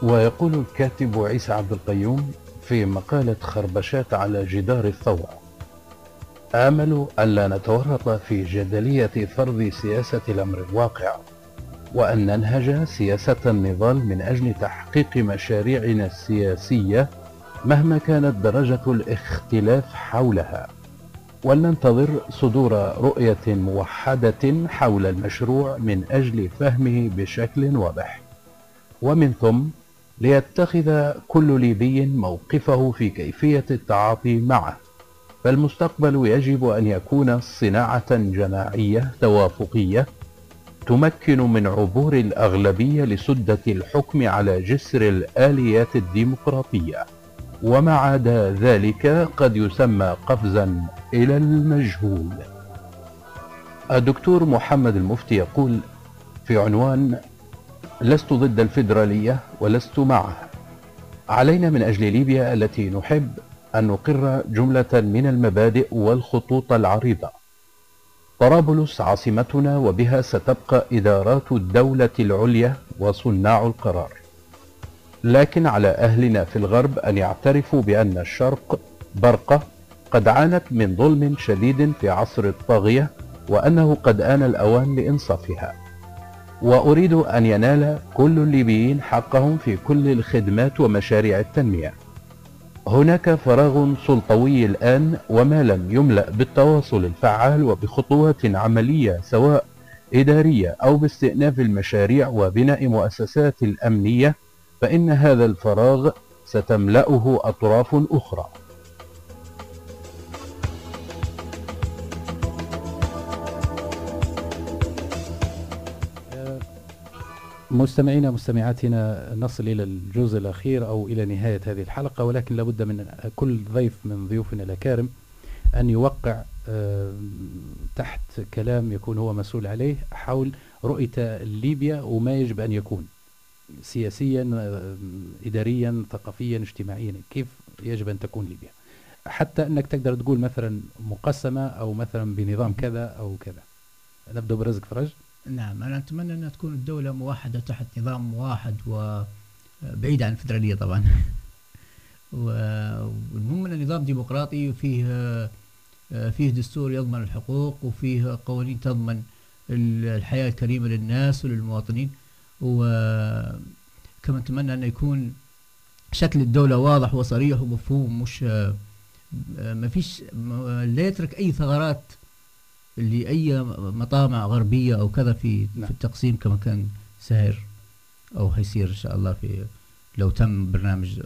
ويقول الكاتب عيسى عبد القيوم في مقالة خربشات على جدار الثورة آمل ألا نتورط في جدلية فرض سياسة الأمر الواقع. وأن ننهج سياسة النضال من أجل تحقيق مشاريعنا السياسية مهما كانت درجة الاختلاف حولها. ولننتظر صدور رؤية موحدة حول المشروع من أجل فهمه بشكل واضح. ومن ثم ليتخذ كل ليبي موقفه في كيفية التعاطي معه. فالمستقبل يجب أن يكون صناعة جماعية توافقية تمكن من عبور الأغلبية لسدة الحكم على جسر الآليات الديمقراطية. وما عدا ذلك قد يسمى قفزا إلى المجهول. الدكتور محمد المفتي يقول في عنوان لست ضد الفيدرالية ولست معها. علينا من أجل ليبيا التي نحب أن نقر جملة من المبادئ والخطوط العريضة. طرابلس عاصمتنا وبها ستبقى إدارات الدولة العليا وصناع القرار. لكن على أهلنا في الغرب أن يعترفوا بأن الشرق برقة قد عانت من ظلم شديد في عصر الطاغية وأنه قد آن الأوان لإنصافها. وأريد أن ينال كل الليبيين حقهم في كل الخدمات ومشاريع التنمية. هناك فراغ سلطوي الآن وما لم يملأ بالتواصل الفعال وبخطوات عملية سواء إدارية أو باستئناف المشاريع وبناء مؤسسات الأمنية فإن هذا الفراغ ستملأه أطراف أخرى. مستمعينا مستمعاتنا نصل إلى الجزء الأخير أو إلى نهاية هذه الحلقة ولكن لابد من كل ضيف من ضيوفنا الأكارم أن يوقع آه، تحت كلام يكون هو مسؤول عليه حول رؤية ليبيا وما يجب أن يكون سياسيا آه، إداريا ثقافيا اجتماعيا كيف يجب أن تكون ليبيا؟ حتى أنك تقدر تقول مثلا مقسمة أو مثلا بنظام كذا أو كذا. نبدأ برزق فرج نعم أنا أتمنى أن تكون الدولة موحدة تحت نظام واحد وبعيد عن الفدرالية طبعا. والمهم أن النظام ديمقراطي وفيه فيه دستور يضمن الحقوق وفيه قوانين تضمن الحياة الكريمة للناس وللمواطنين. وكما نتمنى أن يكون شكل الدولة واضح وصريح ومفهوم مش ما فيش لا يترك أي ثغرات لأي مطامع غربية أو كذا في نعم. في التقسيم كما كان ساير أو هيصير إن شاء الله في لو تم برنامج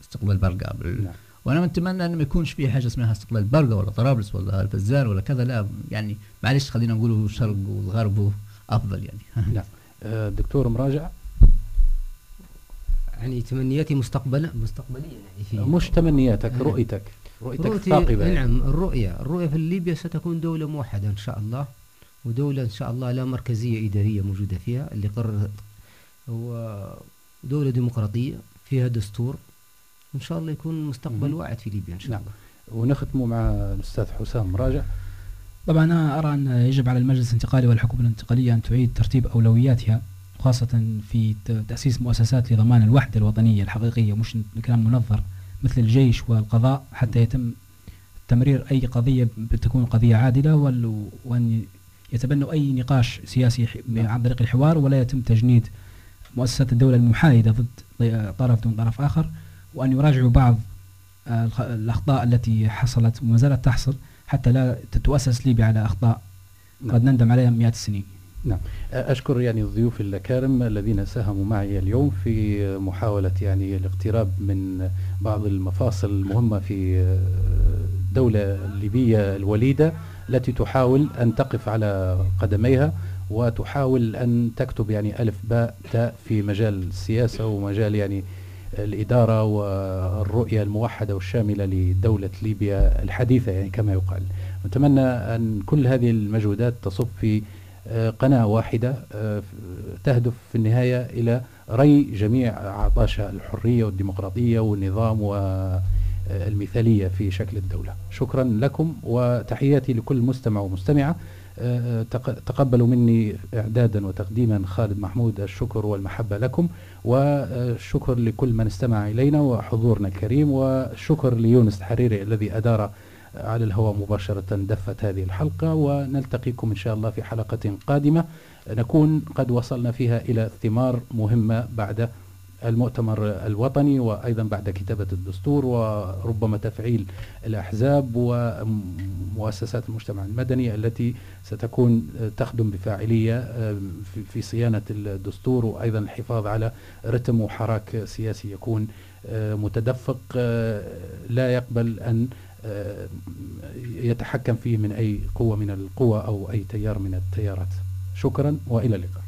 استقلال برقة. نعم. وأنا اتمنى انه ما يكونش في حاجة اسمها استقلال برقة ولا طرابلس ولا الفزار ولا كذا. لا يعني معلش خلينا نقول الشرق والغرب أفضل يعني. نعم. آه، دكتور مراجع؟ يعني تمنياتي مستقبلا مستقبليا يعني في مش تمنياتك رؤيتك. رؤيتك الثاقبة. يعني. نعم الرؤية. الرؤية في ليبيا ستكون دولة موحدة إن شاء الله. ودولة إن شاء الله لا مركزية إدارية موجودة فيها اللي قررت ودولة ديمقراطية فيها دستور. إن شاء الله يكون مستقبل واعد في ليبيا إن شاء نعم. الله. ونختم مع الأستاذ حسام راجع. طبعا أنا أرى أن يجب على المجلس الانتقالي والحكومة الانتقالية أن تعيد ترتيب أولوياتها خاصة في تأسيس مؤسسات لضمان الوحدة الوطنية الحقيقية مش كلام منظر. مثل الجيش والقضاء حتى يتم تمرير أي قضية بتكون قضية عادلة وأن يتبنوا أي نقاش سياسي عن طريق الحوار ولا يتم تجنيد مؤسسات الدولة المحايدة ضد طرف دون طرف آخر وأن يراجعوا بعض الأخطاء التي حصلت وما زالت تحصل حتى لا تتؤسس ليبيا على أخطاء قد نندم عليها مئات السنين. نعم. أشكر يعني الضيوف الكارم الذين ساهموا معي اليوم في محاولة يعني الاقتراب من بعض المفاصل المهمة في الدولة الليبية الوليدة التي تحاول أن تقف على قدميها وتحاول أن تكتب يعني ألف باء تاء في مجال السياسة ومجال يعني الإدارة والرؤية الموحدة والشاملة لدولة ليبيا الحديثة يعني كما يقال. نتمنى أن كل هذه المجهودات تصب في قناة واحدة آه، تهدف في النهاية إلى ري جميع عطاشها الحرية والديمقراطية والنظام والمثالية في شكل الدولة. شكرا لكم وتحياتي لكل مستمع ومستمعة. آه، تقبلوا مني إعدادا وتقديما خالد محمود الشكر والمحبة لكم. والشكر لكل من استمع إلينا وحضورنا الكريم. والشكر ليونس الحريري الذي أدار على الهواء مباشرة دفت هذه الحلقة ونلتقيكم إن شاء الله في حلقة قادمة. نكون قد وصلنا فيها إلى ثمار مهمة بعد المؤتمر الوطني وأيضا بعد كتابة الدستور وربما تفعيل الأحزاب ومؤسسات المجتمع المدني التي ستكون تخدم بفاعلية في صيانة الدستور وأيضا الحفاظ على رتم وحراك سياسي يكون متدفق لا يقبل أن آه، آه، يتحكم فيه من أي قوة من القوى أو أي تيار من التيارات. شكرا وإلى اللقاء.